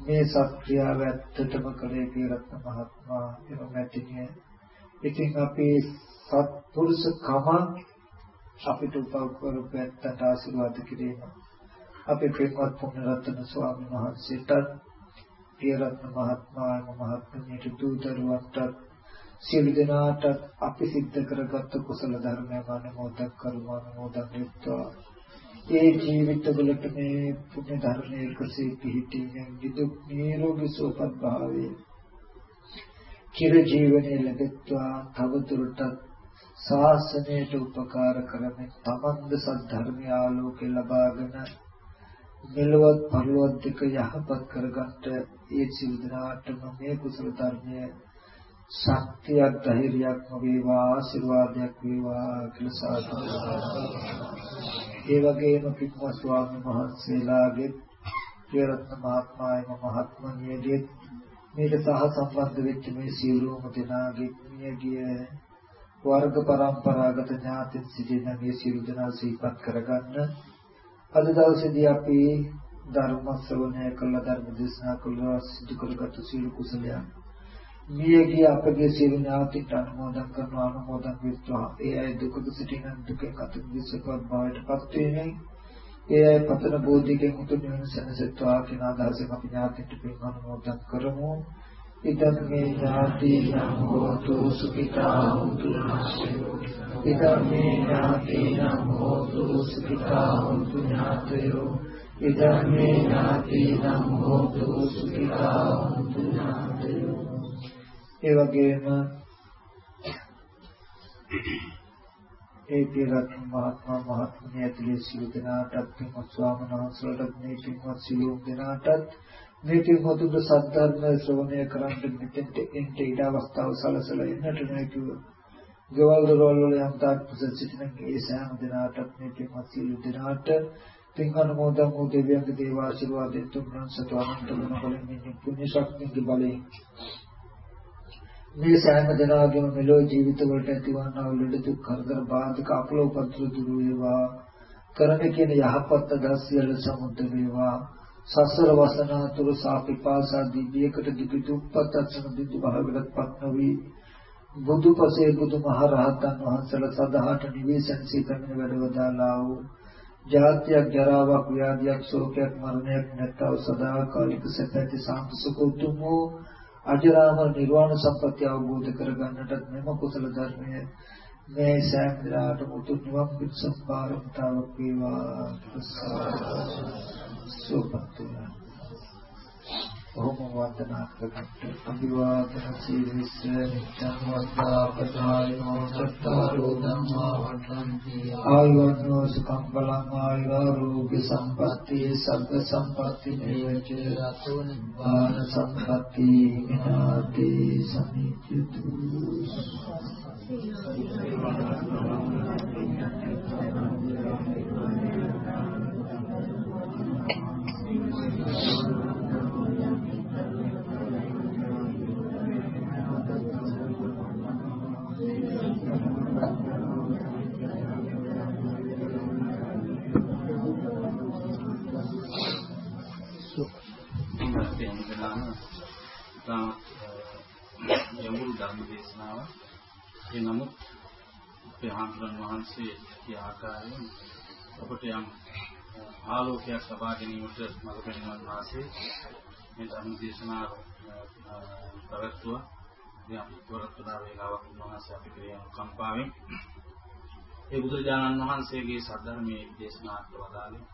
මේ සත්‍යාව ඇත්තටම කරේ පියරත්න මහත්මයා එරමැතිනිය ඉතින් අපි සත්පුරුෂ කම අපිට උපව කරපැත්තට ආශිර්වාද කිරීම. අපේ පින්වත් පුණ්‍යරත්න ස්වාමීන් වහන්සේටත් පියරත්න මහත්මයාම මහත්මියට දූ දරුවන්ට සියලු දෙනාට අපි සිද්ධ කරගත්ත කුසල ධර්මයන් අනුමෝදක් කරමු අනුමෝදන් වෙත්වා. ඒ ජීවිතවලට මේ පුණ්‍ය ධර්මයේ කුසී පිහිටීමෙන් විදුක් නිරෝගී සුවපත් භාවයේ චිර ජීවනයේ ලැබෙත්වා. තවදුරටත් ශාසනයට උපකාර කරමින් තමන්ද සද්ධර්මය ආලෝකය ලබාගෙන මෙලොවත් පරලොවත් දෙක යහපත් කරගන්නට ඒ සිවුදනාටම මේ කුසල ධර්මය ශක්තියක් ධෛර්යයක් වේවා ආශිර්වාදයක් වේවා කියලා සාදු ඒ වගේම පිටුම ස්වාමීන් වහන්සේලාගේ පියරත්න මහත්මයාගේ මහත්මනියගේ මේක සහ සම්බන්ධ වෙච්ච මේ සියලුම දෙනාගේ මියගිය වර්ග પરම්පරාගත ඥාතින් සිටින මේ සියලු දෙනා සිහිපත් කරගන්න. අද දවසේදී අපි ධර්ම ශ්‍රවණය කළ ධර්ම දේශනා කළ සිදු කරගත් සියලු කුසලයන් මියගිය අපගේ සියලු ඥාතිට අනුමෝදන් කරන අනුමෝදන් වෙත්වා. ඒ අය දුකක සිටින දුකෙන් අත විසකවත් බවට පත් වෙන්නේ ඒ අය පතන බෝධිකෙන් උතුම් නිවන සැනසෙත්වා කියන අදහසෙන් අපි ඥාතිට පින් අනුමෝදන් කරමු. ඉදන් මේ ඥාතියන් හෝතු සුඛිතා හොන්තු ඉදන් මේ ඥාතියන් හෝතු සුඛිතා හොන්තු ඥාතයෝ ඉදන් මේ ඥාතියන් හෝතු සුඛිතා හොන්තු ඥාතයෝ ඒ වගේම ඒ පිරත් මහත්මා මහත්මිය ඇතුළේ සියලු දෙනාටත් පින්වත් ස්වාමීන් වහන්සේලාට මේ පින්වත් සියලු දෙනාටත් මේ පින්වතුන්ට සද්ධර්ම ශ්‍රවණය කරන්න මෙතෙන්ට එන්ට ඉඩ අවස්ථාව සලසලා ඉන්නට නැතුව ගවල් දරවල් වල යම්තාක් කුසල සිටින ඒ සෑම දිනාටත් මේ පින්වත් සියලු දිනාට පින් අනුමෝදන් වූ දෙවියන්ගේ දේව ආශිර්වාදයෙන් තුන්වන් සතු අනන්ත ගුණ බලෙන් මේ පුණ්‍ය ශක්තියගේ බලයෙන් මේ සෑම දිනාගේම මෙලෝ ජීවිත වලට ඇතිවන්නා වූ ලෙඩ දුක් කරදර බාධක අපල උපද්‍ර දුරු වේවා. කරන කියන යහපත් අදහස් සියල්ල සමුද්ද වේවා. සසර වසනාතුරු සාපිපාසා දිව්‍යයකට දිවි දුප්පත් අත්සන දිව්‍ය භාවයටපත් නොවි. බුදුපසේ බුදුමහරහතන් වහන්සේලා සදාහට නිවේසන් සීතමින වැඩවදාලා වූ. ජාතියක් ජරාවක් ව්‍යාධියක් ශෝකයක් මරණයක් නැත්නම් සදාකාලික සැපැති සාන්ත සුඛුතුමෝ අජරාමර නිර්වාණ සම්පත්‍ය අවබෝධ කරගන්නට මෙම කුසල ධර්මය මේ සෑම දිනාටම උතුම් නිවන් පිණිස පාරමිතාවක් වේවා. සුවපත් වෙනවා. ඔහොම වන්දනා කරගන්න අභිවාදන සීලස නිත්‍යං වද්දා පදායෝ සත්තාරෝ ධම්මා වඩ්ඩන්ති ආයුර්ණෝ සුඛං බලං ආයුරෝග්‍ය සම්පatti සබ්බ සම්පatti නේවච රතෝ නිබ්බාන සම්පatti විනාති සමිච්ඡතු ඒ නමුත් අපේ හාමුදුරන් වහන්සේ ඒ ආකාරයෙන් ඔබට යම් ආලෝකයක් ලබා ගැනීමට මඟ පෙන්වන වාසේ මේ ධර්ම දේශනාව පැවැත්වුවා. යම් වරතුනා වේලාවක් උන්වහන්සේ අපි ක්‍රියාව කම්පාවෙන් ඒ බුදුරජාණන් වහන්සේගේ සද්ධර්මයේ දේශනාත් වදාළේ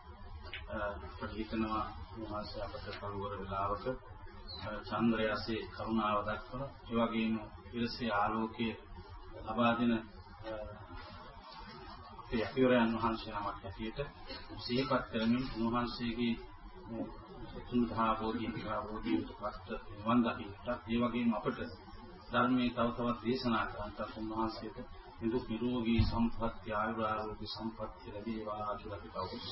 අපට හිතනවා උන්වහන්සේ අපට කරුවර වේලාවක චන්ද්‍රයාසේ කරුණාව දක්වන ඒ වගේම ඊර්ෂ්‍ය ආලෝකයේ ලබා දෙන අපේ අතිවරයන් වහන්සේ නමක් හැටියට සිහිපත් කරමින් උන්වහන්සේගේ සතුන්දා බෝධි පිටා බෝධි උපස්ත නිවන් දකින්නට ඒ වගේම අපට ධර්මයේ තව තවත් දේශනා කරන්නට උන්වහන්සේට නිදුක් නිරෝගී සම්පත්‍ය ආයුරාෝග්‍ය සම්පත්‍ය ලැබේවා කියලා අපි කවුරුත්